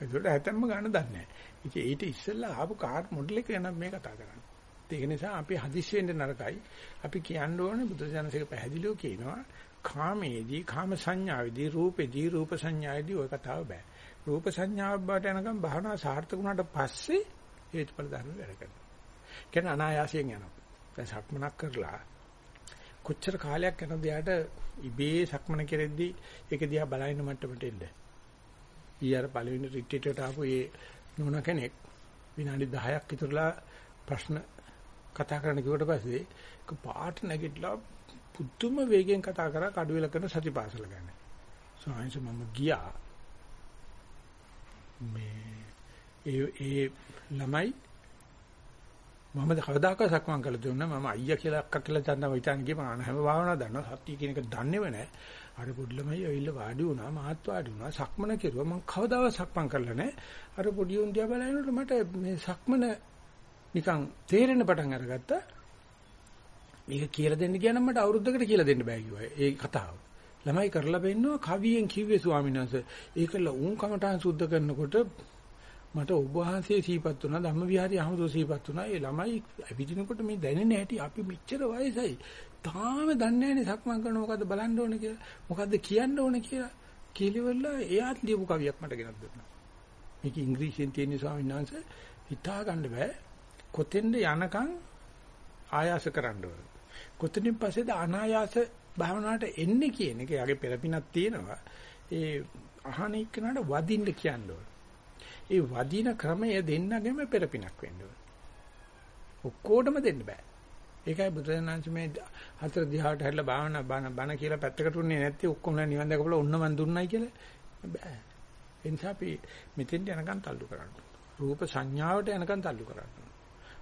ඒකට හැතැම්ම ගන්න දන්නේ නැහැ. ඉතින් ඊට ඉස්සෙල්ලා ආපු කාර් මොඩල් එක ගැන මේ කතා කරන්නේ. ඒක නිසා අපි හදිස්සි වෙන්න නරකයි. අපි කියන්න ඕනේ බුදුසසුනසේක පැහැදිලිව කියනවා කාමයේදී කාම සංඥාවේදී රූපේදී රූප සංඥාවේදී ඔය කතාව බෑ. රූප සංඥාව බාට යනකම් භාවනා සාර්ථක වුණාට පස්සේ හේතුඵල ධර්ම වැඩ කරනවා. කියන අනායාසයෙන් යනවා. දැන් සක්මනක් කරලා කොච්චර කාලයක් යනද යාට ඉබේ සක්මන කෙරෙද්දි ඒක දිහා බලන මට්ටමට එන්න. ඊයර පළවෙනි රිට්‍රීට් එකට ආපු ඒ නෝන කෙනෙක් විනාඩි 10ක් විතරලා ප්‍රශ්න කතා කරන්න කිව්වට පස්සේ ඒක පාට නැගිටලා පුදුම වේගෙන් කතා කරා කඩුවෙල කරන සතිපාසල ගැන. සායන්ස් මම ගියා. මේ ඒ ඒ ළමයි මම කවදාකවත් සක්මන් කළ දුන්නා මම අයියා කියලා අක්කා කියලා දන්නවා. හිතාන ගියේ මම හැම භාවනාවක් දන්නවා. සත්‍ය කියන එක දන්නේව නැහැ. අර පොඩ්ඩලමයි ඇවිල්ලා වාඩි වුණා මාත් වාඩි වුණා. සක්මන කෙරුවා. මම කවදාවත් සක්මන් කරලා නැහැ. අර පොඩි උන් දිහා බලනකොට මට මේ සක්මන නිකන් තේරෙන පටන් අරගත්තා. මේක කියලා දෙන්න ගියා නම් මට අවුරුද්දකට කියලා දෙන්න බෑ කිව්වා. ඒ කතාව. ළමයි කරලා බෙන්නවා. කවියෙන් කිව්වේ ස්වාමීන් වහන්සේ. ඒකල උන් කමටහන් සුද්ධ කරනකොට මට ඔබ වහන්සේ සීපත් වුණා ධම්මවිහාරී අහමදෝ සීපත් වුණා. ඒ ළමයි ඇවිදිනකොට මේ දැනෙන හැටි අපි මෙච්චර වයසයි. තාම දන්නේ නැනේ සක්මන් කරන මොකද්ද බලන්න ඕනේ කියලා මොකද්ද කියන්න ඕනේ කියලා. කීලිවල එයාත් ලියපු කවියක් මට ගෙනත් දුන්නා. මේක ඉංග්‍රීසියෙන් තියෙන ස්වාමීන් වහන්සේ හිතා ගන්න බෑ. කොතෙන්ද යනකම් ආයාස කරන්න ඕනේ. කොතනින් පස්සේද අනායාස භාවනාවට එන්නේ කියන එක. යගේ පෙරපිනක් තියෙනවා. ඒ අහන එක්කනට වදින්න කියන්න ඕනේ. ඒ වදින ක්‍රමය දෙන්නගෙම පෙරපිනක් වෙන්න ඕනේ. ඔක්කොටම දෙන්න බෑ. ඒකයි බුදුරජාණන් මේ හතර දිහාට හැරිලා භාවනා බණ බණ කියලා පැත්තකට උන්නේ නැත්නම් ඔක්කොම නිවන් දැකපලා ඔන්න මන් දුන්නයි කියලා බෑ. ඒ නිසා අපි මෙතෙන්ට යනකම් තල්ලු කරන්න. රූප සංඥාවට යනකම් තල්ලු කරන්න.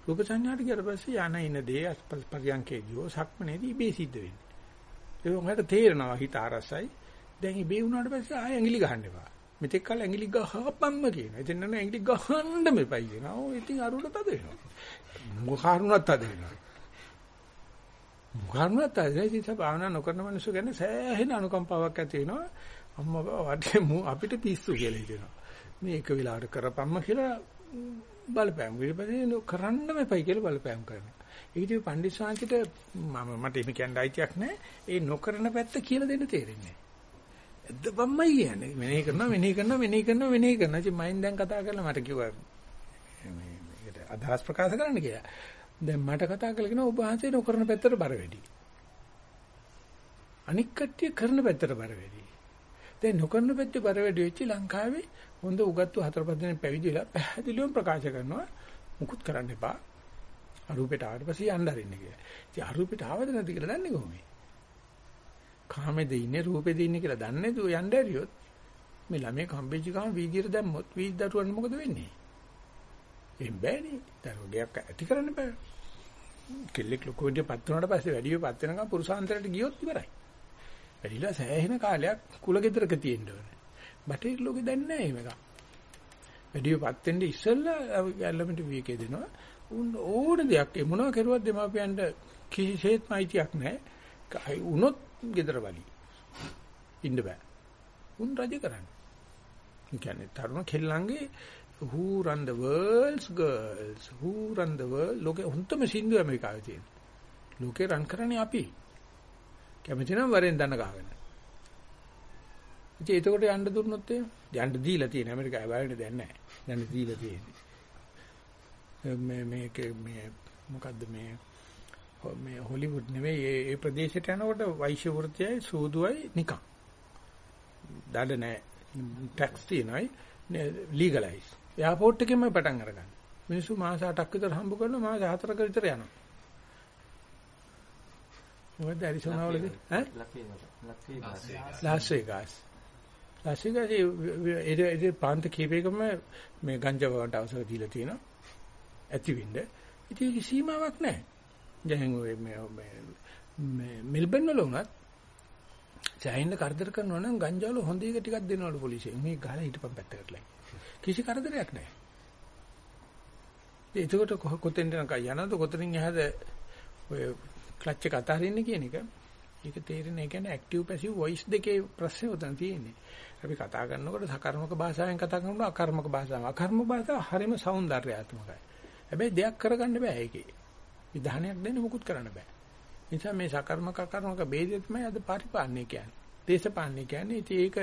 රූප සංඥාට ගියට පස්සේ යන ඉන දේ පරියන්කේදීෝ සක්මනේදී ඉබේ සිද්ධ වෙන්නේ. ඒක උන්ට තේරෙනවා හිත අරසයි. දැන් ඉබේ වුණාට පස්සේ ආයෙ ඇඟිලි ගහන්න එපා. මෙතෙක් කල ඇඟිලි ගහපම්ම කියනවා. ඉතින් නෑ ඇඟිලි ගහන්න මෙපයි කියනවා. ඔය ඉතින් අරුණ තද වෙනවා. මොකාරුණත් තද වෙනවා. මොකාරුණත් තද වෙනවා. ඉතින් භාවනා නොකරන මිනිස්සු ගැන සෑහෙන අනුකම්පාවක් ඇති වෙනවා. අම්මා වටේ මු අපිට පිස්සු කියලා හිතෙනවා. මේ එක වෙලාවට කරපම්ම කියලා බලපෑම්. ඊට පස්සේ කරන්න මෙපයි කියලා බලපෑම් කරනවා. ඒක ඉතින් පණ්ඩිත ශාන්තිට මම මට එහෙම කියන්න අයිතියක් නැහැ. ඒ නොකරන පැත්ත කියලා දෙන්න තේරෙන්නේ ඇද්දපම්මයි කියන්නේ. මෙනෙහි කරනවා මෙනෙහි කරනවා මෙනෙහි කරනවා මෙනෙහි කරනවා. ඉතින් මයින් දැන් කතා කරලා මට කිව්වා මේ මේකට අදහස් ප්‍රකාශ කරන්න කියලා. දැන් මට කතා කරලා කියනවා ඔබ වහන්සේ නොකරන පැත්තට බර වැඩි. අනික් කට්ටිය කරන පැත්තට බර වැඩි. දැන් නොකරන පැත්තේ බර වැඩි වෙච්ච ලංකාවේ හොඳ උගත්තු හතර පහ දෙනෙක් පැවිදිලා පැහැදිලිවම ප්‍රකාශ කරනවා මුකුත් කරන්න එපා. අරූපෙට ආවට පස්සේ යන්න අරින්න කියලා. ඉතින් අරූපෙට ආවද නැද්ද කියලා දන්නේ කොහොමද? කාමෙද ඉන්නේ රූපෙද ඉන්නේ කියලා දන්නේ නැතුව යන්න ඇරියොත් මේ ළමයි කම්බෙජි කාම වීදියට දැම්මොත් වීදි දරුවන්ට මොකද වෙන්නේ? එහෙම බෑනේ. දරුවගයක් ඇති කරන්න බෑ. කෙල්ලෙක් ලොකු වෙන්න පත් වුණාට පස්සේ වැඩිව පත් වෙනකම් පුරුෂාන්තරයට ගියොත් ඉවරයි. වැඩිලා සෑහෙන කාලයක් කුල ගෙදරක තියෙන්න ඕනේ. බටේ ලෝකෙ දැන්නේ නැහැ එහෙම එකක්. වැඩිව පත් වෙන්න ඉස්සෙල්ලා ගැල්ලමිට විවේකේ දෙනවා. උන් ඕන දෙයක් ඒ මොනවා කරුවත් දෙමාපියන්ට කිසිසේත්ම අයිතියක් නැහැ. උනොත් ගෙදර වලි. ඉන්න බෑ. උන් රජ කරන්නේ. ඒ කියන්නේ තරුණ කෙල්ලන්ගේ who run the world's girls who run the world ලෝකේ හුන්තම සින්දු ඇමරිකාවේ තියෙන. ලෝකේ රන් කරන්නේ අපි. කැමති නම් වරෙන් දන්න ගහගෙන. ඉතින් එතකොට යන්න දුන්නොත් එහෙම යන්න දීලා තියෙන ඇමරිකාවේ බලන්නේ දැන් නැහැ. යන්න දීලා තියෙන්නේ. මේ මේක මේ මොකද්ද මේ මේ හොලිවුඩ් නෙවෙයි ඒ ඒ ප්‍රදේශයට යනකොට වෛශ්‍ය වෘත්තියයි සූදුවයි නිකන්. දඩ නැහැ. ටැක්ස් තියනයි ලීගලයිස්. එයාපෝට් එකෙන්ම පටන් අරගන්න. මිනිස්සු මාස 8ක් විතර හම්බ කරනවා මාස 4ක විතර යනවා. මොකද ඇරිසෝනා වලදී ඈ ලාස් වේගාස් ලාස් වේගාස් ඒ ඒ පාන්ත කීපයකම මේ ගංජා වලට අවසර දීලා තියෙනවා ඇතිවින්ද ඉතින් ඒක සීමාවක් නැහැ දැන් මේ මේ මෙල්බන් වල වුණත් සෑහෙන කරදර කරනවා නම් ගංජා වල හොඳ එක ටිකක් දෙනවලු පොලිසියෙන්. මේ ගහලා හිටපන් පැත්තකට ලයි. කිසි කරදරයක් නැහැ. එතකොට කොතෙන්ද යනවද කොතනින් එහාද ඔය ක්ලච් එක අතහරින්නේ කියන එක ඒක තේරෙන ඒ කියන්නේ ඇක්ටිව් පැසිව් වොයිස් දෙකේ ප්‍රශ්නේ උතන තියෙන්නේ. අපි කතා කරනකොට සකර්මක භාෂාවෙන් කතා කරනකොට අකර්මක භාෂාව. අකර්මක භාෂාව හරිම సౌందర్యාත්මකයි. හැබැයි දෙයක් කරගන්න බෑ ඒකේ. විධානයක් දෙන්න මුකුත් කරන්න බෑ. නිසා මේ සකර්මක අකර්මක ભેදය තමයි අද පරිපාලනය කියන්නේ. දේශපාලනය කියන්නේ ඉතින් ඒක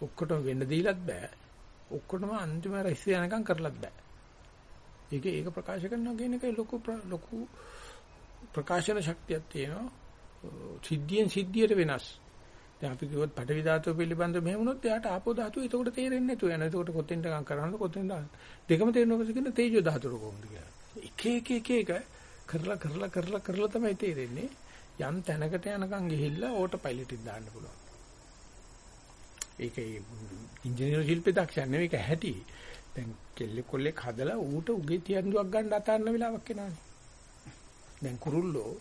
ඔක්කොටම වෙන්න දීලත් බෑ. ඔක්කොටම අන්තිම රැස් යනකම් කරලත් බෑ. ඒක ඒක ප්‍රකාශ කරනවා කියන එකයි ලොකු ලොකු ප්‍රකාශන ශක්තියක් තියෙනවා. සිද්ධියෙන් සිද්ධියට වෙනස්. දැන් අපි කිව්වොත් පටවි ධාතුව පිළිබඳව මෙහෙම වුණොත් එයාට ආපෝ ධාතුව එතකොට තේරෙන්නේ නැතුව යනවා. එතකොට කොතෙන්ද ගම් කරන්නේ කොතෙන්ද දෙකම තේරෙනවද කියන තේජෝ ධාතුව කොහොමද කියලා. එක එක එක එක කරලා කරලා කරලා කරලා තමයි තේරෙන්නේ. යම් තැනකට යනකම් ගිහිල්ලා ඕටෝ පයිලට් එක දාන්න පුළුවන්. ඒක ඉංජිනේරු ශිල්පේ දක්ෂ නෙවෙයි ඒක හැටි. දැන් කෙල්ල කොල්ලෙක් හදලා ඌට උගේ තියන්දුවක් ගන්න අතාරන වෙලාවක් එනවානේ. දැන් කුරුල්ලෝ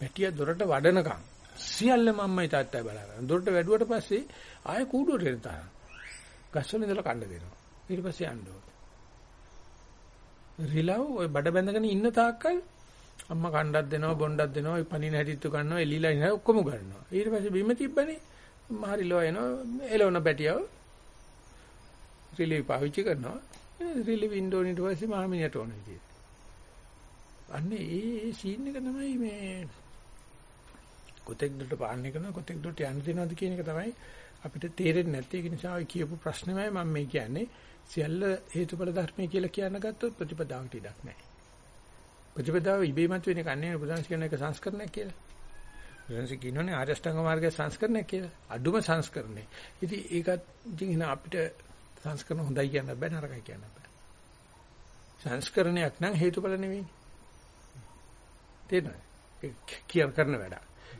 පැටිය දොරට වඩනකම් සියල්ලම අම්මයි තාත්තයි බලාගෙන. දොරට වැඩුවට පස්සේ ආයෙ කූඩුවට එන තරම්. ගස්වල ඉඳලා කන්න දෙනවා. ඊට පස්සේ යන්න ඕනේ. රිලව් ඔය බඩ බැඳගෙන ඉන්න තාක්කල් අම්මා කණ්ඩක් දෙනවා බොණ්ඩක් දෙනවා ඔය පණින හැටිත්තු ගන්නවා එලිලා ඉනවා ඔක්කොම ගන්නවා. ඊට පස්සේ බිම තිබ්බනේ මහරිලෝ එනවා එළවන පැටියව රිලෙව් පාවිච්චි කරනවා. රිලෙව් වින්ඩෝ ඊට පස්සේ මහමිනියට ඕන විදියට. අන්නේ ඒ සීන් එක තමයි මේ කොතෙක් දුරට පාලනය කරනවා කොතෙක් දුරට යන්න දෙනවද කියන එක තමයි අපිට තේරෙන්නේ නැත්තේ ඒක නිසා ඔය කියපු ප්‍රශ්නෙමයි මම මේ කියන්නේ සියල්ල හේතුඵල ධර්මය කියලා කියන්න ගත්තොත් ප්‍රතිපදාවට ඉඩක් නැහැ ප්‍රතිපදාව ඉබේමත් වෙන එක නෙවෙයි බුදුන්ස කියන එක සංස්කරණයක් කියලා. බුදුන්ස කියනෝනේ ආරෂ්ඨංග මාර්ගයේ සංස්කරණයක් කියලා. අඩුම සංස්කරණේ. ඉතින් ඒකත් ඉතින් එහෙනම් අපිට සංස්කරණ හොඳයි කියන්න බෑ නරකයි කියන්න බෑ. සංස්කරණයක් නම් හේතුඵල නෙවෙයි. තේරෙනවද? කියන කරන වැඩ.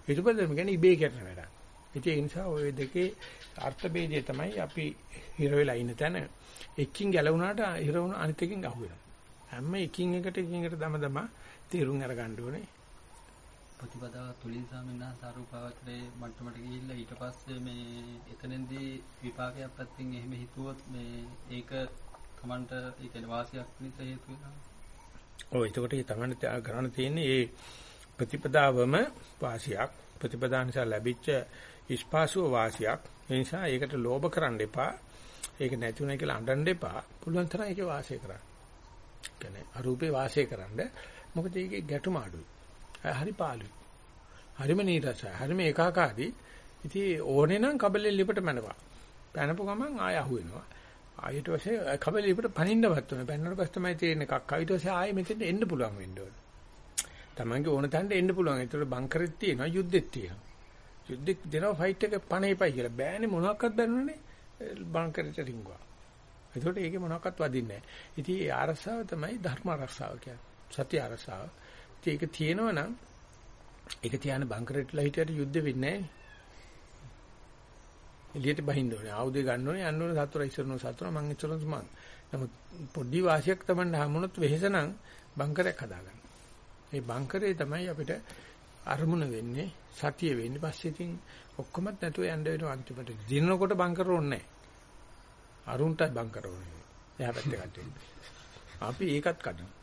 හේතුඵල කියන්නේ ඉබේ කරන වැඩ. ඉතින් ඒ නිසා ওই දෙකේ අර්ථ ભેදය තමයි අපි හිර වෙලා ඉන්න තැන. එකකින් ගැලවුණාට හිර වුණ අනිත් එකකින් අහුවෙනවා. හැම එකින් එකට එකින් එකට දම දම තීරුම් අරගන්න ඕනේ. ප්‍රතිපදාව තුලින් සාමිනා සාරූපාවචරයේ මට්ටමට ගිහිල්ලා ඊට පස්සේ මේ එතනදී විපාකයක් පැත්තෙන් එහෙම හිතුවොත් මේ ඒක තමන්ට ඒ කියන්නේ වාසියක් නිසා හේතු වෙනවා. ඔව් එතකොට ඒ තමයි ගන්න තියෙන්නේ ඒ ප්‍රතිපදාවම වාසියක්. ප්‍රතිපදා නිසා ලැබිච්ච ඉස්පාසුව වාසියක්. ඒ නිසා ඒකට ලෝභ කරන්න එපා. ඒක නැති උනායි කියලා අඬන්න එපා. පුළුවන් තරම් ඒකේ වාසය කරන්න කියන්නේ අරූපේ වාසය කරන්න මොකද ඒකේ ගැටුම අඩුයි හරි පාළුයි හරිම නීරසයි හරිම ඒකාකාරී ඉතින් ඕනේ නම් කබලෙන් ලිපට මැනපන් පැනපු ගමන් ආය අහුවෙනවා ආයෙත් පස්සේ කබල ඉපට පනින්නවත් උන. පන්නන පස්සේ තමයි තේරෙන්නේ කක්ක. ඊට පස්සේ ආයෙ මෙතෙන්ට එන්න පුළුවන් වෙන්න ඕන. Tamange ඕන තැනට එන්න පුළුවන්. ඒතකොට බංකරෙත් තියෙනවා, යුද්ධෙත් තියෙනවා. යුද්ධෙක් දෙනවා ෆයිට් එක පණේපයි කියලා. බෑනේ මොනවාක්වත් බැලුනේ බංකරෙට රිංගුවා. ඒතකොට ඒකේ මොනවාක්වත් වදින්නේ නැහැ. ඉතින් ඒ ආරසාව තමයි ධර්ම ආරසාව කියන්නේ. සත්‍ය ආරසාව. ඉතින් ඒක තියෙනවා නම් ඒක තියාන බංකරෙටලා හිටියට යුද්ධ වෙන්නේ නැහැ. එළියට බහින්න ඕනේ. ආයුධය ගන්න ඕනේ. යන්න ඕනේ සතුර ඉස්සරන සතුර මං ඉස්සරන මං. නමුත් පොඩි වාසියක් තමයි හමුනොත් වෙහෙසනම් බංකරයක් හදාගන්න. මේ බංකරේ තමයි අපිට අරමුණ වෙන්නේ සතිය වෙන්නේ. පස්සේ ඉතින් ඔක්කොමත් නැතුව යන්න වෙනවා අන්තිමට. දිනනකොට බංකර ඕනේ නැහැ. අරුන්ටයි බංකර ඕනේ. එහා පැත්තේ කට්ටිය. අපි ඒකත් කඩනවා.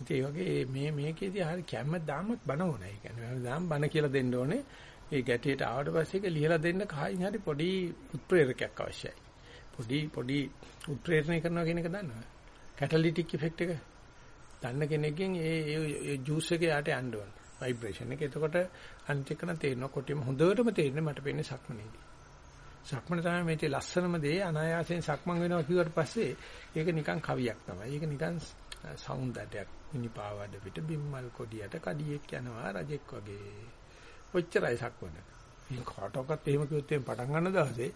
ඉතින් ඒ වගේ මේ මේකේදී හරි කැම්ම දාමත් බන ඕනේ. ඒ කියන්නේ දාම් බන කියලා දෙන්න ඕනේ. ඒ ගැටියට ආවට පස්සේ ඒක ලියලා දෙන්න කහින් හරි පොඩි උත්ප්‍රේරකයක් අවශ්‍යයි. පොඩි පොඩි උත්ප්‍රේරණය කරනවා කියන එක දන්නවද? කැටලිටික් ඉෆෙක්ට් එක. දන්න කෙනෙක්ගෙන් ඒ ඒ ජූස් එක යට යන්න ඕන. ভাইබ්‍රේෂන් එක. එතකොට අනිත් එකන තේරෙනවා කොටිම හොඳටම තේරෙන්නේ මට පේන්නේ සක්මනේදී. සක්මන තමයි මේකේ ලස්සනම දේ අනායාසයෙන් සක්මන් වෙනවා කිව්වට පස්සේ ඒක නිකන් කවියක් තමයි. ඒක නිකන් සෞන්දර්යයක්. මිනිපාවඩ පිට බිම්මල් කොඩියට කඩියෙක් යනවා රජෙක් වගේ. ඔච්චරයි සක්මන. ඉතින් කාටවත් එහෙම කිව්වොත් එහෙම පටන් ගන්න දවසේ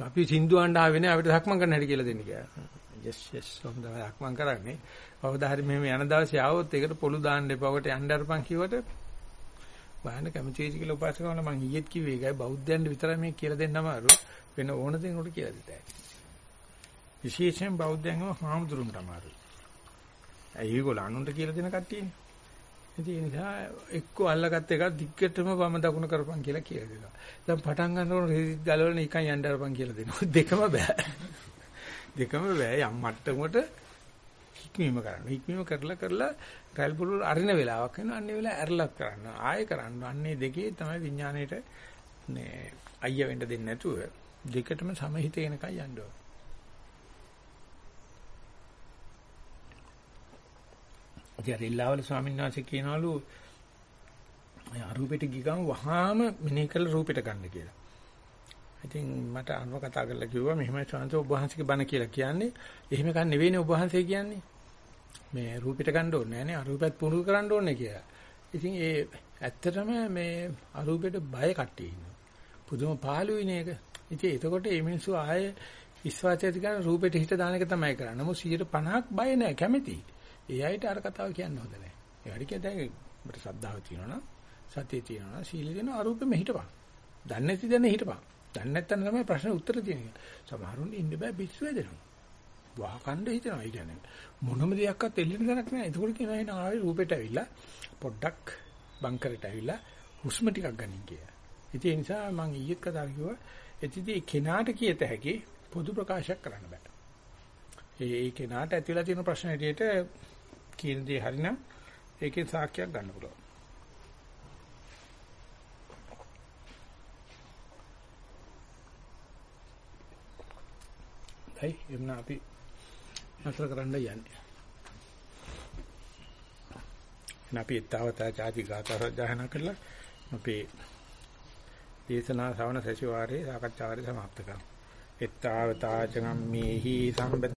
අපි සින්දු අඬ ආවේ නේ අපිට සක්මන් කරන්න හැටි කියලා දෙන්න කියලා. yes yes හොඳයි සක්මන් කරන්නේ. කවදා හරි මෙහෙම යන දවසේ ආවොත් ඒකට පොළු දාන්න එපාවට යන්න අරපන් කිව්වට බාහන කැමතියි කියලා උපාසකවල මම ඊයේත් කිව්වේ ඒකයි බෞද්ධයන්ට විතරයි මේ කියලා දෙන්න අමාරු වෙන ඕන දෙයකට කියලා දෙතයි. විශේෂයෙන් බෞද්ධයන්ව හාමුදුරුන්ට අමාරුයි. ඇයි ඒගොල්ලෝ අනුන්ට කියලා දෙන කට්ටියනේ. ඉතින් ඒ නිසා එක්ක අල්ලගත්ත එක දිග්ගටම වම දකුණ කරපන් කියලා කියලා දෙනවා. දැන් පටන් ගන්නකොට රෙදිත් ගලවලා නිකන් යන්න අරපන් කියලා දෙනවා. දෙකම බෑ. දෙකම බෑ යම් මට්ටමකට හික්මීම කරන්න. හික්මීම කරලා කරලා ගල් පුරුල් අරින වෙලාවක් වෙනවා. අන්නේ වෙලාව ඇරලක් කරන්න. ආයෙ කරන්න. අන්නේ දෙකේ තමයි විඥාණයට මේ අයිය වෙන්න දෙන්නේ නැතුව දෙකටම සමහිත එනකන් යන්න ඕන. ඉතින් ස්වාමීන් වහන්සේ කියනවලු අරූපෙට ගිගම වහාම මෙනෙහි කළ රූපෙට ගන්න කියලා. ඉතින් මට අනුව කතා කරලා කිව්වා මෙහෙමයි ස්වාමීන් ඔබ වහන්සේගේ බණ කියලා කියන්නේ. එහෙම ගන්න නෙවෙයිනේ ඔබ වහන්සේ කියන්නේ. මේ රූපෙට ගන්න ඕනේ නෑනේ අරූපෙත් පුරුදු කරන්න ඕනේ කියලා. ඉතින් ඒ ඇත්තටම මේ අරූපෙට බය කට්ටිය ඉන්නවා. පුදුම පාළුයිනේ ඒක. ඉතින් එතකොට මේ මිනිස්සු ආයේ විශ්වාසය ඇති කරන රූපෙට හිත දාන එක තමයි කරන්නේ. නමුත් 150ක් බය නෑ කැමැති. ඒ අයට අර කතාව කියන්න හොඳ නෑ. ඒ හරි කියද අපිට ශ්‍රද්ධාව තියෙනවා නම් සතිය තියෙනවා නම් සීල දෙනවා අරූපෙම හිටපන්. දන්නේ නැති දැන හිටපන්. දන්නේ නැත්නම් තමයි ප්‍රශ්න උත්තර තියෙන්නේ. සමහරුන් ඉන්න බෑ පිස්සු වැදෙනවා. වහකණ්ඩ හිතනවා. ඒ කියන්නේ මොනම දෙයක්වත් එල්ලෙන දණක් නෑ. ඒකෝට කියනවා එන ආවේ රූපෙට ඇවිල්ලා පොඩ්ඩක් බංකරට ඇවිල්ලා හුස්ම ටිකක් ගනින් කියලා. ඉතින් ඒ නිසා මම ඊයේත් කතා කිව්වා එතිදී කෙනාට කියත හැකි පොදු ප්‍රකාශයක් කරන්න බෑ. ඒ කෙනාට ඇතිලා තියෙන ප්‍රශ්න හැටියට කියන දේ හරිනම් ඒකෙන් සාක්ෂියක් ගන්න පුළුවන්. හයි එන්න අපි නතර කරන්න යන්නේ. අපි ඊතාවතා ಜಾති ගාථා සජ්ජායනා කරලා අපේ දේශනා ශ්‍රවණ සැසිවාරයේ සාකච්ඡාවේ සමාප්ත කරමු. ඊතාවතා චගම්මේහි සම්බ